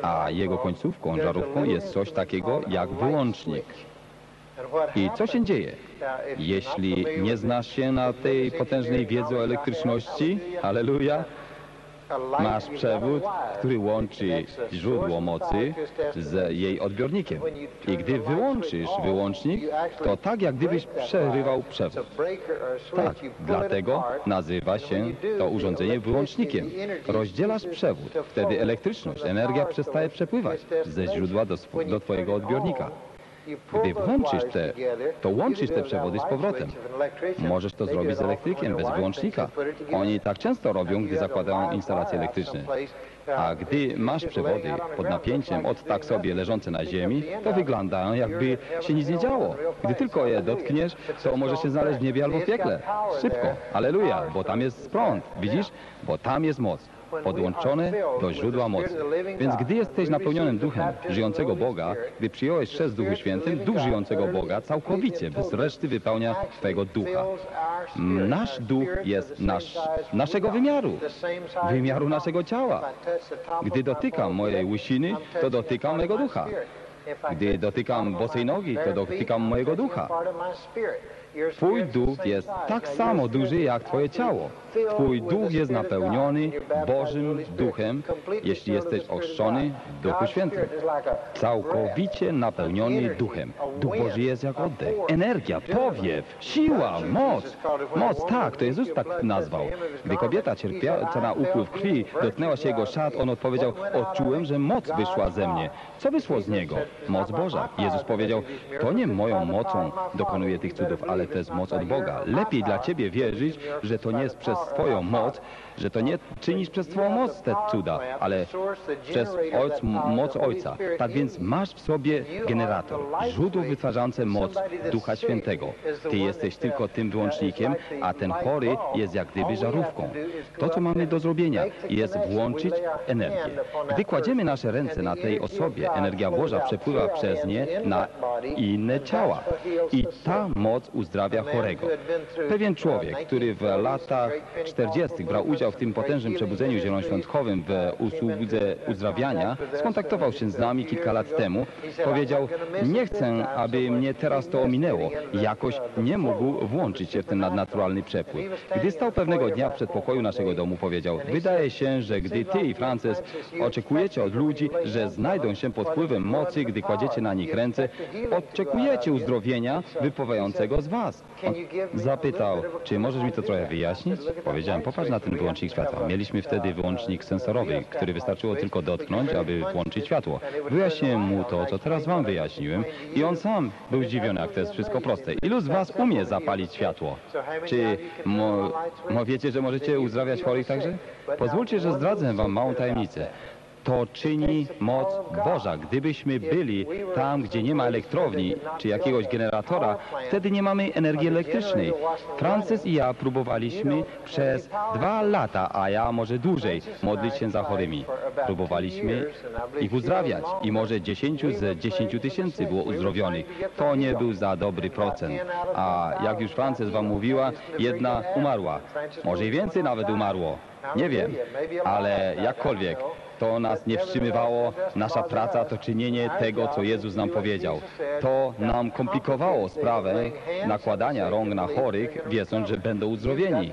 S1: a jego końcówką, żarówką, jest coś takiego jak wyłącznik. I co się dzieje? Jeśli nie znasz się na tej potężnej wiedzy o elektryczności, aleluja, masz przewód, który łączy źródło mocy z jej odbiornikiem. I gdy wyłączysz wyłącznik, to tak jak gdybyś przerywał przewód. Tak, dlatego nazywa się to urządzenie wyłącznikiem. Rozdzielasz przewód, wtedy elektryczność, energia przestaje przepływać ze źródła do, do twojego odbiornika. Gdy włączysz te, to łączysz te przewody z powrotem. Możesz to zrobić z elektrykiem, bez wyłącznika. Oni tak często robią, gdy zakładają instalacje elektryczne. A gdy masz przewody pod napięciem od tak sobie leżące na ziemi, to wygląda jakby się nic nie działo. Gdy tylko je dotkniesz, to może się znaleźć w niebie albo w piekle. Szybko, aleluja, bo tam jest prąd, widzisz? Bo tam jest moc podłączone do źródła mocy. Więc gdy jesteś napełnionym duchem żyjącego Boga, gdy przyjąłeś chrzest Duchu Świętym, duch żyjącego Boga całkowicie, bez reszty wypełnia Twojego ducha. Nasz duch jest nasz, naszego wymiaru, wymiaru naszego ciała. Gdy dotykam mojej łysiny, to dotykam mojego ducha. Gdy dotykam bosej nogi, to dotykam mojego ducha. Twój duch jest tak samo duży jak Twoje ciało. Twój duch jest napełniony Bożym Duchem, jeśli jesteś ochrzczony w Duchu Świętym. Całkowicie napełniony Duchem. Duch Boży jest jak oddech. Energia, powiew, siła, moc. Moc, tak, to Jezus tak nazwał. Gdy kobieta cierpiała na upływ krwi, dotknęła się jego szat, on odpowiedział, odczułem, że moc wyszła ze mnie. Co wyszło z niego? Moc Boża. Jezus powiedział, to nie moją mocą dokonuje tych cudów, ale to jest moc od Boga. Lepiej dla ciebie wierzyć, że to nie jest przez twoją moc, że to nie czynisz przez twoją moc te cuda, ale przez ojc, moc Ojca. Tak więc masz w sobie generator, źródło wytwarzające moc Ducha Świętego. Ty jesteś tylko tym wyłącznikiem, a ten chory jest jak gdyby żarówką. To, co mamy do zrobienia, jest włączyć energię. Gdy kładziemy nasze ręce na tej osobie, energia Boża przepływa przez nie na inne ciała. I ta moc uzdrawia chorego. Pewien człowiek, który w latach 40. brał udział w tym potężnym przebudzeniu zielonoświątkowym w usłudze uzdrawiania, skontaktował się z nami kilka lat temu. Powiedział, nie chcę, aby mnie teraz to ominęło. Jakoś nie mógł włączyć się w ten nadnaturalny przepływ. Gdy stał pewnego dnia w przedpokoju naszego domu, powiedział, wydaje się, że gdy ty i Frances oczekujecie od ludzi, że znajdą się pod wpływem mocy, gdy kładziecie na nich ręce, oczekujecie uzdrowienia wypływającego z was. On zapytał, czy możesz mi to trochę wyjaśnić? Powiedziałem, popatrz na ten wyłącznik światła. Mieliśmy wtedy wyłącznik sensorowy, który wystarczyło tylko dotknąć, aby włączyć światło. Wyjaśniłem mu to, co teraz wam wyjaśniłem i on sam był zdziwiony, jak to jest wszystko proste. Ilu z was umie zapalić światło? Czy mo, mo wiecie, że możecie uzdrawiać chorych także? Pozwólcie, że zdradzę wam małą tajemnicę. To czyni moc Boża. Gdybyśmy byli tam, gdzie nie ma elektrowni czy jakiegoś generatora, wtedy nie mamy energii elektrycznej. Frances i ja próbowaliśmy przez dwa lata, a ja może dłużej, modlić się za chorymi. Próbowaliśmy ich uzdrawiać i może 10 z 10 tysięcy było uzdrowionych. To nie był za dobry procent. A jak już Frances wam mówiła, jedna umarła. Może i więcej nawet umarło. Nie wiem, ale jakkolwiek. To nas nie wstrzymywało, nasza praca to czynienie tego, co Jezus nam powiedział. To nam komplikowało sprawę nakładania rąk na chorych, wiedząc, że będą uzdrowieni.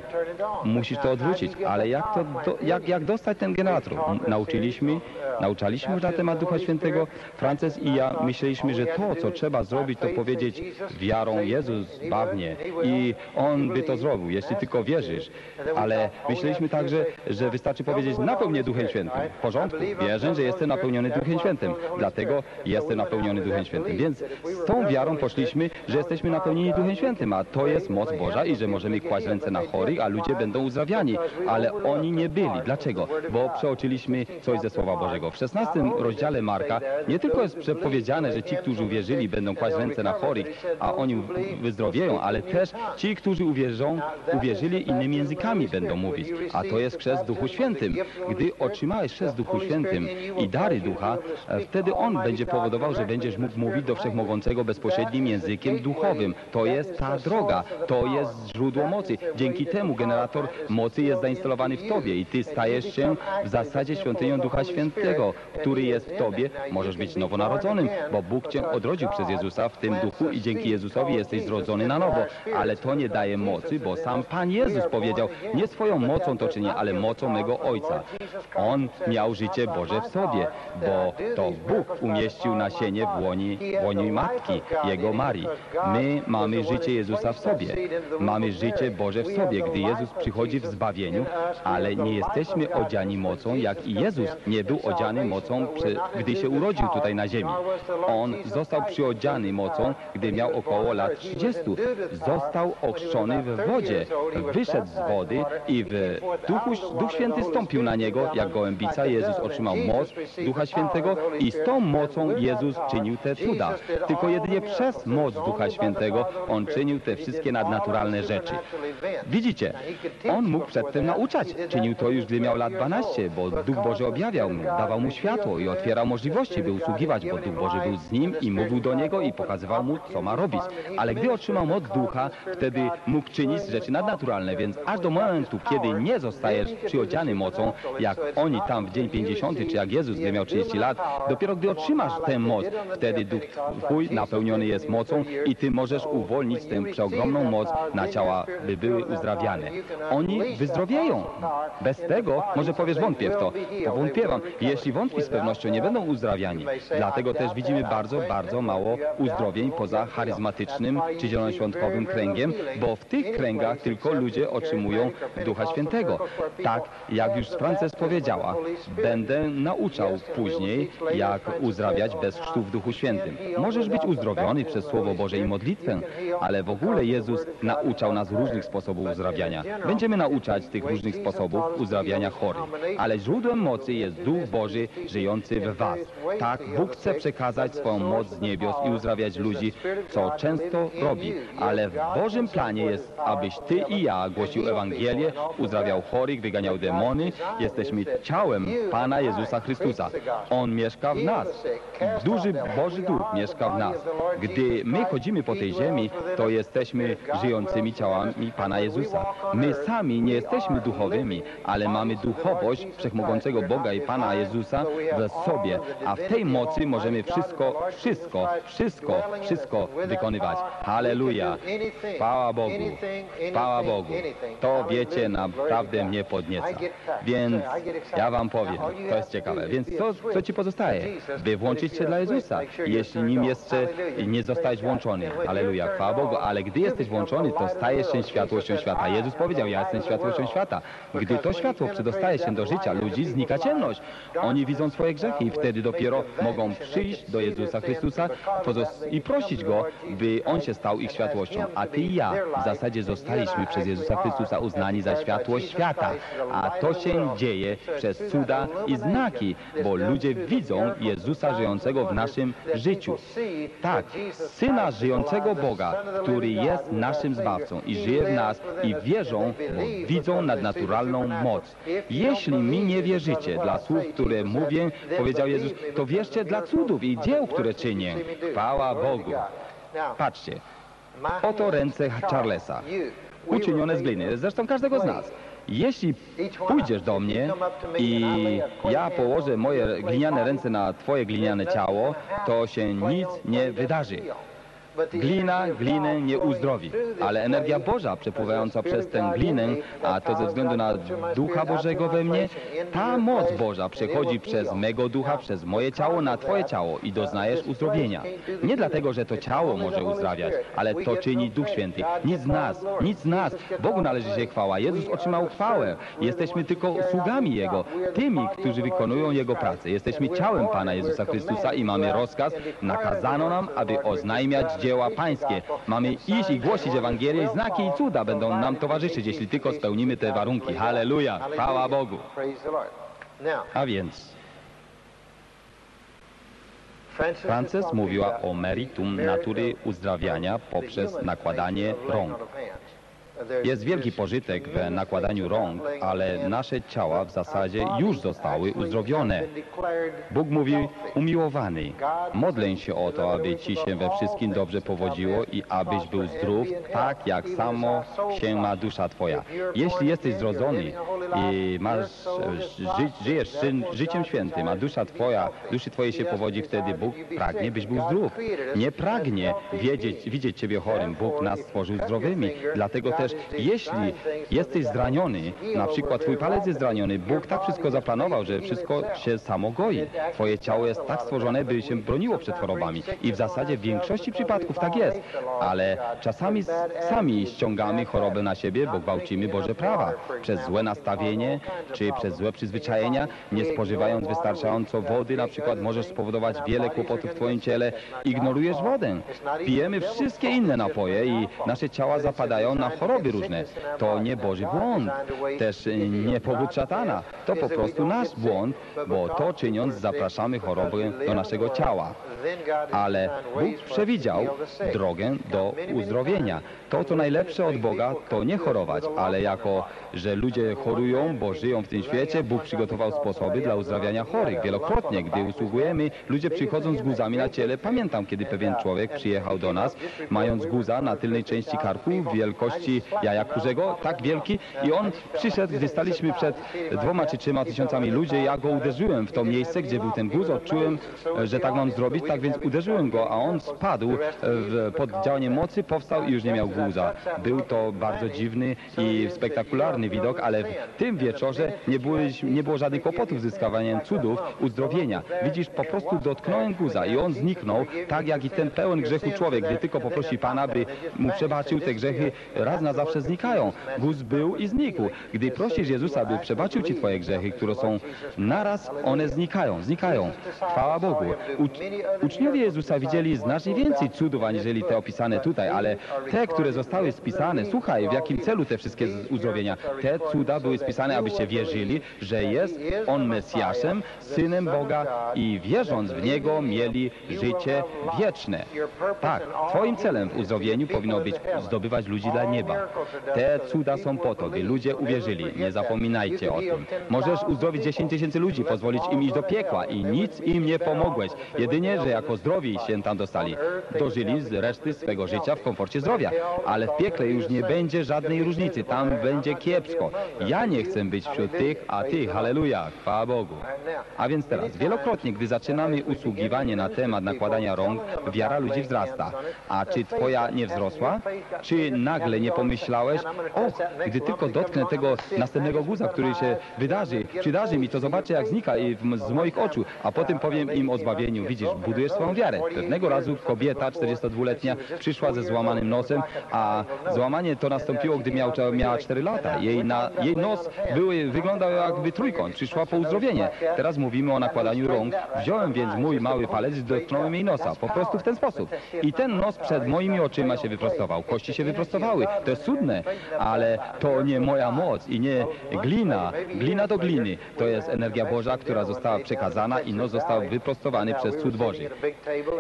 S1: Musisz to odwrócić, ale jak, to, do, jak, jak dostać ten generator? Nauczyliśmy, nauczaliśmy już na temat Ducha Świętego. Frances i ja myśleliśmy, że to, co trzeba zrobić, to powiedzieć wiarą Jezus zbaw mnie i On by to zrobił, jeśli tylko wierzysz. Ale myśleliśmy także, że wystarczy powiedzieć napełnię Duchem Świętym. Porządku, wierzę, że jestem napełniony Duchem Świętym, dlatego jestem napełniony Duchem Świętym. Więc z tą wiarą poszliśmy, że jesteśmy napełnieni Duchem Świętym, a to jest moc Boża i że możemy kłaść ręce na chorych, a ludzie będą uzdrawiani. Ale oni nie byli. Dlaczego? Bo przeoczyliśmy coś ze Słowa Bożego. W 16 rozdziale Marka nie tylko jest przepowiedziane, że ci, którzy uwierzyli, będą kłaść ręce na chorych, a oni wyzdrowieją, ale też ci, którzy uwierzą, uwierzyli innymi językami będą mówić. A to jest chrzest Duchu Świętym. Gdy otrzymałeś chrzest w Duchu Świętym i dary Ducha, e, wtedy On będzie powodował, że będziesz mógł mówić do Wszechmogącego bezpośrednim językiem duchowym. To jest ta droga, to jest źródło mocy. Dzięki temu generator mocy jest zainstalowany w Tobie i Ty stajesz się w zasadzie świątynią Ducha Świętego, który jest w Tobie. Możesz być nowonarodzonym, bo Bóg Cię odrodził przez Jezusa w tym duchu i dzięki Jezusowi jesteś zrodzony na nowo. Ale to nie daje mocy, bo sam Pan Jezus powiedział, nie swoją mocą to czynię, ale mocą mego Ojca. On miał życie Boże w sobie, bo to Bóg umieścił nasienie w łoni, w łoni matki, Jego Marii. My mamy życie Jezusa w sobie. Mamy życie Boże w sobie, gdy Jezus przychodzi w zbawieniu, ale nie jesteśmy odziani mocą, jak i Jezus nie był odziany mocą, gdy się urodził tutaj na ziemi. On został przyodziany mocą, gdy miał około lat 30. Został ochrzczony w wodzie. Wyszedł z wody i w Duchu, Duch Święty stąpił na niego, jak gołębica. Jezus otrzymał moc Ducha Świętego i z tą mocą Jezus czynił te cuda. Tylko jedynie przez moc Ducha Świętego On czynił te wszystkie nadnaturalne rzeczy. Widzicie, On mógł przedtem nauczać. Czynił to już, gdy miał lat 12, bo Duch Boży objawiał mu, dawał mu światło i otwierał możliwości, by usługiwać, bo Duch Boży był z nim i mówił do niego i pokazywał mu, co ma robić. Ale gdy otrzymał moc Ducha, wtedy mógł czynić rzeczy nadnaturalne, więc aż do momentu, kiedy nie zostajesz przyodziany mocą, jak oni tam w dzień 50, czy jak Jezus, gdy miał 30 lat, dopiero gdy otrzymasz tę moc, wtedy Duch Twój napełniony jest mocą i Ty możesz uwolnić tę przeogromną moc na ciała, by były uzdrawiane. Oni wyzdrowieją. Bez tego, może powiesz, wątpię w to. Powątpiewam. Jeśli wątpisz, z pewnością nie będą uzdrawiani. Dlatego też widzimy bardzo, bardzo mało uzdrowień poza charyzmatycznym czy zielonoświątkowym kręgiem, bo w tych kręgach tylko ludzie otrzymują Ducha Świętego. Tak, jak już Frances powiedziała, będę nauczał później, jak uzdrawiać bez chrztu w Duchu Świętym. Możesz być uzdrowiony przez Słowo Boże i modlitwę, ale w ogóle Jezus nauczał nas różnych sposobów uzdrawiania. Będziemy nauczać tych różnych sposobów uzdrawiania chorych, ale źródłem mocy jest Duch Boży żyjący w Was. Tak, Bóg chce przekazać swoją moc z niebios i uzdrawiać ludzi, co często robi, ale w Bożym planie jest, abyś Ty i ja głosił Ewangelię, uzdrawiał chorych, wyganiał demony. Jesteśmy ciałem Pana Jezusa Chrystusa. On mieszka w nas. Duży Boży Duch mieszka w nas. Gdy my chodzimy po tej ziemi, to jesteśmy żyjącymi ciałami Pana Jezusa. My sami nie jesteśmy duchowymi, ale mamy duchowość Wszechmogącego Boga i Pana Jezusa w sobie, a w tej mocy możemy wszystko, wszystko, wszystko, wszystko wykonywać. Halleluja! Chwała Bogu! Chwała Bogu! To wiecie, naprawdę mnie podnieca. Więc ja wam powiem, to jest ciekawe. Więc co, co ci pozostaje? By włączyć się dla Jezusa. Jeśli nim jeszcze nie zostałeś włączony, Halleluja, chwała Bogu, ale gdy jesteś włączony, to stajesz się światłością świata. Jezus powiedział, ja jestem światłością świata. Gdy to światło przedostaje się do życia ludzi, znika ciemność. Oni widzą swoje grzechy i wtedy dopiero mogą przyjść do Jezusa Chrystusa i prosić Go, by On się stał ich światłością. A Ty i ja w zasadzie zostaliśmy przez Jezusa Chrystusa uznani za światłość świata. A to się dzieje przez cuda i znaki, bo ludzie widzą Jezusa żyjącego w naszym życiu. Tak, Syna żyjącego Boga, który jest naszym Zbawcą i żyje w nas i wierzą, bo widzą nadnaturalną moc. Jeśli mi nie wierzycie dla słów, które mówię, powiedział Jezus, to wierzcie dla cudów i dzieł, które czynię. Chwała Bogu. Patrzcie, oto ręce Charlesa, uczynione z gliny, zresztą każdego z nas. Jeśli pójdziesz do mnie i ja położę moje gliniane ręce na twoje gliniane ciało, to się nic nie wydarzy. Glina glinę nie uzdrowi, ale energia Boża przepływająca przez tę glinę, a to ze względu na Ducha Bożego we mnie, ta moc Boża przechodzi przez mego ducha, przez moje ciało na Twoje ciało i doznajesz uzdrowienia. Nie dlatego, że to ciało może uzdrawiać, ale to czyni Duch Święty. Nic z nas, nic z nas. Bogu należy się chwała. Jezus otrzymał chwałę. Jesteśmy tylko sługami Jego, tymi, którzy wykonują Jego pracę. Jesteśmy ciałem Pana Jezusa Chrystusa i mamy rozkaz, nakazano nam, aby oznajmiać dzieła pańskie. Mamy iść i głosić Ewangelię znaki i cuda będą nam towarzyszyć, jeśli tylko spełnimy te warunki. Halleluja! Chwała Bogu! A więc Frances mówiła o meritum natury uzdrawiania poprzez nakładanie rąk. Jest wielki pożytek w nakładaniu rąk, ale nasze ciała w zasadzie już zostały uzdrowione. Bóg mówi, umiłowany, modlę się o to, aby Ci się we wszystkim dobrze powodziło i abyś był zdrów, tak jak samo się ma dusza Twoja. Jeśli jesteś zrodzony i masz, ży, żyjesz ży, życiem świętym, a dusza Twoja, duszy Twojej się powodzi, wtedy Bóg pragnie, byś był zdrów. Nie pragnie wiedzieć, widzieć Ciebie chorym. Bóg nas stworzył zdrowymi. Dlatego też, jeśli jesteś zraniony, na przykład Twój palec jest zraniony, Bóg tak wszystko zaplanował, że wszystko się samo goi. Twoje ciało jest tak stworzone, by się broniło przed chorobami. I w zasadzie w większości przypadków tak jest. Ale czasami sami ściągamy chorobę na siebie, bo gwałcimy Boże prawa. Przez złe nastawienie, czy przez złe przyzwyczajenia, nie spożywając wystarczająco wody, na przykład możesz spowodować wiele kłopotów w Twoim ciele. Ignorujesz wodę. Pijemy wszystkie inne napoje i nasze ciała zapadają na choroby różne. To nie Boży błąd. Też nie powód szatana. To po prostu nasz błąd, bo to czyniąc zapraszamy choroby do naszego ciała. Ale Bóg przewidział drogę do uzdrowienia. To, co najlepsze od Boga, to nie chorować, ale jako, że ludzie chorują, bo żyją w tym świecie, Bóg przygotował sposoby dla uzdrawiania chorych. Wielokrotnie, gdy usługujemy, ludzie przychodzą z guzami na ciele. Pamiętam, kiedy pewien człowiek przyjechał do nas, mając guza na tylnej części karku wielkości jaja kurzego, tak wielki, i on przyszedł, gdy staliśmy przed dwoma czy trzema tysiącami ludzi, ja go uderzyłem w to miejsce, gdzie był ten guz, odczułem, że tak mam zrobić, tak więc uderzyłem go, a on spadł e, w, pod działaniem mocy, powstał i już nie miał guza. Był to bardzo dziwny i spektakularny widok, ale w tym wieczorze nie było, nie było żadnych kłopotów z zyskawaniem cudów, uzdrowienia. Widzisz, po prostu dotknąłem guza i on zniknął, tak jak i ten pełen grzechu człowiek, gdy tylko poprosi Pana, by mu przebaczył, te grzechy raz na zawsze znikają. Guz był i znikł. Gdy prosisz Jezusa, by przebaczył Ci Twoje grzechy, które są naraz, one znikają, znikają. Chwała Bogu. Ucz, uczniowie Jezusa widzieli znacznie więcej cudów, aniżeli te opisane tutaj, ale te, które zostały spisane, słuchaj, w jakim celu te wszystkie uzdrowienia? Te cuda były spisane, abyście wierzyli, że jest On Mesjaszem, Synem Boga i wierząc w Niego mieli życie wieczne. Tak, Twoim celem w uzdrowieniu powinno być zdobywać ludzi dla nieba. Te cuda są po to, by ludzie uwierzyli. Nie zapominajcie o tym. Możesz uzdrowić 10 tysięcy ludzi, pozwolić im iść do piekła i nic im nie pomogłeś. Jedynie, że jako zdrowi się tam dostali. Dożyli z reszty swego życia w komforcie zdrowia. Ale w piekle już nie będzie żadnej różnicy. Tam będzie kiepsko. Ja nie chcę być wśród tych, a ty, halleluja, chwała Bogu. A więc teraz, wielokrotnie, gdy zaczynamy usługiwanie na temat nakładania rąk, wiara ludzi wzrasta. A czy twoja nie wzrosła? Czy nagle nie pomyślałeś, o, gdy tylko dotknę tego następnego guza, który się wydarzy, przydarzy mi to, zobaczę jak znika i z moich oczu, a potem powiem im o zbawieniu. Widzisz, budujesz swoją wiarę. Pewnego razu kobieta, 42-letnia, przyszła ze złamanym nosem, a złamanie to nastąpiło, gdy miał, miała 4 lata. Jej, na, jej nos były, wyglądał jakby trójkąt. Przyszła po uzdrowienie. Teraz mówimy o nakładaniu rąk. Wziąłem więc mój mały palec i dotknąłem jej nosa. Po prostu w ten sposób. I ten nos przed moimi oczyma się wyprostował. Kości się wyprostowały. To jest cudne, ale to nie moja moc i nie glina. Glina do gliny. To jest energia Boża, która została przekazana i nos został wyprostowany przez cud Boży.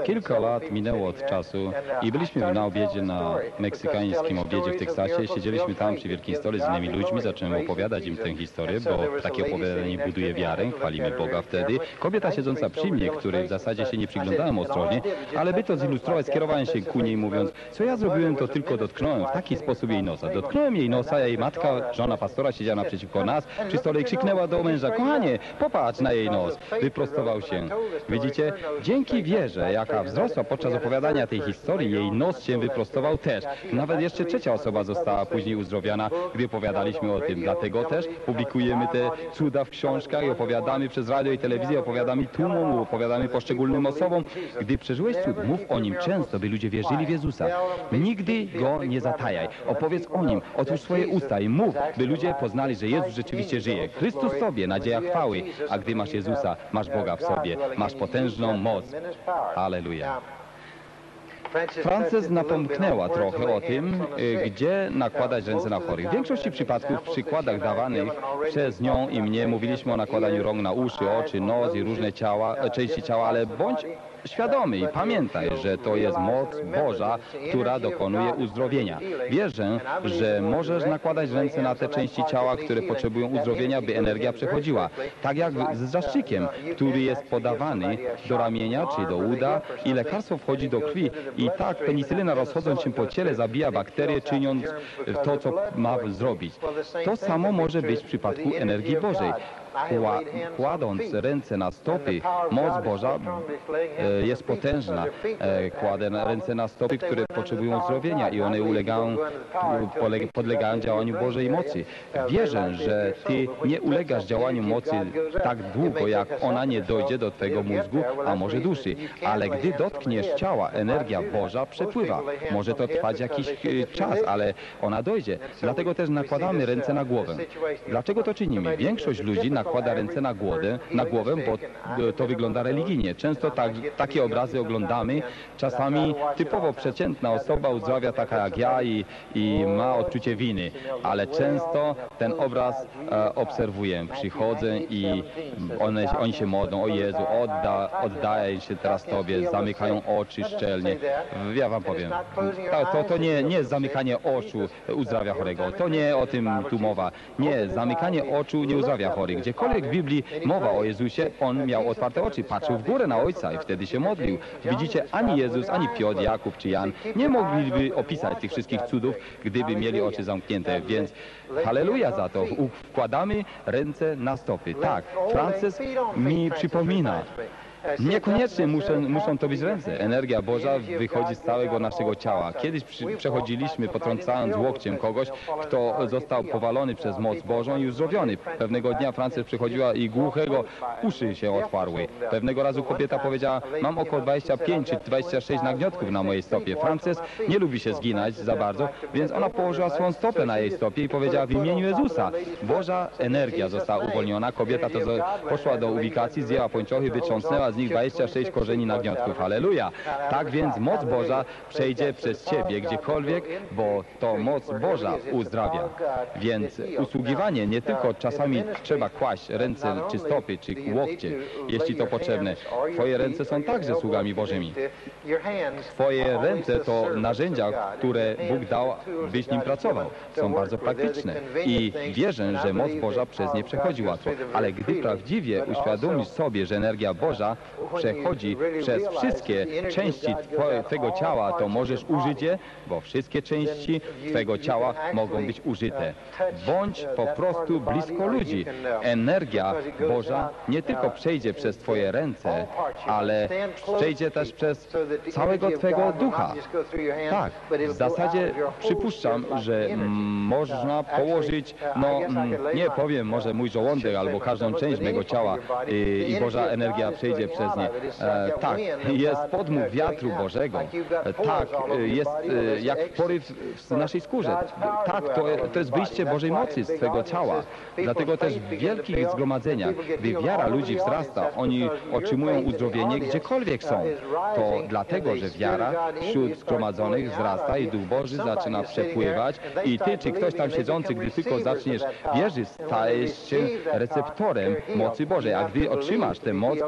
S1: Kilka lat minęło od czasu i byliśmy na obiedzie na meksykańskim obiedzie w Teksasie. Siedzieliśmy tam przy wielkiej stole z innymi ludźmi, zacząłem opowiadać im tę historię, bo takie opowiadanie buduje wiarę, chwalimy Boga wtedy. Kobieta siedząca przy mnie, której w zasadzie się nie przyglądałem ostrożnie, ale by to zilustrować, skierowałem się ku niej mówiąc, co ja zrobiłem, to tylko dotknąłem. W taki sposób jej nosa. Dotknąłem jej nosa, jej matka, żona pastora siedziała naprzeciwko nas, przy stole i krzyknęła do męża, kochanie, popatrz na jej nos. Wyprostował się. Widzicie, dzięki wierze, jaka wzrosła podczas opowiadania tej historii, jej nos się wyprostował też. Nawet jeszcze trzecia osoba została później uzdrowiona, gdy opowiadaliśmy o tym. Dlatego też publikujemy te cuda w książkach i opowiadamy przez radio i telewizję, opowiadamy tłumom, opowiadamy poszczególnym osobom. Gdy przeżyłeś cud, mów o nim często, by ludzie wierzyli w Jezusa. Nigdy go nie zatajaj. Opowiedz o nim, otwórz swoje usta i mów, by ludzie poznali, że Jezus rzeczywiście żyje. Chrystus sobie, nadzieja chwały, a gdy masz Jezusa, masz Boga w sobie, masz potężną moc. Halleluja. Frances napomknęła trochę o tym, y, gdzie nakładać ręce na chorych. W większości przypadków w przykładach dawanych przez nią i mnie mówiliśmy o nakładaniu rąk na uszy, oczy, nos i różne ciała, części ciała, ale bądź świadomy i pamiętaj, że to jest moc Boża, która dokonuje uzdrowienia. Wierzę, że możesz nakładać ręce na te części ciała, które potrzebują uzdrowienia, by energia przechodziła. Tak jak z zastrzykiem, który jest podawany do ramienia czy do uda i lekarstwo wchodzi do krwi. I tak penicylyna rozchodząc się po ciele zabija bakterie, czyniąc to, co ma zrobić. To samo może być w przypadku energii Bożej. Kła, kładąc ręce na stopy, moc Boża e, jest potężna. E, Kładę na ręce na stopy, które potrzebują zdrowienia i one ulegają, podlegają działaniu Bożej mocy. Wierzę, że Ty nie ulegasz działaniu mocy tak długo, jak ona nie dojdzie do Twojego mózgu, a może duszy. Ale gdy dotkniesz ciała, energia Boża przepływa. Może to trwać jakiś czas, ale ona dojdzie. Dlatego też nakładamy ręce na głowę. Dlaczego to czynimy? Większość ludzi nakłada ręce na głowę, na głowę bo e, to wygląda religijnie. Często tak, takie obrazy oglądamy. Czasami typowo przeciętna osoba uzdrawia taka jak ja i, i ma odczucie winy, ale często ten obraz e, obserwuję. Przychodzę i one, oni się modlą, o Jezu, odda, oddaję się teraz Tobie, zamykają oczy szczelnie. Ja Wam powiem, to, to, nie, nie zamykanie oczu uzdrawia chorego. To nie o tym tu mowa. Nie, zamykanie oczu nie uzdrawia chorych. Gdziekolwiek w Biblii mowa o Jezusie, On miał otwarte oczy, patrzył w górę na Ojca i wtedy się modlił. Widzicie, ani Jezus, ani Piotr, Jakub czy Jan nie mogliby opisać tych wszystkich cudów, gdyby mieli oczy zamknięte. Więc halleluja za to. Wkładamy ręce na stopy. Tak, Frances mi przypomina. Niekoniecznie muszą, muszą to być ręce. Energia Boża wychodzi z całego naszego ciała. Kiedyś przy, przechodziliśmy potrącając łokciem kogoś, kto został powalony przez moc Bożą i uzdrowiony. Pewnego dnia Frances przychodziła i głuchego uszy się otwarły. Pewnego razu kobieta powiedziała, mam około 25 czy 26 nagniotków na mojej stopie. Frances nie lubi się zginać za bardzo, więc ona położyła swoją stopę na jej stopie i powiedziała w imieniu Jezusa. Boża energia została uwolniona. Kobieta to poszła do ubikacji, zjęła pończochy, wytrząsnęła z nich 26 korzeni nagniotków. Halleluja! Tak więc moc Boża przejdzie przez ciebie gdziekolwiek, bo to moc Boża uzdrawia. Więc usługiwanie nie tylko czasami trzeba kłaść ręce czy stopy, czy łokcie, jeśli to potrzebne. Twoje ręce są także sługami Bożymi. Twoje ręce to narzędzia, które Bóg dał, byś nim pracował. Są bardzo praktyczne i wierzę, że moc Boża przez nie przechodzi łatwo. Ale gdy prawdziwie uświadomisz sobie, że energia Boża przechodzi przez wszystkie części twoje, Twego ciała, to możesz użyć je, bo wszystkie części Twego ciała mogą być użyte. Bądź po prostu blisko ludzi. Energia Boża nie tylko przejdzie przez Twoje ręce, ale przejdzie też przez całego Twego ducha. Tak, w zasadzie przypuszczam, że można położyć, no mm, nie powiem może mój żołądek albo każdą część mego ciała i, i Boża energia przejdzie przez nie. Tak, jest podmuch wiatru Bożego. E, tak, e, jest e, jak poryw w naszej skórze. Tak, to, to jest wyjście Bożej mocy z Twego ciała. Dlatego też w wielkich zgromadzeniach, gdy wiara ludzi wzrasta, oni otrzymują uzdrowienie gdziekolwiek są. To dlatego, że wiara wśród zgromadzonych wzrasta i Duch Boży zaczyna przepływać i Ty, czy ktoś tam siedzący, gdy tylko zaczniesz wierzyć, stajesz się receptorem mocy Bożej, a gdy otrzymasz tę moc,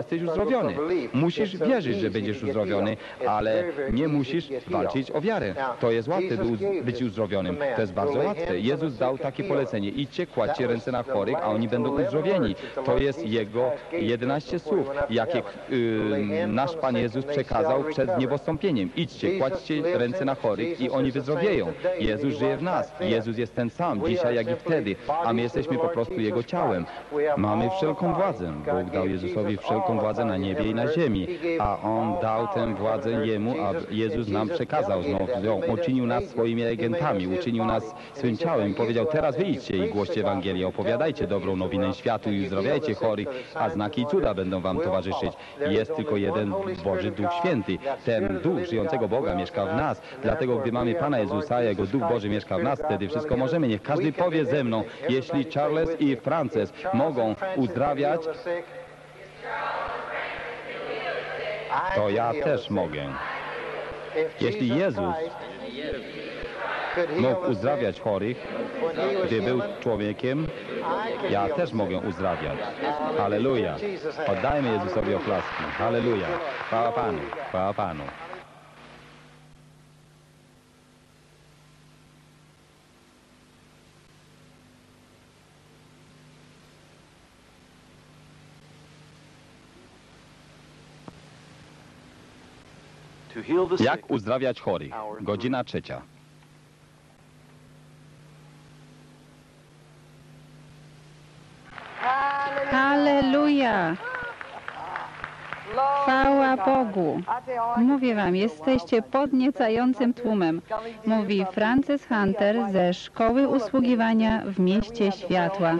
S1: jesteś uzdrowiony. Musisz wierzyć, że będziesz uzdrowiony, ale nie musisz walczyć o wiarę. To jest łatwe być uzdrowionym. To jest bardzo łatwe. Jezus dał takie polecenie. Idźcie, kładźcie ręce na chorych, a oni będą uzdrowieni. To jest Jego 11 słów, jakie y, nasz Pan Jezus przekazał przed niebostąpieniem. Idźcie, kładźcie ręce na chorych i oni wyzdrowieją. Jezus żyje w nas. Jezus jest ten sam, dzisiaj jak i wtedy, a my jesteśmy po prostu Jego ciałem. Mamy wszelką władzę. Bóg dał Jezusowi wszelką władzę na niebie i na ziemi, a On dał tę władzę Jemu, a Jezus nam przekazał znowu. Uczynił nas swoimi agentami, uczynił nas swym ciałem. Powiedział, teraz wyjdźcie i głoście Ewangelię, opowiadajcie dobrą nowinę światu i uzdrawiajcie chorych, a znaki i cuda będą wam towarzyszyć. Jest tylko jeden Boży Duch Święty. Ten Duch żyjącego Boga mieszka w nas. Dlatego, gdy mamy Pana Jezusa, Jego Duch Boży mieszka w nas, wtedy wszystko możemy. Niech każdy powie ze mną, jeśli Charles i Frances mogą uzdrawiać, to ja też mogę. Jeśli Jezus mógł uzdrawiać chorych, gdy był człowiekiem, ja też mogę uzdrawiać. Halleluja. Oddajmy Jezusowi oklaski. Halleluja. Chwała Panu. Chwała Panu. Jak uzdrawiać chorych? Godzina trzecia.
S2: Halleluja! Chwała Bogu! Mówię wam, jesteście podniecającym tłumem, mówi Frances Hunter ze Szkoły Usługiwania w Mieście Światła,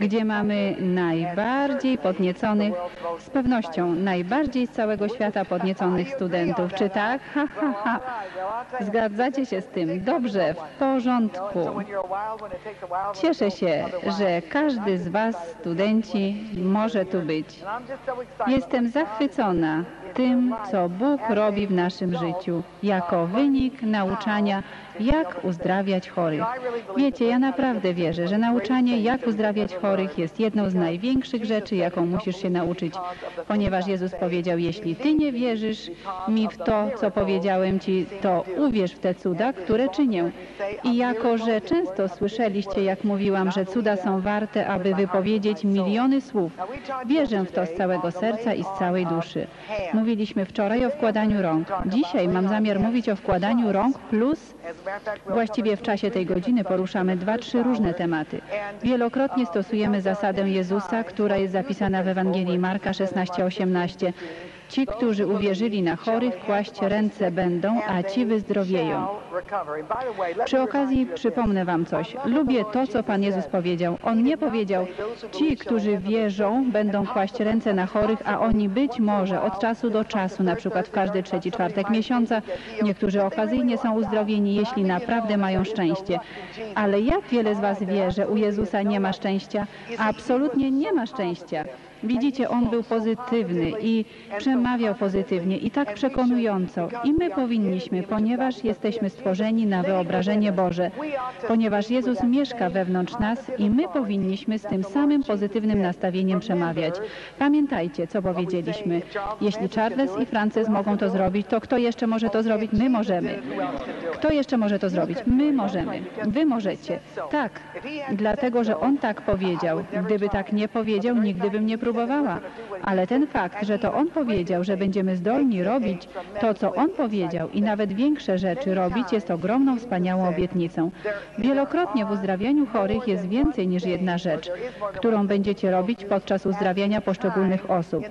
S2: gdzie mamy najbardziej podnieconych, z pewnością najbardziej z całego świata podnieconych studentów. Czy tak? Ha, ha, ha. Zgadzacie się z tym? Dobrze, w porządku. Cieszę się, że każdy z Was, studenci, może tu być. Jestem zachwycona tym, co Bóg robi w naszym życiu, jako wynik nauczania, jak uzdrawiać chorych. Wiecie, ja naprawdę wierzę, że nauczanie, jak uzdrawiać chorych, jest jedną z największych rzeczy, jaką musisz się nauczyć, ponieważ Jezus powiedział, jeśli Ty nie wierzysz mi w to, co powiedziałem Ci, to uwierz w te cuda, które czynię. I jako, że często słyszeliście, jak mówiłam, że cuda są warte, aby wypowiedzieć miliony słów, wierzę w to z całego serca i z całej duszy. Mówiliśmy wczoraj o wkładaniu rąk. Dzisiaj mam zamiar mówić o wkładaniu rąk plus Właściwie w czasie tej godziny poruszamy dwa, trzy różne tematy. Wielokrotnie stosujemy zasadę Jezusa, która jest zapisana w Ewangelii Marka 16:18. Ci, którzy uwierzyli na chorych, kłaść ręce będą, a ci wyzdrowieją. Przy okazji przypomnę Wam coś. Lubię to, co Pan Jezus powiedział. On nie powiedział, ci, którzy wierzą, będą kłaść ręce na chorych, a oni być może od czasu do czasu, na przykład w każdy trzeci czwartek miesiąca, niektórzy okazyjnie są uzdrowieni, jeśli naprawdę mają szczęście. Ale jak wiele z Was wie, że u Jezusa nie ma szczęścia? Absolutnie nie ma szczęścia. Widzicie, on był pozytywny i przemawiał pozytywnie i tak przekonująco. I my powinniśmy, ponieważ jesteśmy stworzeni na wyobrażenie Boże, ponieważ Jezus mieszka wewnątrz nas i my powinniśmy z tym samym pozytywnym nastawieniem przemawiać. Pamiętajcie, co powiedzieliśmy. Jeśli Charles i Frances mogą to zrobić, to kto jeszcze może to zrobić? My możemy. Kto jeszcze może to zrobić? My możemy. Wy możecie. Tak, dlatego, że on tak powiedział. Gdyby tak nie powiedział, nigdy bym nie próbowała. Ale ten fakt, że to on powiedział, że będziemy zdolni robić to, co on powiedział i nawet większe rzeczy robić, jest ogromną, wspaniałą obietnicą. Wielokrotnie w uzdrawianiu chorych jest więcej niż jedna rzecz, którą będziecie robić podczas uzdrawiania poszczególnych osób.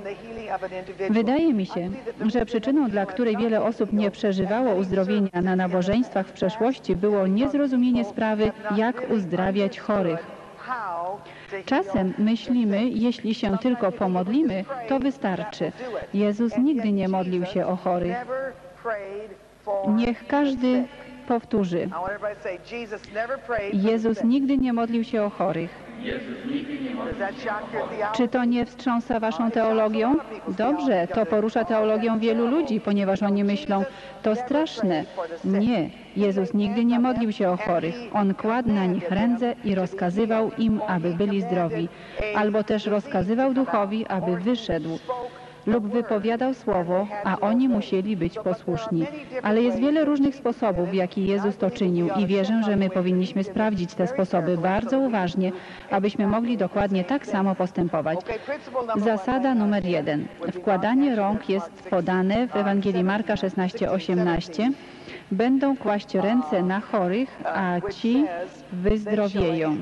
S2: Wydaje mi się, że przyczyną, dla której wiele osób nie przeżywało uzdrowienia na nabożeństwach w przeszłości, było niezrozumienie sprawy, jak uzdrawiać chorych. Czasem myślimy, jeśli się tylko pomodlimy, to wystarczy. Jezus nigdy nie modlił się o chorych. Niech każdy powtórzy. Jezus nigdy nie modlił się o chorych. Czy to nie wstrząsa waszą teologią? Dobrze, to porusza teologią wielu ludzi, ponieważ oni myślą, to straszne. Nie, Jezus nigdy nie modlił się o chorych. On kładł na nich ręce i rozkazywał im, aby byli zdrowi. Albo też rozkazywał duchowi, aby wyszedł. Lub wypowiadał słowo, a oni musieli być posłuszni. Ale jest wiele różnych sposobów, w jaki Jezus to czynił i wierzę, że my powinniśmy sprawdzić te sposoby bardzo uważnie, abyśmy mogli dokładnie tak samo postępować. Zasada numer jeden. Wkładanie rąk jest podane w Ewangelii Marka 16:18. Będą kłaść ręce na chorych, a ci wyzdrowieją.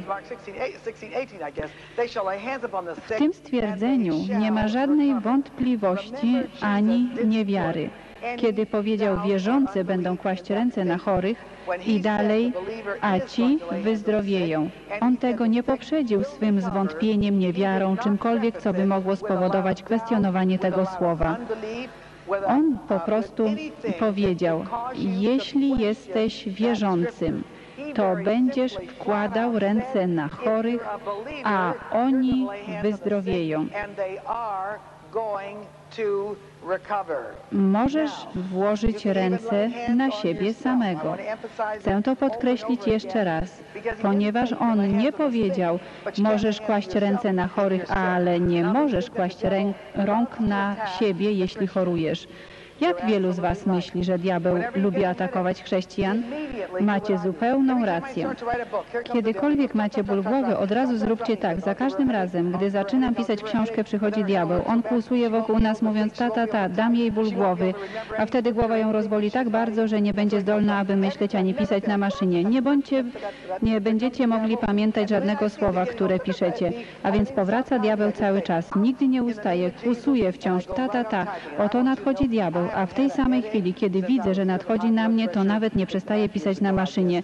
S2: W tym stwierdzeniu nie ma żadnej wątpliwości ani niewiary. Kiedy powiedział wierzący będą kłaść ręce na chorych i dalej, a ci wyzdrowieją. On tego nie poprzedził swym zwątpieniem, niewiarą, czymkolwiek, co by mogło spowodować kwestionowanie tego słowa. On po prostu powiedział, jeśli jesteś wierzącym, to będziesz wkładał ręce na chorych, a oni wyzdrowieją. Możesz włożyć ręce na siebie samego. Chcę to podkreślić jeszcze raz, ponieważ on nie powiedział, możesz kłaść ręce na chorych, ale nie możesz kłaść rąk na siebie, jeśli chorujesz. Jak wielu z Was myśli, że diabeł lubi atakować chrześcijan? Macie zupełną rację. Kiedykolwiek macie ból głowy, od razu zróbcie tak. Za każdym razem, gdy zaczynam pisać książkę, przychodzi diabeł. On kłusuje wokół nas, mówiąc, ta, ta, ta, dam jej ból głowy, a wtedy głowa ją rozboli tak bardzo, że nie będzie zdolna, aby myśleć ani pisać na maszynie. Nie bądźcie, nie będziecie mogli pamiętać żadnego słowa, które piszecie. A więc powraca diabeł cały czas. Nigdy nie ustaje, kłusuje wciąż, ta, ta, ta. Oto nadchodzi diabeł, a w tej samej chwili, kiedy widzę, że nadchodzi na mnie, to nawet nie przestaję pisać na maszynie.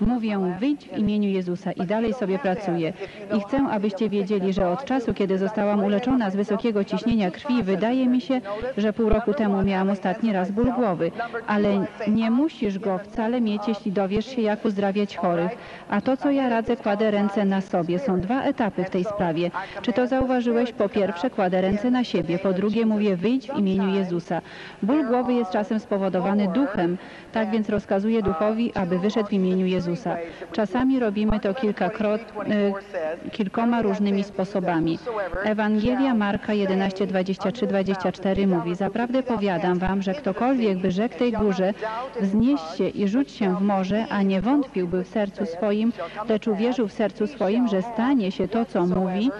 S2: Mówię, wyjdź w imieniu Jezusa i dalej sobie pracuję. I chcę, abyście wiedzieli, że od czasu, kiedy zostałam uleczona z wysokiego ciśnienia krwi, wydaje mi się, że pół roku temu miałam ostatni raz ból głowy. Ale nie musisz go wcale mieć, jeśli dowiesz się, jak uzdrawiać chorych. A to, co ja radzę, kładę ręce na sobie. Są dwa etapy w tej sprawie. Czy to zauważyłeś? Po pierwsze, kładę ręce na siebie. Po drugie, mówię, wyjdź w imieniu Jezusa. Ból głowy jest czasem spowodowany duchem, tak więc rozkazuję duchowi, aby wyszedł w imieniu Jezusa. Czasami robimy to kilkakrot, e, kilkoma różnymi sposobami. Ewangelia Marka 11, 23, 24 mówi, Zaprawdę powiadam wam, że ktokolwiek by rzekł tej górze, wznieś się i rzuć się w morze, a nie wątpiłby w sercu swoim, lecz uwierzył w sercu swoim, że stanie się to, co mówi,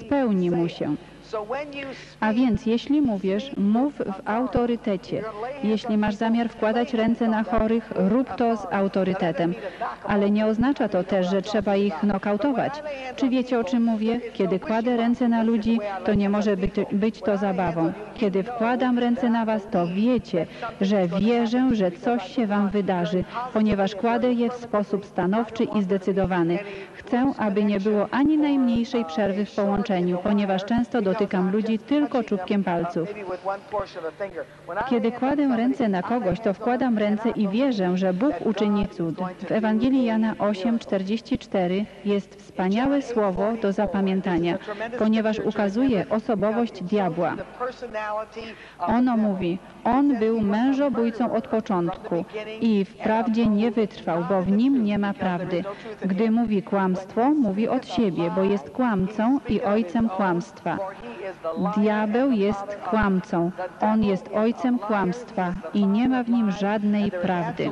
S2: spełni mu się. A więc jeśli mówisz, mów w autorytecie. Jeśli masz zamiar wkładać ręce na chorych, rób to z autorytetem. Ale nie oznacza to też, że trzeba ich nokautować. Czy wiecie o czym mówię? Kiedy kładę ręce na ludzi, to nie może być, być to zabawą. Kiedy wkładam ręce na was, to wiecie, że wierzę, że coś się wam wydarzy, ponieważ kładę je w sposób stanowczy i zdecydowany. Chcę, aby nie było ani najmniejszej przerwy w połączeniu, ponieważ często dotykam ludzi tylko czubkiem palców. Kiedy kładę ręce na kogoś, to wkładam ręce i wierzę, że Bóg uczyni cud. W Ewangelii Jana 8:44 jest wspaniałe słowo do zapamiętania, ponieważ ukazuje osobowość diabła. Ono mówi, on był mężobójcą od początku i wprawdzie nie wytrwał, bo w nim nie ma prawdy. Gdy mówi kłamstwo, mówi od siebie, bo jest kłamcą i ojcem kłamstwa. Diabeł jest kłamcą. On jest ojcem kłamstwa i nie ma w nim żadnej prawdy.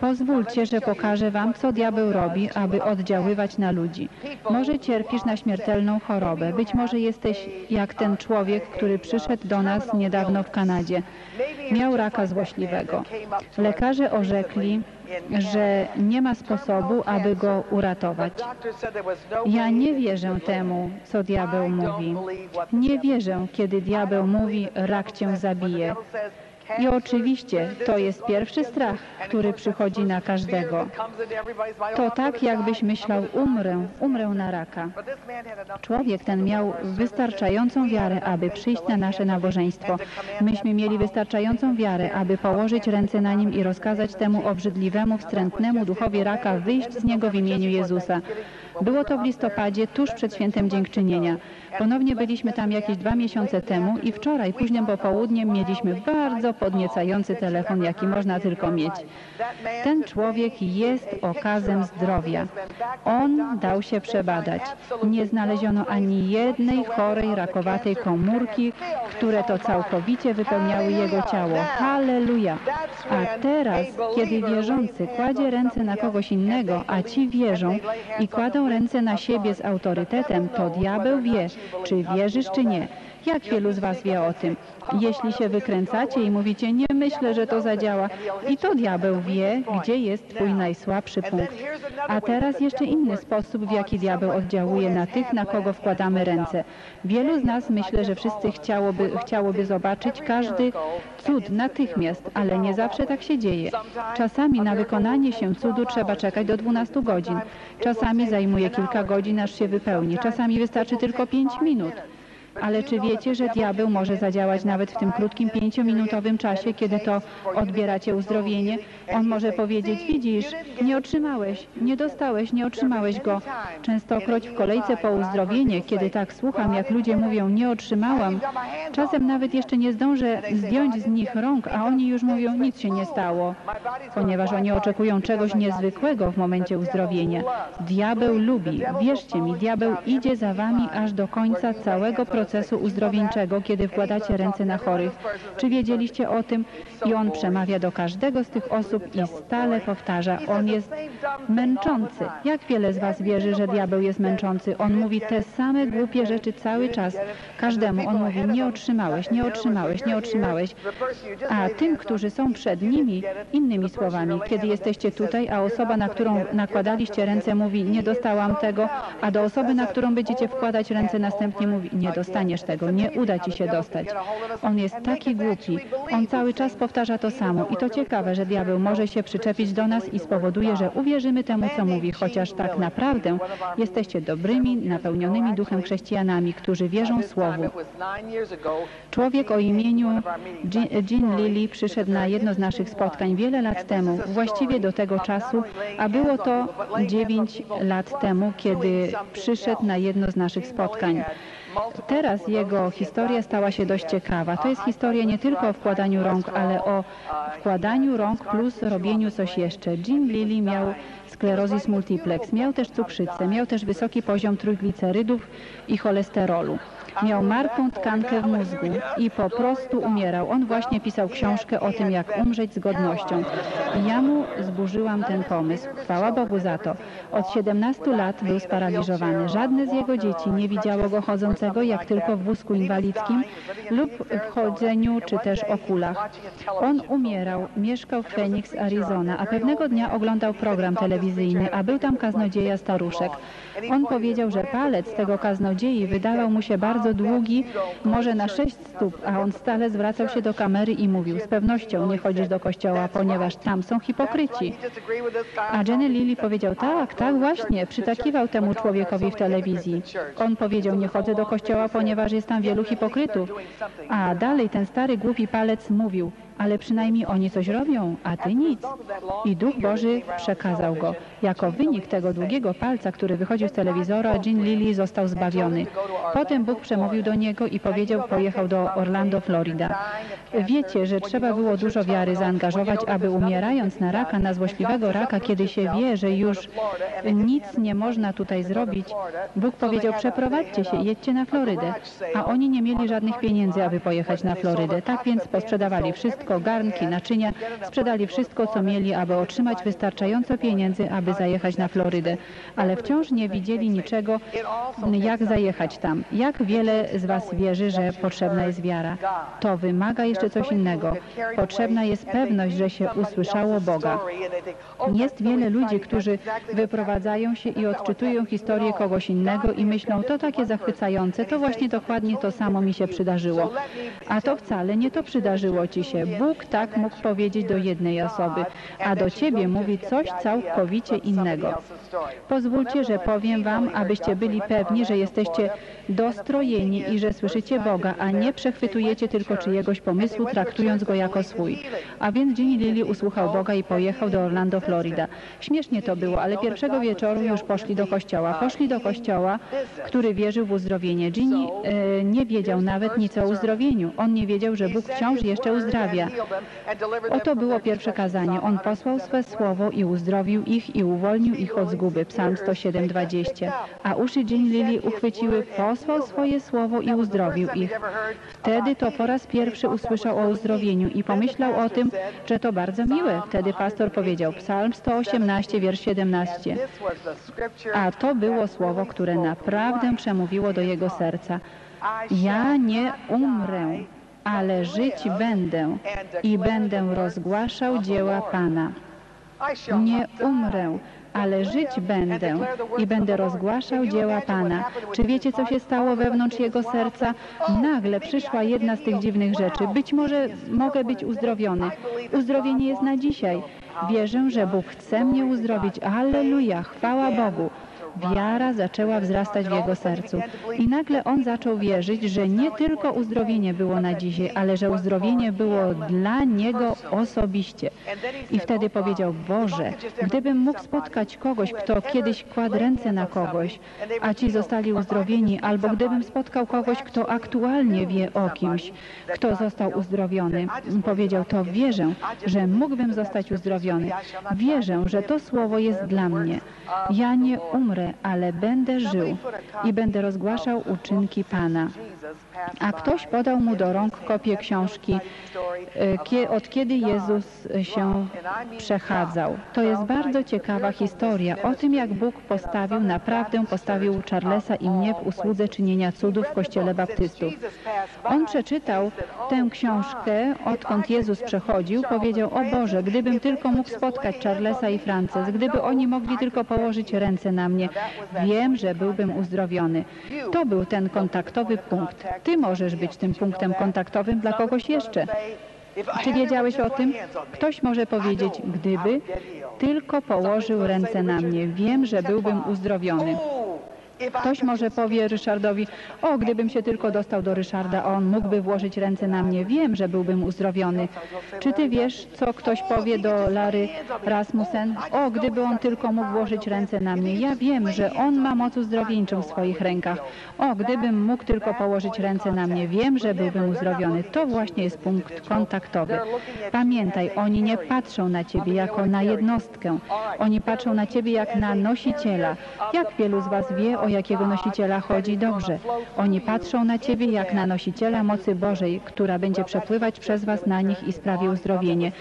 S2: Pozwólcie, że pokażę wam, co diabeł robi, aby oddziaływać na ludzi. Może cierpisz na śmiertelną chorobę. Być może jesteś jak ten człowiek, który przyszedł do nas niedawno w Kanadzie. Miał raka złośliwego. Lekarze orzekli, że nie ma sposobu, aby go uratować. Ja nie wierzę temu, co diabeł mówi. Nie wierzę, kiedy diabeł mówi, rak cię zabije. I oczywiście to jest pierwszy strach, który przychodzi na każdego. To tak, jakbyś myślał, umrę, umrę na raka. Człowiek ten miał wystarczającą wiarę, aby przyjść na nasze nabożeństwo. Myśmy mieli wystarczającą wiarę, aby położyć ręce na nim i rozkazać temu obrzydliwemu, wstrętnemu duchowi raka wyjść z niego w imieniu Jezusa. Było to w listopadzie, tuż przed świętem dziękczynienia. Ponownie byliśmy tam jakieś dwa miesiące temu i wczoraj, późnym popołudniem, mieliśmy bardzo podniecający telefon, jaki można tylko mieć. Ten człowiek jest okazem zdrowia. On dał się przebadać. Nie znaleziono ani jednej chorej, rakowatej komórki, które to całkowicie wypełniały jego ciało. Halleluja! A teraz, kiedy wierzący kładzie ręce na kogoś innego, a ci wierzą i kładą ręce na siebie z autorytetem, to diabeł wie, czy wierzysz, czy nie. Jak wielu z Was wie o tym? Jeśli się wykręcacie i mówicie, nie myślę, że to zadziała, i to diabeł wie, gdzie jest Twój najsłabszy punkt. A teraz jeszcze inny sposób, w jaki diabeł oddziałuje na tych, na kogo wkładamy ręce. Wielu z nas myślę, że wszyscy chciałoby, chciałoby zobaczyć każdy cud natychmiast, ale nie zawsze tak się dzieje. Czasami na wykonanie się cudu trzeba czekać do 12 godzin. Czasami zajmuje kilka godzin, aż się wypełni. Czasami wystarczy tylko 5 minut. Ale czy wiecie, że diabeł może zadziałać nawet w tym krótkim pięciominutowym czasie, kiedy to odbieracie uzdrowienie? On może powiedzieć, widzisz, nie otrzymałeś, nie dostałeś, nie otrzymałeś go. Częstokroć w kolejce po uzdrowienie, kiedy tak słucham, jak ludzie mówią, nie otrzymałam, czasem nawet jeszcze nie zdążę zdjąć z nich rąk, a oni już mówią, nic się nie stało, ponieważ oni oczekują czegoś niezwykłego w momencie uzdrowienia. Diabeł lubi, wierzcie mi, diabeł idzie za wami aż do końca całego procesu uzdrowieńczego, kiedy wkładacie ręce na chorych. Czy wiedzieliście o tym? I on przemawia do każdego z tych osób i stale powtarza, on jest męczący. Jak wiele z was wierzy, że diabeł jest męczący? On mówi te same głupie rzeczy cały czas. Każdemu on mówi, nie otrzymałeś, nie otrzymałeś, nie otrzymałeś. A tym, którzy są przed nimi, innymi słowami, kiedy jesteście tutaj, a osoba, na którą nakładaliście ręce, mówi, nie dostałam tego, a do osoby, na którą będziecie wkładać ręce, następnie mówi, nie dostaniesz tego, nie uda ci się dostać. On jest taki głupi. On cały czas powtarza to samo. I to ciekawe, że diabeł może się przyczepić do nas i spowoduje, że uwierzymy temu, co mówi, chociaż tak naprawdę jesteście dobrymi, napełnionymi duchem chrześcijanami, którzy wierzą Słowu. Człowiek o imieniu Jean- Lilly przyszedł na jedno z naszych spotkań wiele lat temu, właściwie do tego czasu, a było to 9 lat temu, kiedy przyszedł na jedno z naszych spotkań. Teraz jego historia stała się dość ciekawa. To jest historia nie tylko o wkładaniu rąk, ale o wkładaniu rąk plus robieniu coś jeszcze. Jim Lilly miał sklerozis multiplex, miał też cukrzycę, miał też wysoki poziom trójglicerydów i cholesterolu. Miał martwą tkankę w mózgu i po prostu umierał. On właśnie pisał książkę o tym, jak umrzeć z godnością. Ja mu zburzyłam ten pomysł. Chwała Bogu za to. Od 17 lat był sparaliżowany. Żadne z jego dzieci nie widziało go chodzącego, jak tylko w wózku inwalidzkim lub w chodzeniu, czy też o kulach. On umierał, mieszkał w Phoenix, Arizona, a pewnego dnia oglądał program telewizyjny, a był tam kaznodzieja staruszek. On powiedział, że palec tego kaznodziei wydawał mu się bardzo długi, może na sześć stóp, a on stale zwracał się do kamery i mówił, z pewnością nie chodzisz do kościoła, ponieważ tam są hipokryci. A Jenny Lilly powiedział, tak, tak właśnie, przytakiwał temu człowiekowi w telewizji. On powiedział, nie chodzę do kościoła, ponieważ jest tam wielu hipokrytów. A dalej ten stary głupi palec mówił, ale przynajmniej oni coś robią, a ty nic. I Duch Boży przekazał go. Jako wynik tego długiego palca, który wychodził z telewizora, Jean Lilly został zbawiony. Potem Bóg przemówił do niego i powiedział, pojechał do Orlando, Florida. Wiecie, że trzeba było dużo wiary zaangażować, aby umierając na raka, na złośliwego raka, kiedy się wie, że już nic nie można tutaj zrobić, Bóg powiedział, przeprowadźcie się, jedźcie na Florydę. A oni nie mieli żadnych pieniędzy, aby pojechać na Florydę. Tak więc posprzedawali wszystko, garnki, naczynia, sprzedali wszystko, co mieli, aby otrzymać wystarczająco pieniędzy, aby zajechać na Florydę. Ale wciąż nie widzieli niczego, jak zajechać tam. Jak wiele z Was wierzy, że potrzebna jest wiara? To wymaga jeszcze coś innego. Potrzebna jest pewność, że się usłyszało Boga. Jest wiele ludzi, którzy wyprowadzają się i odczytują historię kogoś innego i myślą, to takie zachwycające, to właśnie dokładnie to samo mi się przydarzyło. A to wcale nie to przydarzyło Ci się. Bóg tak mógł powiedzieć do jednej osoby, a do ciebie mówi coś całkowicie innego. Pozwólcie, że powiem wam, abyście byli pewni, że jesteście dostrojeni i że słyszycie Boga, a nie przechwytujecie tylko czyjegoś pomysłu, traktując go jako swój. A więc Ginny Lilly usłuchał Boga i pojechał do Orlando, Florida. Śmiesznie to było, ale pierwszego wieczoru już poszli do kościoła. Poszli do kościoła, który wierzył w uzdrowienie. Ginny e, nie wiedział nawet nic o uzdrowieniu. On nie wiedział, że Bóg wciąż jeszcze uzdrawia. Oto było pierwsze kazanie. On posłał swe słowo i uzdrowił ich i uwolnił ich od zguby. Psalm 107:20. A uszy Ginny Lilly uchwyciły, posłał swoje słowo i uzdrowił ich. Wtedy to po raz pierwszy usłyszał o uzdrowieniu i pomyślał o tym, że to bardzo miłe. Wtedy pastor powiedział Psalm 118, wiersz 17. A to było słowo, które naprawdę przemówiło do jego serca. Ja nie umrę, ale żyć będę i będę rozgłaszał dzieła Pana. Nie umrę, ale żyć będę i będę rozgłaszał dzieła Pana. Czy wiecie, co się stało wewnątrz jego serca? Nagle przyszła jedna z tych dziwnych rzeczy. Być może mogę być uzdrowiony. Uzdrowienie jest na dzisiaj. Wierzę, że Bóg chce mnie uzdrowić. Alleluja, chwała Bogu. Wiara zaczęła wzrastać w jego sercu. I nagle on zaczął wierzyć, że nie tylko uzdrowienie było na dzisiaj, ale że uzdrowienie było dla niego osobiście. I wtedy powiedział, Boże, gdybym mógł spotkać kogoś, kto kiedyś kładł ręce na kogoś, a ci zostali uzdrowieni, albo gdybym spotkał kogoś, kto aktualnie wie o kimś, kto został uzdrowiony, powiedział, to wierzę, że mógłbym zostać uzdrowiony. Wierzę, że to słowo jest dla mnie. Ja nie umrę, ale będę żył i będę rozgłaszał uczynki Pana. A ktoś podał mu do rąk kopię książki, kie- od kiedy Jezus się przechadzał. To jest bardzo ciekawa historia o tym, jak Bóg postawił, naprawdę postawił Charlesa i mnie w usłudze czynienia cudów w Kościele Baptystów. On przeczytał tę książkę, odkąd Jezus przechodził, powiedział, o Boże, gdybym tylko mógł spotkać Charlesa i Frances, gdyby oni mogli tylko położyć ręce na mnie, wiem, że byłbym uzdrowiony. To był ten kontaktowy punkt. Ty możesz być tym punktem kontaktowym dla kogoś jeszcze. Czy wiedziałeś o tym? Ktoś może powiedzieć, gdyby tylko położył ręce na mnie, wiem, że byłbym uzdrowiony. Ktoś może powie Ryszardowi, o, gdybym się tylko dostał do Ryszarda, on mógłby włożyć ręce na mnie, wiem, że byłbym uzdrowiony. Czy ty wiesz, co ktoś powie do Lary Rasmussen? O, gdyby on tylko mógł włożyć ręce na mnie, ja wiem, że on ma moc uzdrowieńczą w swoich rękach. O, gdybym mógł tylko położyć ręce na mnie, wiem, że byłbym uzdrowiony. To właśnie jest punkt kontaktowy. Pamiętaj, oni nie patrzą na ciebie jako na jednostkę. Oni patrzą na ciebie jak na nosiciela. Jak wielu z was wie, jakiego nosiciela chodzi? Dobrze. Oni patrzą na ciebie jak na nosiciela mocy Bożej, która będzie przepływać przez was na nich i sprawi uzdrowienie.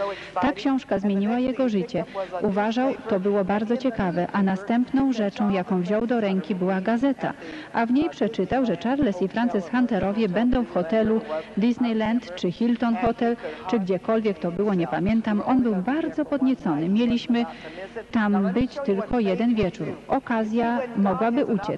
S2: Ta książka zmieniła jego życie. Uważał, to było bardzo ciekawe, a następną rzeczą, jaką wziął do ręki, była gazeta. A w niej przeczytał, że Charles i Frances Hunterowie będą w hotelu Disneyland, czy Hilton Hotel, czy gdziekolwiek to było, nie pamiętam. On był bardzo podniecony. Mieliśmy tam być tylko jeden wieczór. Okazja mogłaby uciec.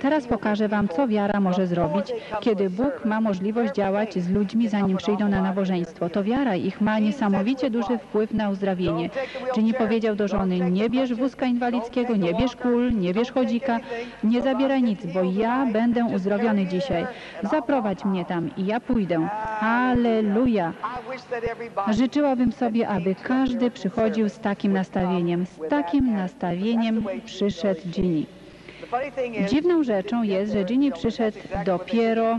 S2: Teraz pokażę Wam, co wiara może zrobić, kiedy Bóg ma możliwość działać z ludźmi, zanim przyjdą na nabożeństwo. To wiara ich ma niesamowicie duży wpływ na uzdrawienie. Ginny powiedział do żony, nie bierz wózka inwalidzkiego, nie bierz kul, nie bierz chodzika, nie zabieraj nic, bo ja będę uzdrowiony dzisiaj. Zaprowadź mnie tam i ja pójdę. Halleluja! Życzyłabym sobie, aby każdy przychodził z takim nastawieniem. Z takim nastawieniem przyszedł Ginny. Dziwną rzeczą jest, że Ginny przyszedł dopiero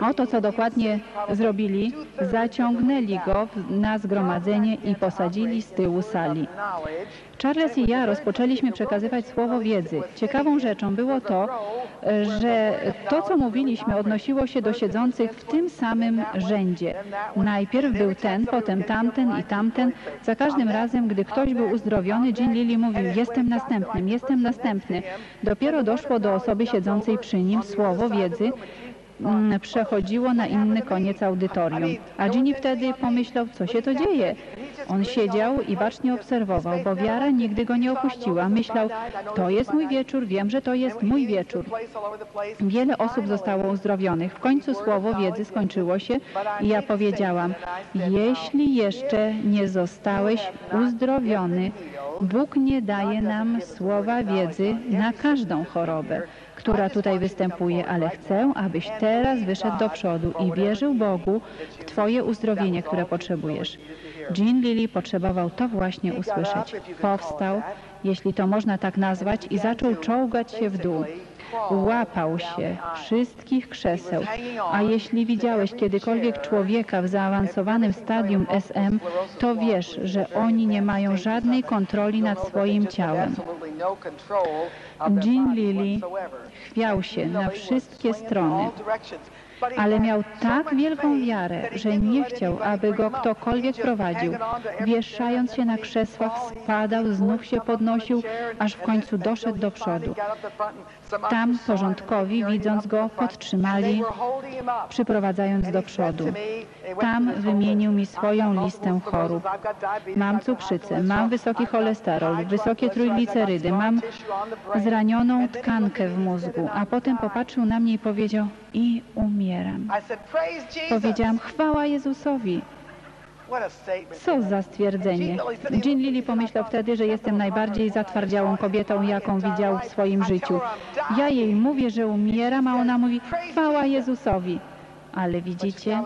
S2: Oto co dokładnie zrobili. Zaciągnęli go na zgromadzenie i posadzili z tyłu sali. Charles i ja rozpoczęliśmy przekazywać słowo wiedzy. Ciekawą rzeczą było to, że to, co mówiliśmy, odnosiło się do siedzących w tym samym rzędzie. Najpierw był ten, potem tamten i tamten. Za każdym razem, gdy ktoś był uzdrowiony, Jean Lilly mówił, jestem następnym, jestem następny. Dopiero doszło do osoby siedzącej przy nim słowo wiedzy, przechodziło na inny koniec audytorium. A Ginny wtedy pomyślał, co się to dzieje. On siedział i bacznie obserwował, bo wiara nigdy go nie opuściła. Myślał, to jest mój wieczór, wiem, że to jest mój wieczór. Wiele osób zostało uzdrowionych. W końcu słowo wiedzy skończyło się i ja powiedziałam, jeśli jeszcze nie zostałeś uzdrowiony, Bóg nie daje nam słowa wiedzy na każdą chorobę, która tutaj występuje, ale chcę, abyś teraz wyszedł do przodu i wierzył Bogu w Twoje uzdrowienie, które potrzebujesz. Jean Lilly potrzebował to właśnie usłyszeć. Powstał, jeśli to można tak nazwać, i zaczął czołgać się w dół. Łapał się wszystkich krzeseł, a jeśli widziałeś kiedykolwiek człowieka w zaawansowanym stadium SM, to wiesz, że oni nie mają żadnej kontroli nad swoim ciałem. Jean Lilly chwiał się na wszystkie strony, ale miał tak wielką wiarę, że nie chciał, aby go ktokolwiek prowadził. Wieszając się na krzesłach, spadał, znów się podnosił, aż w końcu doszedł do przodu. Tam porządkowi, widząc go, podtrzymali, przyprowadzając do przodu. Tam wymienił mi swoją listę chorób. Mam cukrzycę, mam wysoki cholesterol, wysokie trójglicerydy, mam zranioną tkankę w mózgu, a potem popatrzył na mnie i powiedział i umieram. Powiedziałam, chwała Jezusowi. Co za stwierdzenie. Jean Lilly pomyślał wtedy, że jestem najbardziej zatwardziałą kobietą, jaką widział w swoim życiu. Ja jej mówię, że umieram, a ona mówi, chwała Jezusowi. Ale widzicie,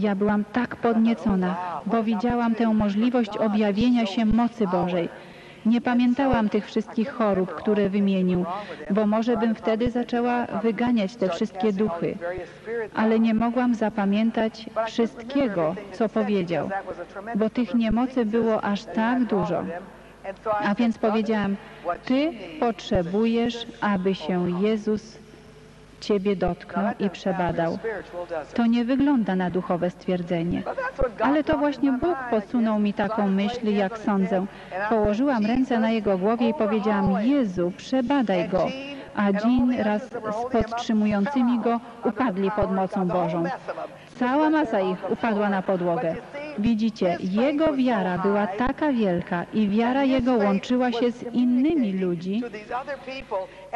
S2: ja byłam tak podniecona, bo widziałam tę możliwość objawienia się mocy Bożej. Nie pamiętałam tych wszystkich chorób, które wymienił, bo może bym wtedy zaczęła wyganiać te wszystkie duchy, ale nie mogłam zapamiętać wszystkiego, co powiedział, bo tych niemocy było aż tak dużo. A więc powiedziałam, Ty potrzebujesz, aby się Jezus Ciebie dotknął i przebadał. To nie wygląda na duchowe stwierdzenie. Ale to właśnie Bóg podsunął mi taką myśl, jak sądzę. Położyłam ręce na jego głowie i powiedziałam, Jezu, przebadaj go. A Jean wraz z podtrzymującymi go upadli pod mocą Bożą. Cała masa ich upadła na podłogę. Widzicie, jego wiara była taka wielka i wiara jego łączyła się z innymi ludzi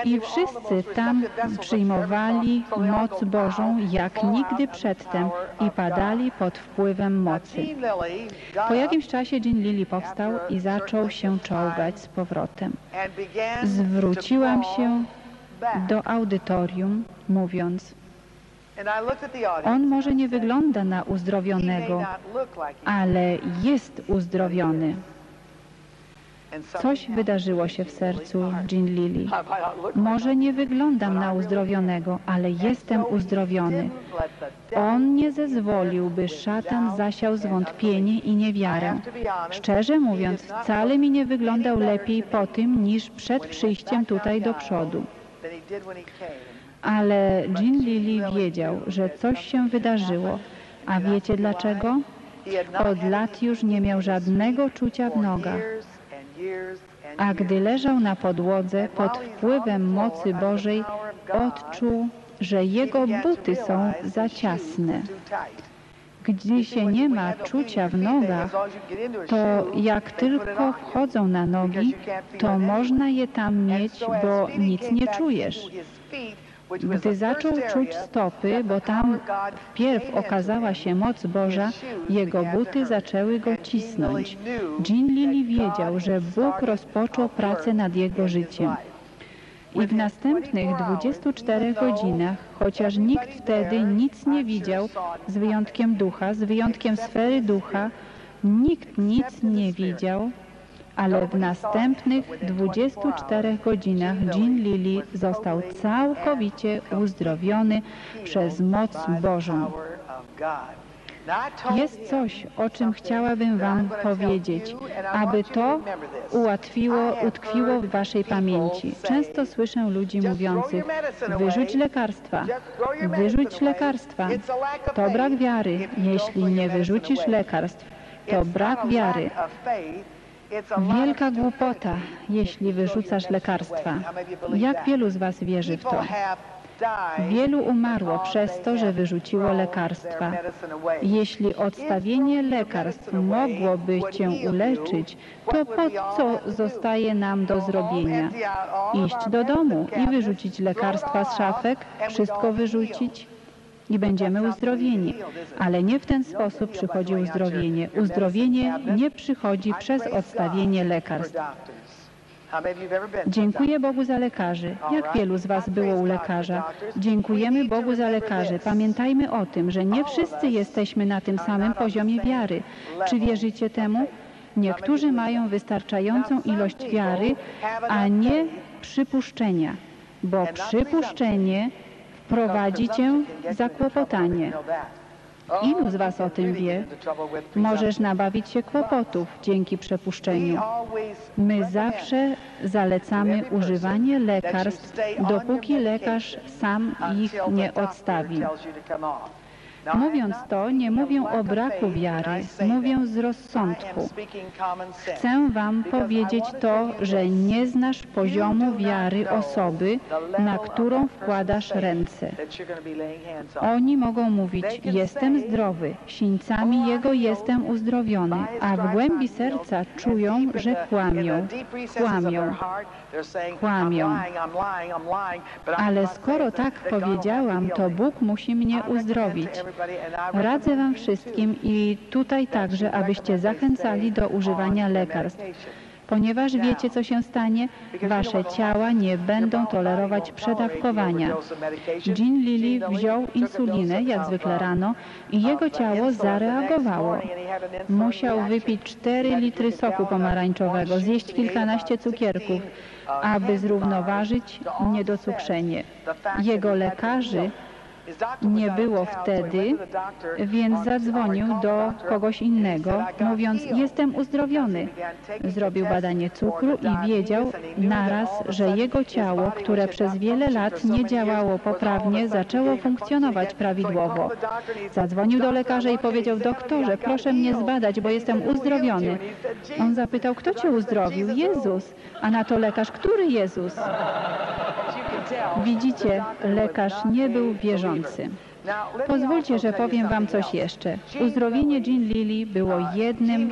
S2: i wszyscy tam przyjmowali moc Bożą jak nigdy przedtem i padali pod wpływem mocy. Po jakimś czasie Jean Lilly powstał i zaczął się czołgać z powrotem. Zwróciłam się do audytorium, mówiąc, on może nie wygląda na uzdrowionego, ale jest uzdrowiony. Coś wydarzyło się w sercu Jean Lilly. Może nie wyglądam na uzdrowionego, ale jestem uzdrowiony. On nie zezwolił, by szatan zasiał zwątpienie i niewiarę. Szczerze mówiąc, wcale mi nie wyglądał lepiej po tym, niż przed przyjściem tutaj do przodu. Ale Jean Lilly wiedział, że coś się wydarzyło. A wiecie dlaczego? Od lat już nie miał żadnego czucia w nogach. A gdy leżał na podłodze pod wpływem mocy Bożej, odczuł, że jego buty są za ciasne. Gdy się nie ma czucia w nogach, to jak tylko wchodzą na nogi, to można je tam mieć, bo nic nie czujesz. Gdy zaczął czuć stopy, bo tam wpierw okazała się moc Boża, jego buty zaczęły go cisnąć. Jean Lilly wiedział, że Bóg rozpoczął pracę nad jego życiem. I w następnych 24 godzinach, chociaż nikt wtedy nic nie widział, z wyjątkiem ducha, z wyjątkiem sfery ducha, nikt nic nie widział, ale w następnych 24 godzinach Jean Lilly został całkowicie uzdrowiony przez moc Bożą. Jest coś, o czym chciałabym Wam powiedzieć, aby to ułatwiło, utkwiło w Waszej pamięci. Często słyszę ludzi mówiących, wyrzuć lekarstwa, wyrzuć lekarstwa. To brak wiary. Jeśli nie wyrzucisz lekarstw, to brak wiary. Wielka głupota, jeśli wyrzucasz lekarstwa. Jak wielu z Was wierzy w to? Wielu umarło przez to, że wyrzuciło lekarstwa. Jeśli odstawienie lekarstw mogłoby Cię uleczyć, to po co zostaje nam do zrobienia? Iść do domu i wyrzucić lekarstwa z szafek, wszystko wyrzucić i będziemy uzdrowieni. Ale nie w ten sposób przychodzi uzdrowienie. Uzdrowienie nie przychodzi przez odstawienie lekarstw. Dziękuję Bogu za lekarzy. Jak wielu z Was było u lekarza? Dziękujemy Bogu za lekarzy. Pamiętajmy o tym, że nie wszyscy jesteśmy na tym samym poziomie wiary. Czy wierzycie temu? Niektórzy mają wystarczającą ilość wiary, a nie przypuszczenia, bo przypuszczenie wprowadzi cię zakłopotanie. Ilu z Was o tym wie? Możesz nabawić się kłopotów dzięki przepuszczeniu. My zawsze zalecamy używanie lekarstw, dopóki lekarz sam ich nie odstawi. Mówiąc to, nie mówię o braku wiary, mówię z rozsądku. Chcę Wam powiedzieć to, że nie znasz poziomu wiary osoby, na którą wkładasz ręce. Oni mogą mówić, jestem zdrowy, sińcami Jego jestem uzdrowiony, a w głębi serca czują, że kłamią, kłamią, kłamią. Ale skoro tak powiedziałam, to Bóg musi mnie uzdrowić. Radzę Wam wszystkim i tutaj także, abyście zachęcali do używania lekarstw. Ponieważ wiecie, co się stanie, wasze ciała nie będą tolerować przedawkowania. Jean Lilly wziął insulinę, jak zwykle rano, i jego ciało zareagowało. Musiał wypić 4 litry soku pomarańczowego, zjeść kilkanaście cukierków, aby zrównoważyć niedocukrzenie. Jego lekarzy nie było wtedy, więc zadzwonił do kogoś innego, mówiąc, jestem uzdrowiony. Zrobił badanie cukru i wiedział naraz, że jego ciało, które przez wiele lat nie działało poprawnie, zaczęło funkcjonować prawidłowo. Zadzwonił do lekarza i powiedział, doktorze, proszę mnie zbadać, bo jestem uzdrowiony. On zapytał, kto cię uzdrowił? Jezus. A na to lekarz, który Jezus? Widzicie, lekarz nie był Pozwólcie, że powiem Wam coś jeszcze. Uzdrowienie Jean Lilly było jednym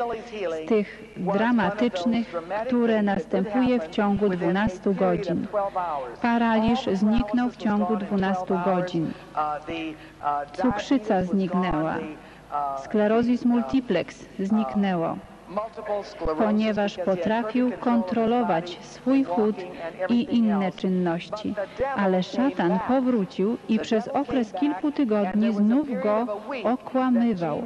S2: z tych dramatycznych, które następuje w ciągu 12 godzin. Paraliż zniknął w ciągu 12 godzin. Cukrzyca zniknęła. Sklerozis multiplex zniknęło ponieważ potrafił kontrolować swój chód i inne czynności. Ale szatan powrócił i przez okres kilku tygodni znów go okłamywał.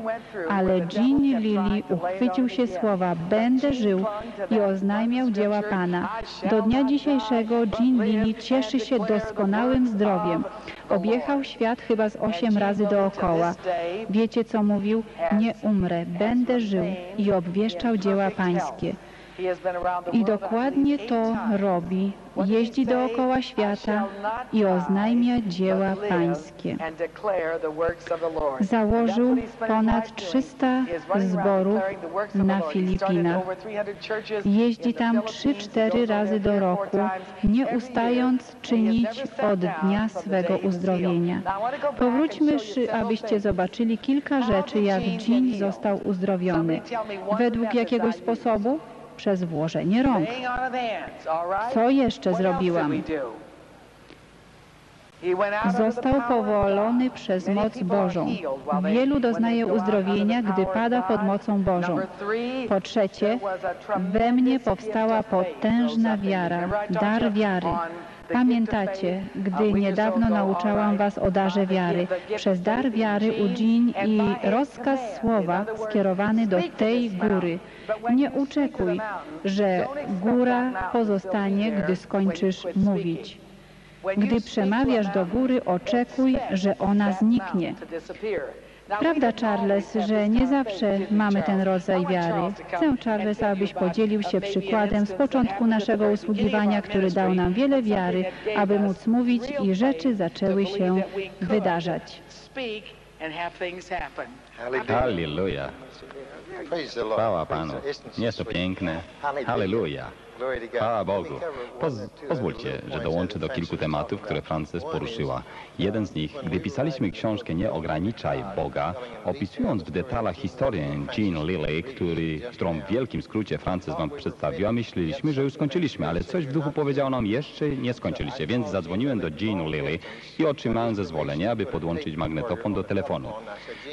S2: Ale Jean Lilly uchwycił się słowa będę żył i oznajmiał dzieła Pana. Do dnia dzisiejszego Jean Lilly cieszy się doskonałym zdrowiem. Objechał świat chyba z osiem razy dookoła. Wiecie co mówił? Nie umrę, będę żył i obwieszczał dzieła pańskie. I dokładnie to robi. Jeździ dookoła świata i oznajmia dzieła pańskie. Założył ponad 300 zborów na Filipinach. Jeździ tam 3-4 razy do roku, nie ustając czynić od dnia swego uzdrowienia. Powróćmy, abyście zobaczyli kilka rzeczy, jak Jean został uzdrowiony. Według jakiegoś sposobu? Przez włożenie rąk. Co jeszcze zrobiłam? Został powolony przez moc Bożą. Wielu doznaje uzdrowienia, gdy pada pod mocą Bożą. Po trzecie, we mnie powstała potężna wiara, dar wiary. Pamiętacie, gdy niedawno nauczałam Was o darze wiary. Przez dar wiary u Jean i rozkaz słowa skierowany do tej góry. Nie oczekuj, że góra pozostanie, gdy skończysz mówić. Gdy przemawiasz do góry, oczekuj, że ona zniknie. Prawda, Charles, że nie zawsze mamy ten rodzaj wiary. Chcę, Charles, abyś podzielił się przykładem z początku naszego usługiwania, który dał nam wiele wiary, aby móc mówić i rzeczy zaczęły się wydarzać.
S1: Halleluja. Chwała Panu. Jest to piękne. Halleluja. Chwała Bogu. Poz pozwólcie, że dołączę do kilku tematów, które Frances poruszyła. Jeden z nich, gdy pisaliśmy książkę Nie ograniczaj Boga, opisując w detalach historię Jean Lilly, który, którą w wielkim skrócie Frances wam przedstawiła, myśleliśmy, że już skończyliśmy, ale coś w duchu powiedział nam, jeszcze nie skończyliście, więc zadzwoniłem do Jean Lilly i otrzymałem zezwolenie, aby podłączyć magnetofon do telefonu.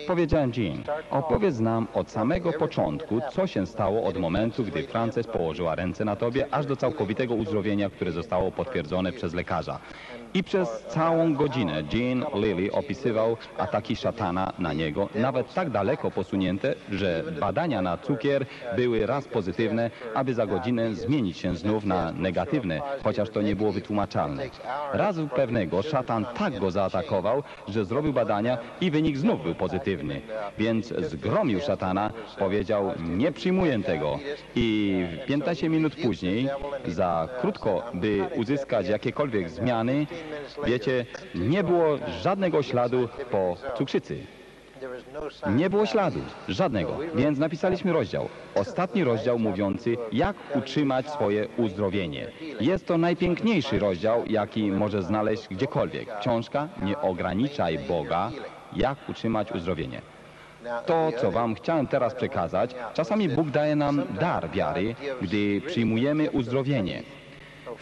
S1: Powiedziałem Jean, opowiedz nam od samego początku, co się stało od momentu, gdy Frances położyła ręce na tobie, aż do całkowitego uzdrowienia, które zostało potwierdzone przez lekarza. I przez całą godzinę Jean Lilly opisywał ataki szatana na niego, nawet tak daleko posunięte, że badania na cukier były raz pozytywne, aby za godzinę zmienić się znów na negatywne, chociaż to nie było wytłumaczalne. Raz pewnego szatan tak go zaatakował, że zrobił badania i wynik znów był pozytywny. Więc zgromił szatana, powiedział, nie przyjmuję tego. I 15 minut później, za krótko, by uzyskać jakiekolwiek zmiany, wiecie, nie było żadnego śladu po cukrzycy. Nie było śladu, żadnego. Więc napisaliśmy rozdział. Ostatni rozdział mówiący, jak utrzymać swoje uzdrowienie. Jest to najpiękniejszy rozdział, jaki może znaleźć gdziekolwiek. Książka Nie ograniczaj Boga, jak utrzymać uzdrowienie. To, co wam chciałem teraz przekazać, czasami Bóg daje nam dar wiary, gdy przyjmujemy uzdrowienie.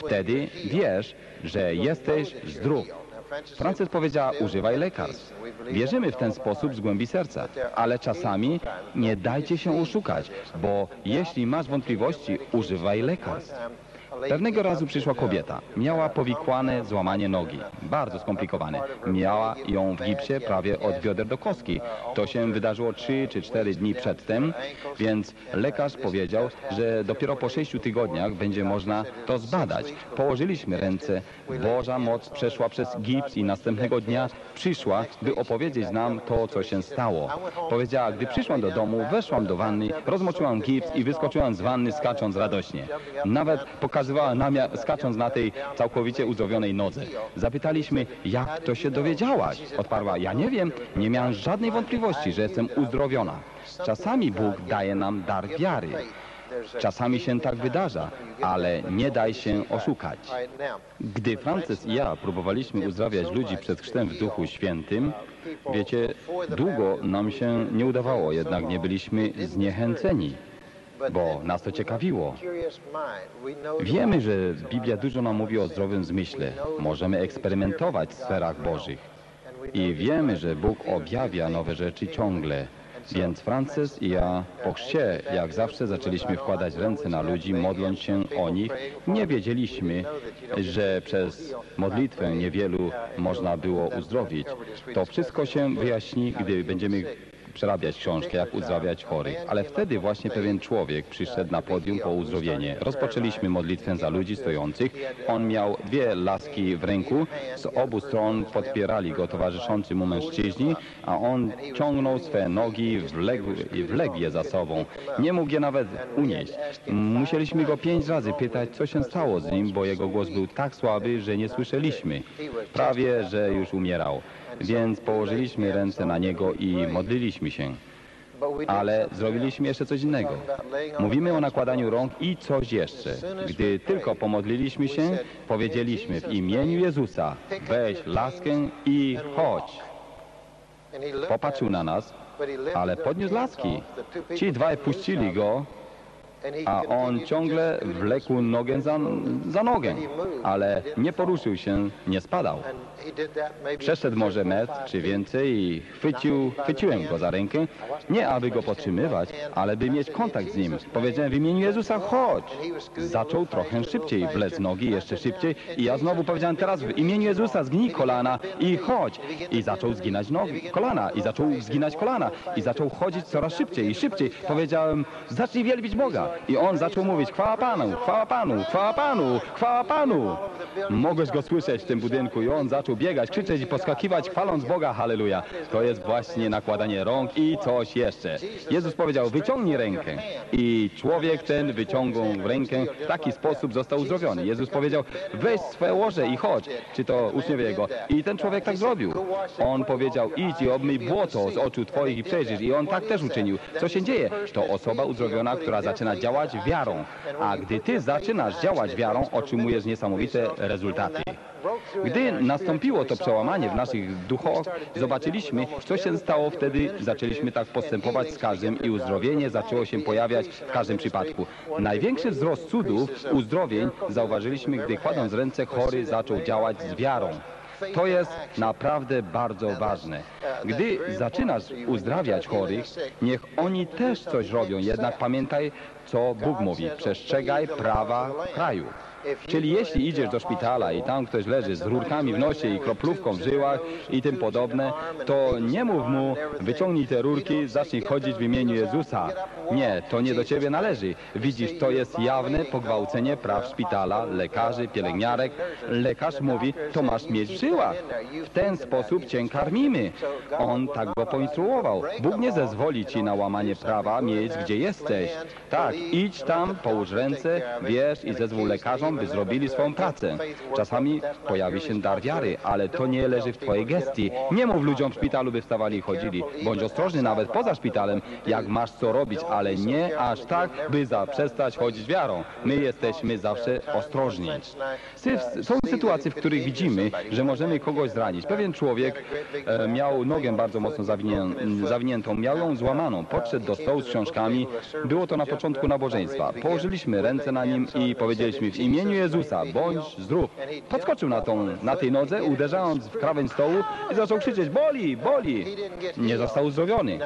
S1: Wtedy wiesz, że jesteś zdrów. Frances powiedziała, używaj lekarstw. Wierzymy w ten sposób z głębi serca, ale czasami nie dajcie się oszukać, bo jeśli masz wątpliwości, używaj lekarstw. Pewnego razu przyszła kobieta. Miała powikłane złamanie nogi. Bardzo skomplikowane. Miała ją w gipsie prawie od bioder do kostki. To się wydarzyło 3 czy 4 dni przedtem, więc lekarz powiedział, że dopiero po 6 tygodniach będzie można to zbadać. Położyliśmy ręce. Boża moc przeszła przez gips i następnego dnia przyszła, by opowiedzieć nam to, co się stało. Powiedziała, gdy przyszłam do domu, weszłam do wanny, rozmoczyłam gips i wyskoczyłam z wanny skacząc radośnie. Nawet pokazywała namiar, skacząc na tej całkowicie uzdrowionej nodze. Zapytaliśmy, jak to się dowiedziałaś? Odparła, ja nie wiem, nie miałam żadnej wątpliwości, że jestem uzdrowiona. Czasami Bóg daje nam dar wiary. Czasami się tak wydarza, ale nie daj się oszukać. Gdy Frances i ja próbowaliśmy uzdrawiać ludzi przed chrztem w Duchu Świętym, wiecie, długo nam się nie udawało, jednak nie byliśmy zniechęceni, bo nas to ciekawiło. Wiemy, że Biblia dużo nam mówi o zdrowym zmyśle. Możemy eksperymentować w sferach Bożych. I wiemy, że Bóg objawia nowe rzeczy ciągle. Więc Frances i ja po chrzcie, jak zawsze, zaczęliśmy wkładać ręce na ludzi, modląc się o nich. Nie wiedzieliśmy, że przez modlitwę niewielu można było uzdrowić. To wszystko się wyjaśni, gdy będziemy przerabiać książkę, jak uzdrawiać chorych. Ale wtedy właśnie pewien człowiek przyszedł na podium po uzdrowienie. Rozpoczęliśmy modlitwę za ludzi stojących. On miał dwie laski w ręku. Z obu stron podpierali go towarzyszący mu mężczyźni, a on ciągnął swe nogi, wległ, wległ je za sobą. Nie mógł je nawet unieść. Musieliśmy go pięć razy pytać, co się stało z nim, bo jego głos był tak słaby, że nie słyszeliśmy. Prawie, że już umierał. Więc położyliśmy ręce na niego i modliliśmy się. Ale zrobiliśmy jeszcze coś innego. Mówimy o nakładaniu rąk i coś jeszcze. Gdy tylko pomodliliśmy się, powiedzieliśmy w imieniu Jezusa, weź laskę i chodź. Popatrzył na nas, ale podniósł laski. Ci dwaj puścili go, a on ciągle wlekł nogę za, za nogę, ale nie poruszył się, nie spadał. Przeszedł może metr czy więcej i chwycił, chwyciłem go za rękę, nie aby go podtrzymywać, ale by mieć kontakt z nim. Powiedziałem w imieniu Jezusa, chodź. Zaczął trochę szybciej, wlec nogi jeszcze szybciej i ja znowu powiedziałem teraz w imieniu Jezusa zgnij kolana i chodź. I zaczął zginać nogi, kolana i zaczął zginać kolana i zaczął chodzić coraz szybciej i szybciej. Powiedziałem, zacznij wielbić Boga. I on zaczął mówić, chwała Panu, chwała Panu, chwała Panu, chwała Panu. Mogłeś go słyszeć w tym budynku i on zaczął biegać, krzyczeć i poskakiwać, chwaląc Boga, halleluja. To jest właśnie nakładanie rąk i coś jeszcze. Jezus powiedział, wyciągnij rękę. I człowiek ten wyciągnął rękę, w taki sposób został uzdrowiony. Jezus powiedział, weź swoje łoże i chodź. Czy to uczniowie jego. I ten człowiek tak zrobił. On powiedział, idź i obmyj błoto z oczu twoich i przejrzysz. I on tak też uczynił. Co się dzieje? To osoba uzdrowiona, która zaczyna działać wiarą. A gdy ty zaczynasz działać wiarą, otrzymujesz niesamowite rezultaty. Gdy nastąpiło to przełamanie w naszych duchach, zobaczyliśmy, co się stało wtedy. Zaczęliśmy tak postępować z każdym i uzdrowienie zaczęło się pojawiać w każdym przypadku. Największy wzrost cudów, uzdrowień zauważyliśmy, gdy kładąc ręce chory zaczął działać z wiarą. To jest naprawdę bardzo ważne. Gdy zaczynasz uzdrawiać chorych, niech oni też coś robią, jednak pamiętaj, co Bóg mówi. Przestrzegaj prawa kraju. Czyli jeśli idziesz do szpitala i tam ktoś leży z rurkami w nosie i kroplówką w żyłach i tym podobne, to nie mów mu, wyciągnij te rurki, zacznij chodzić w imieniu Jezusa. Nie, to nie do ciebie należy. Widzisz, to jest jawne pogwałcenie praw szpitala, lekarzy, pielęgniarek. Lekarz mówi, to masz mieć w żyłach. W ten sposób cię karmimy. On tak go poinstruował. Bóg nie zezwoli ci na łamanie prawa mieć, gdzie jesteś. Tak, idź tam, połóż ręce, wiesz i zezwól lekarzom, by zrobili swoją pracę. Czasami pojawi się dar wiary, ale to nie leży w twojej gestii. Nie mów ludziom w szpitalu, by wstawali i chodzili. Bądź ostrożny nawet poza szpitalem, jak masz co robić, ale nie aż tak, by zaprzestać chodzić wiarą. My jesteśmy zawsze ostrożni. Są sytuacje, w których widzimy, że możemy kogoś zranić. Pewien człowiek e, miał nogę bardzo mocno zawinię- zawiniętą, miał ją złamaną. Podszedł do stołu z książkami. Było to na początku nabożeństwa. Położyliśmy ręce na nim i powiedzieliśmy w imieniu Jezusa, bądź zdrów. Podskoczył na, tą, na tej nodze, uderzając w krawędź stołu i zaczął krzyczeć, boli, boli. Nie został uzdrowiony.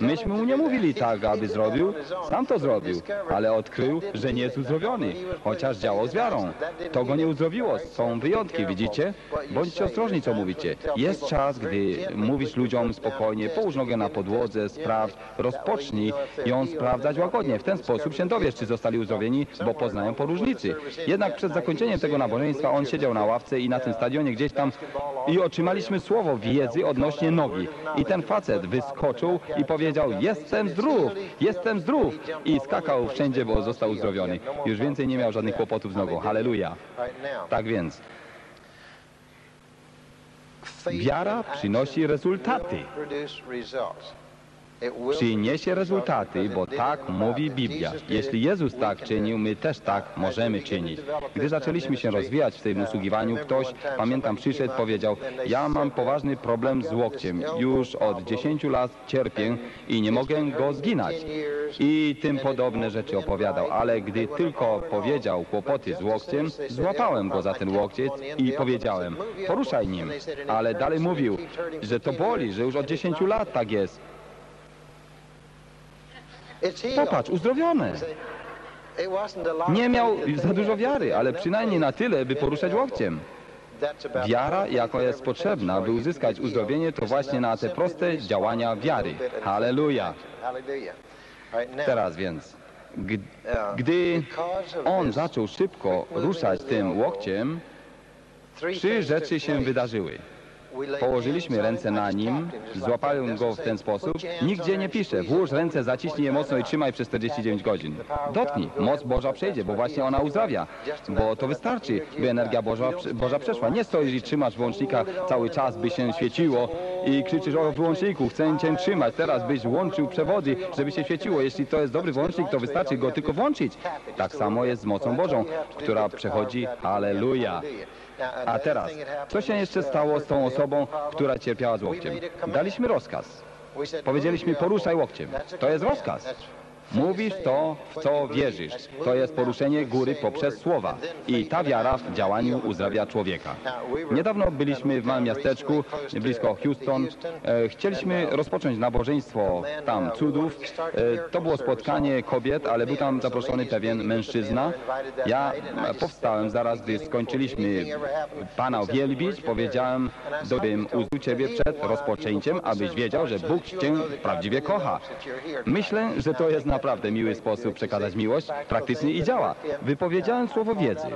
S1: Myśmy mu nie mówili tak, aby zrobił. Sam to zrobił, ale odkrył, że nie jest uzdrowiony, chociaż działał z wiarą. To go nie uzdrowiło. Są wyjątki, widzicie? Bądźcie ostrożni, co mówicie. Jest czas, gdy mówisz ludziom spokojnie, połóż nogę na podłodze, sprawdź, rozpocznij ją sprawdzać łagodnie. W ten sposób się dowiesz, czy zostali uzdrowieni, bo poznają po różnicy. Jednak przed zakończeniem tego nabożeństwa on siedział na ławce i na tym stadionie gdzieś tam i otrzymaliśmy słowo wiedzy odnośnie nogi. I ten facet wyskoczył i powiedział, jestem zdrów, jestem zdrów. I skakał wszędzie, bo został uzdrowiony. Już więcej nie miał żadnych kłopotów z nogą. Halleluja. Tak więc, wiara przynosi rezultaty. Przyniesie rezultaty, bo tak mówi Biblia. Jeśli Jezus tak czynił, my też tak możemy czynić. Gdy zaczęliśmy się rozwijać w tym usługiwaniu, ktoś, pamiętam, przyszedł, powiedział, ja mam poważny problem z łokciem. Już od 10 lat cierpię i nie mogę go zginać. I tym podobne rzeczy opowiadał, ale gdy tylko powiedział kłopoty z łokciem, złapałem go za ten łokciec i powiedziałem, poruszaj nim. Ale dalej mówił, że to boli, że już od 10 lat tak jest. Popatrz, uzdrowione. Nie miał za dużo wiary, ale przynajmniej na tyle, by poruszać łokciem. Wiara, jaka jest potrzebna, by uzyskać uzdrowienie, to właśnie na te proste działania wiary. Halleluja. Teraz więc, gdy on zaczął szybko ruszać tym łokciem, trzy rzeczy się wydarzyły. Położyliśmy ręce na nim, złapałem go w ten sposób. Nigdzie nie pisze, włóż ręce, zaciśnij je mocno i trzymaj przez 49 godzin. Dotknij, moc Boża przejdzie, bo właśnie ona uzdrawia. Bo to wystarczy, by energia Boża, Boża przeszła. Nie stoisz i trzymasz wyłącznika cały czas, by się świeciło i krzyczysz o wyłączniku, chcę cię trzymać, teraz byś łączył przewody, żeby się świeciło. Jeśli to jest dobry wyłącznik, to wystarczy go tylko włączyć. Tak samo jest z mocą Bożą, która przechodzi, halleluja. A teraz, co się jeszcze stało z tą osobą, która cierpiała z łokciem? Daliśmy rozkaz. Powiedzieliśmy, poruszaj łokciem. To jest rozkaz. Mówisz to, w co wierzysz. To jest poruszenie góry poprzez słowa. I ta wiara w działaniu uzdrawia człowieka. Niedawno byliśmy w małym miasteczku blisko Houston. E, Chcieliśmy rozpocząć nabożeństwo tam cudów. E, To było spotkanie kobiet, ale był tam zaproszony pewien mężczyzna. Ja powstałem zaraz, gdy skończyliśmy Pana wielbić. Powiedziałem, bym u Ciebie przed rozpoczęciem, abyś wiedział, że Bóg Cię prawdziwie kocha. Myślę, że to jest naprawdę naprawdę miły sposób przekazać miłość, praktyczny i działa. Wypowiedziałem słowo wiedzy.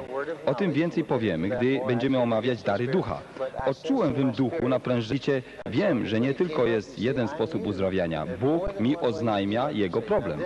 S1: O tym więcej powiemy, gdy będziemy omawiać dary ducha. Odczułem w tym duchu naprężycie, wiem, że nie tylko jest jeden sposób uzdrawiania. Bóg mi oznajmia jego problem.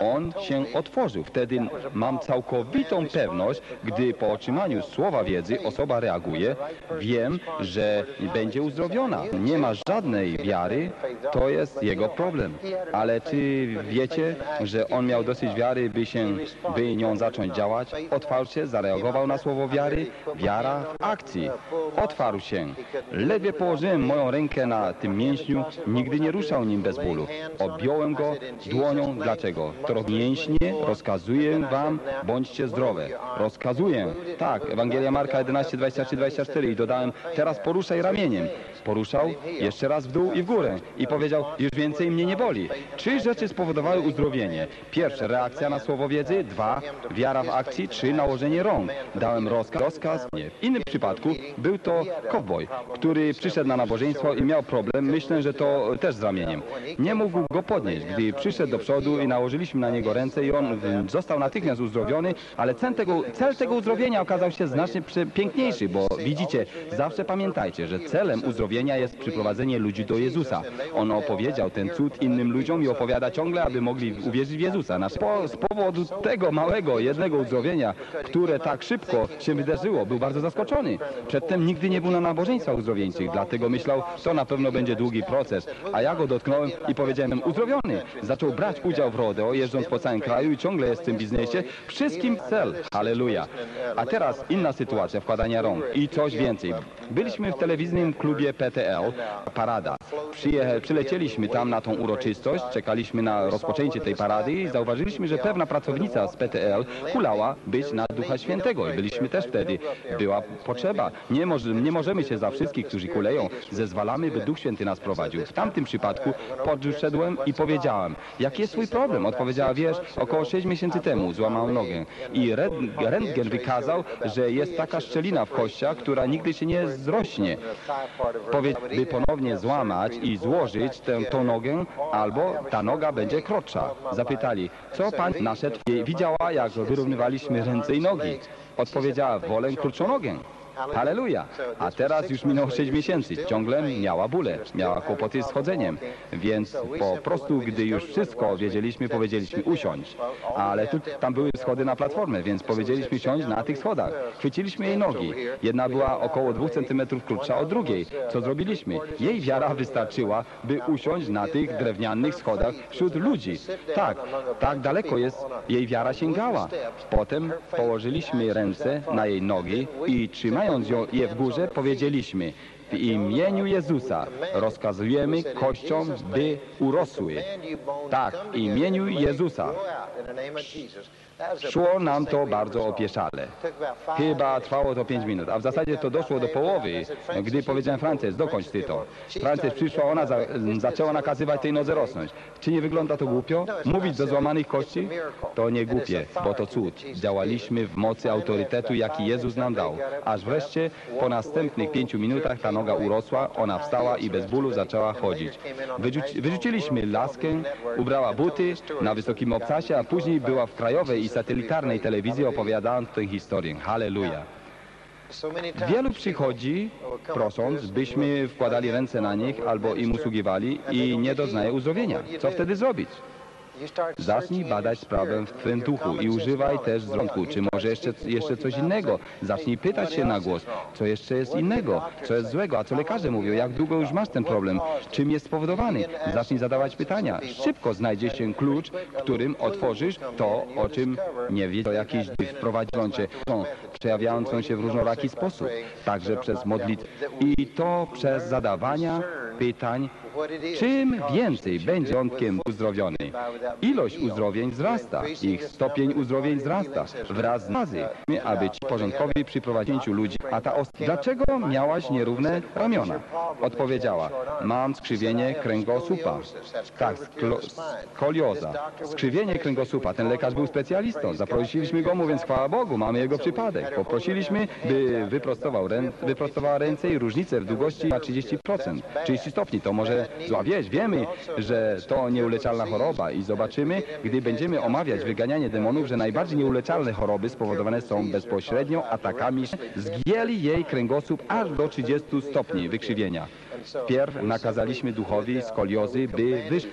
S1: On się otworzył. Wtedy mam całkowitą pewność, gdy po otrzymaniu słowa wiedzy osoba reaguje, wiem, że będzie uzdrowiona. Nie ma żadnej wiary, to jest jego problem. Ale czy wiecie, że on miał dosyć wiary, by się, by nią zacząć działać? Otwarł się, zareagował na słowo wiary, wiara w akcji. Otwarł się. Ledwie położyłem moją rękę na tym mięśniu, nigdy nie ruszał nim bez bólu. Objąłem go dłonią. Dlaczego? To mięśnie rozkazuję wam, bądźcie zdrowe. Rozkazuję. Tak, Ewangelia Marka 11, 23, 24 i dodałem, teraz poruszaj ramieniem. Poruszał jeszcze raz w dół i w górę i powiedział, już więcej mnie nie boli. Trzy rzeczy spowodowały uzdrowienie. Pierwsze, reakcja na słowo wiedzy. Dwa, wiara w akcji. Trzy, nałożenie rąk. Dałem rozkaz. rozkaz. Nie. W innym przypadku był to kowboj, który przyszedł na nabożeństwo i miał problem. Myślę, że to też z ramieniem. Nie mógł go podnieść. Gdy przyszedł do przodu i nałożyliśmy na niego ręce i on został natychmiast uzdrowiony, ale cel tego, cel tego uzdrowienia okazał się znacznie piękniejszy, bo widzicie, zawsze pamiętajcie, że celem uzdrowienia jest przyprowadzenie ludzi do Jezusa. On opowiedział ten cud innym ludziom i opowiada ciągle, aby mogli uwierzyć w Jezusa. Nasz po, z powodu tego małego, jednego uzdrowienia, które tak szybko się wydarzyło, był bardzo zaskoczony. Przedtem nigdy nie był na nabożeństwach uzdrowieńczych, dlatego myślał, to na pewno będzie długi proces. A ja go dotknąłem i powiedziałem, uzdrowiony. Zaczął brać udział w rodeo, jeżdżąc po całym kraju i ciągle jest w tym biznesie. Wszystkim cel. Halleluja. A teraz inna sytuacja wkładania rąk i coś więcej. Byliśmy w telewizyjnym klubie PTL, Parada. Przyjecha, przylecieliśmy tam na tą uroczystość, czekaliśmy na rozpoczęcie tej parady i zauważyliśmy, że pewna pracownica z PTL hulała być na Ducha Świętego i byliśmy też wtedy. Była potrzeba. Nie, może, nie możemy się za wszystkich, którzy kuleją. Zezwalamy, by Duch Święty nas prowadził. W tamtym przypadku podszedłem i powiedziałem, jaki jest twój problem? Odpowiedziała, wiesz, około 6 miesięcy temu złamałem nogę i ren- rentgen wykazał, że jest taka szczelina w kościach, która nigdy się nie zrośnie. Powiedz, by ponownie złamać i złożyć tę tą nogę, albo ta noga będzie krotsza. Zapytali, co pan naszedł? Widziała, jak wyrównywaliśmy ręce i nogi. Odpowiedziała, wolę krótszą nogę. Halleluja. A teraz już minęło 6 miesięcy. Ciągle miała bóle, miała kłopoty z chodzeniem. Więc po prostu, gdy już wszystko wiedzieliśmy, powiedzieliśmy usiądź. Ale tu, tam były schody na platformę, więc powiedzieliśmy siąść na tych schodach. Chwyciliśmy jej nogi. Jedna była około 2 cm krótsza od drugiej. Co zrobiliśmy? Jej wiara wystarczyła, by usiąść na tych drewnianych schodach wśród ludzi. Tak, tak daleko jest, jej wiara sięgała. Potem położyliśmy ręce na jej nogi i trzymając ją, je w górze powiedzieliśmy w imieniu Jezusa rozkazujemy kościom, by urosły. Tak, w imieniu Jezusa. Szło nam to bardzo opieszale. Chyba trwało to 5 minut, a w zasadzie to doszło do połowy, gdy powiedziałem Frances, dokończ ty to. Frances przyszła, ona za, zaczęła nakazywać tej nodze rosnąć. Czy nie wygląda to głupio? Mówić do złamanych kości? To nie głupie, bo to cud. Działaliśmy w mocy autorytetu, jaki Jezus nam dał. Aż wreszcie po następnych pięciu minutach ta noga urosła, ona wstała i bez bólu zaczęła chodzić. Wyrzuci, wyrzuciliśmy laskę, ubrała buty na wysokim obcasie, a później była w krajowej i satelitarnej telewizji opowiadając tę historię. Halleluja. Wielu przychodzi prosząc, byśmy wkładali ręce na nich albo im usługiwali i nie doznaje uzdrowienia. Co wtedy zrobić? Zacznij badać sprawę w Twym duchu i używaj też wzroku, czy może jeszcze, jeszcze coś innego. Zacznij pytać się na głos, co jeszcze jest innego, co jest złego, a co lekarze mówią, jak długo już masz ten problem, czym jest spowodowany. Zacznij zadawać pytania. Szybko znajdzie się klucz, którym otworzysz to, o czym nie wiesz, to jakiś cię, przejawiającą się w różnoraki sposób, także przez modlitwę. I to przez zadawania pytań, czym więcej będzie wątkiem uzdrowiony. Ilość uzdrowień wzrasta, ich stopień uzdrowień wzrasta wraz z razy, aby ci porządkowi przy prowadzeniu ludzi. A ta os- dlaczego miałaś nierówne ramiona? Odpowiedziała, mam skrzywienie kręgosłupa. Tak, skolioza. Skrzywienie kręgosłupa. Ten lekarz był specjalistą. Zaprosiliśmy go, mówiąc chwała Bogu, mamy jego przypadek. Poprosiliśmy, by wyprostował rę- wyprostowała ręce i różnicę w długości na 30%. 30 stopni to może zła wieść. Wiemy, że to nieuleczalna choroba i zobaczymy, gdy będziemy omawiać wyganianie demonów, że najbardziej nieuleczalne choroby spowodowane są bezpośrednio atakami. Zgięli jej kręgosłup aż do 30 stopni wykrzywienia. Pierw nakazaliśmy duchowi skoliozy, by wyszł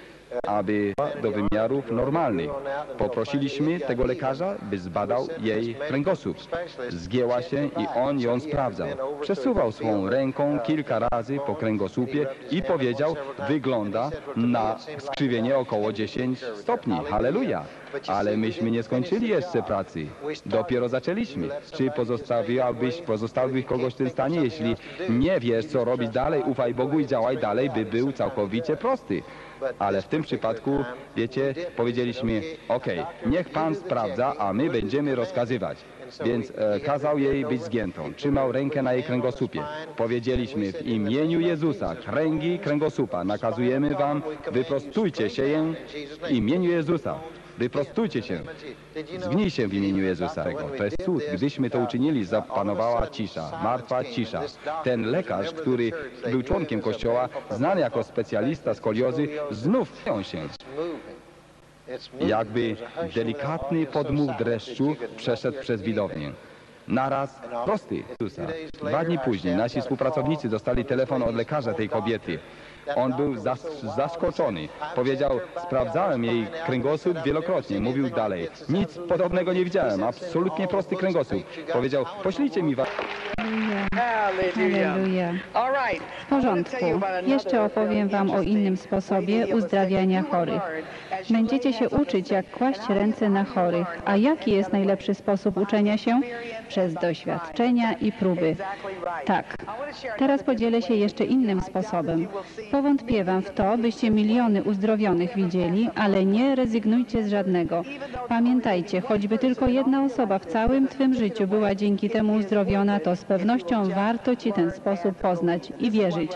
S1: aby do wymiarów normalnych. Poprosiliśmy tego lekarza, by zbadał jej kręgosłup. Zgięła się i on ją sprawdzał. Przesuwał swą ręką kilka razy po kręgosłupie i powiedział, wygląda na skrzywienie około 10 stopni. Halleluja! Ale myśmy nie skończyli jeszcze pracy. Dopiero zaczęliśmy. Czy pozostawiłabyś, pozostawiłbyś kogoś w tym stanie? Jeśli nie wiesz, co robić dalej, ufaj Bogu i działaj dalej, by był całkowicie prosty. Ale w tym przypadku, wiecie, powiedzieliśmy, okej, niech Pan sprawdza, a my będziemy rozkazywać. Więc e, kazał jej być zgiętą. Trzymał rękę na jej kręgosłupie. Powiedzieliśmy w imieniu Jezusa, kręgi kręgosłupa, nakazujemy wam, wyprostujcie się ją w imieniu Jezusa. Wyprostujcie się. Zgnij się w imieniu Jezusa. To jest cud. Gdyśmy to uczynili, zapanowała cisza, martwa cisza. Ten lekarz, który był członkiem kościoła, znany jako specjalista skoliozy, znów jął się. Jakby delikatny podmuch dreszczu przeszedł przez widownię. Naraz prosty Jezusa. Dwa dni później nasi współpracownicy dostali telefon od lekarza tej kobiety. On był zas- zaskoczony. Powiedział, sprawdzałem jej kręgosłup wielokrotnie. Mówił dalej, nic podobnego nie widziałem, absolutnie prosty kręgosłup. Powiedział, poślijcie mi was...
S2: Halleluja. W porządku. Jeszcze opowiem Wam o innym sposobie uzdrawiania chorych. Będziecie się uczyć, jak kłaść ręce na chorych. A jaki jest najlepszy sposób uczenia się? Przez doświadczenia i próby. Tak. Teraz podzielę się jeszcze innym sposobem. Powątpiewam w to, byście miliony uzdrowionych widzieli, ale nie rezygnujcie z żadnego. Pamiętajcie, choćby tylko jedna osoba w całym Twym życiu była dzięki temu uzdrowiona, to z pewnością warto Ci ten sposób poznać i wierzyć.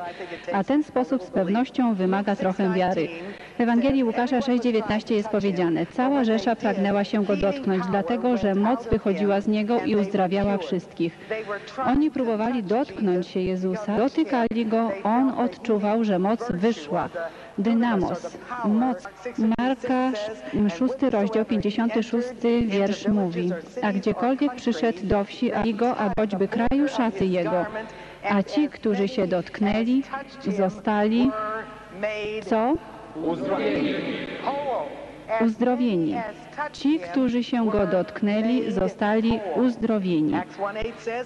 S2: A ten sposób z pewnością wymaga trochę wiary. W Ewangelii Łukasza 6,19 jest powiedziane, cała Rzesza pragnęła się Go dotknąć, dlatego że moc wychodziła z Niego i uzdrawiała wszystkich. Oni próbowali dotknąć się Jezusa, dotykali Go, On odczuwał, że moc wyszła. Dynamos, moc. Marka, szósty rozdział, 56 wiersz mówi, a gdziekolwiek przyszedł do wsi, a a choćby kraju szaty jego, a ci, którzy się dotknęli, zostali, co? Uzdrowieni. Ci, którzy się go dotknęli, zostali uzdrowieni.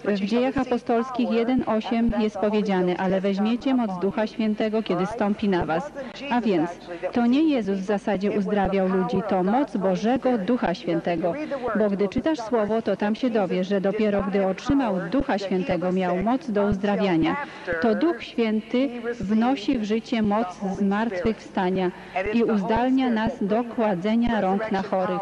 S2: W dziejach apostolskich 1:8 jest powiedziane, ale weźmiecie moc Ducha Świętego, kiedy stąpi na was. A więc to nie Jezus w zasadzie uzdrawiał ludzi, to moc Bożego Ducha Świętego. Bo gdy czytasz Słowo, to tam się dowiesz, że dopiero gdy otrzymał Ducha Świętego, miał moc do uzdrawiania. To Duch Święty wnosi w życie moc zmartwychwstania i uzdalnia nas do kładzenia rąk na chorych.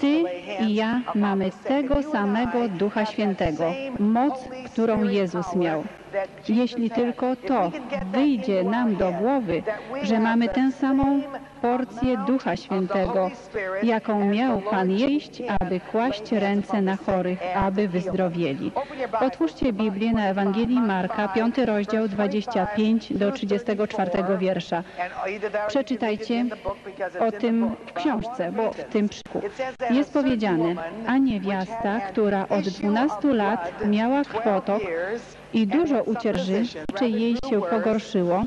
S2: Ty i ja mamy tego samego Ducha Świętego, moc, którą Jezus miał. Jeśli tylko to wyjdzie nam do głowy, że mamy tę samą porcję Ducha Świętego, jaką miał Pan jeść, aby kłaść ręce na chorych, aby wyzdrowieli. Otwórzcie Biblię na Ewangelii Marka, 5 rozdział 25 do 34 wiersza. Przeczytajcie o tym w książce, bo w tym jest powiedziane, a niewiasta, która od 12 lat miała krwotok i dużo ucierży, czy jej się pogorszyło,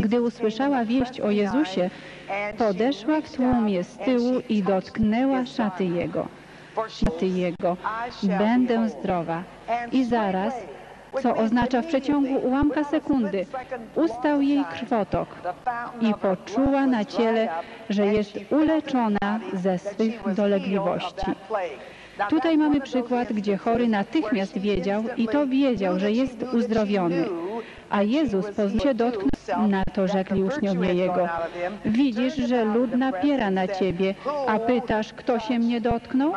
S2: gdy usłyszała wieść o Jezusie, podeszła w tłumie z tyłu i dotknęła szaty Jego. Szaty Jego. Będę zdrowa. I zaraz, co oznacza w przeciągu ułamka sekundy, ustał jej krwotok i poczuła na ciele, że jest uleczona ze swych dolegliwości. Tutaj mamy przykład, gdzie chory natychmiast wiedział i to wiedział, że jest uzdrowiony. A Jezus poznał się dotknął, na to rzekli uczniowie Jego. Widzisz, że lud napiera na Ciebie, a pytasz, kto się mnie dotknął?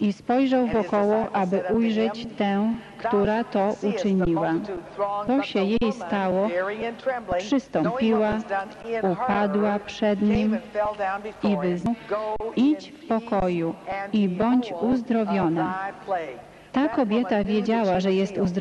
S2: I spojrzał wokoło, aby ujrzeć tę, która to uczyniła. To się jej stało, przystąpiła, upadła przed nim i wyznał, idź w pokoju i bądź uzdrowiona. Ta kobieta wiedziała, że jest uzdrowiona.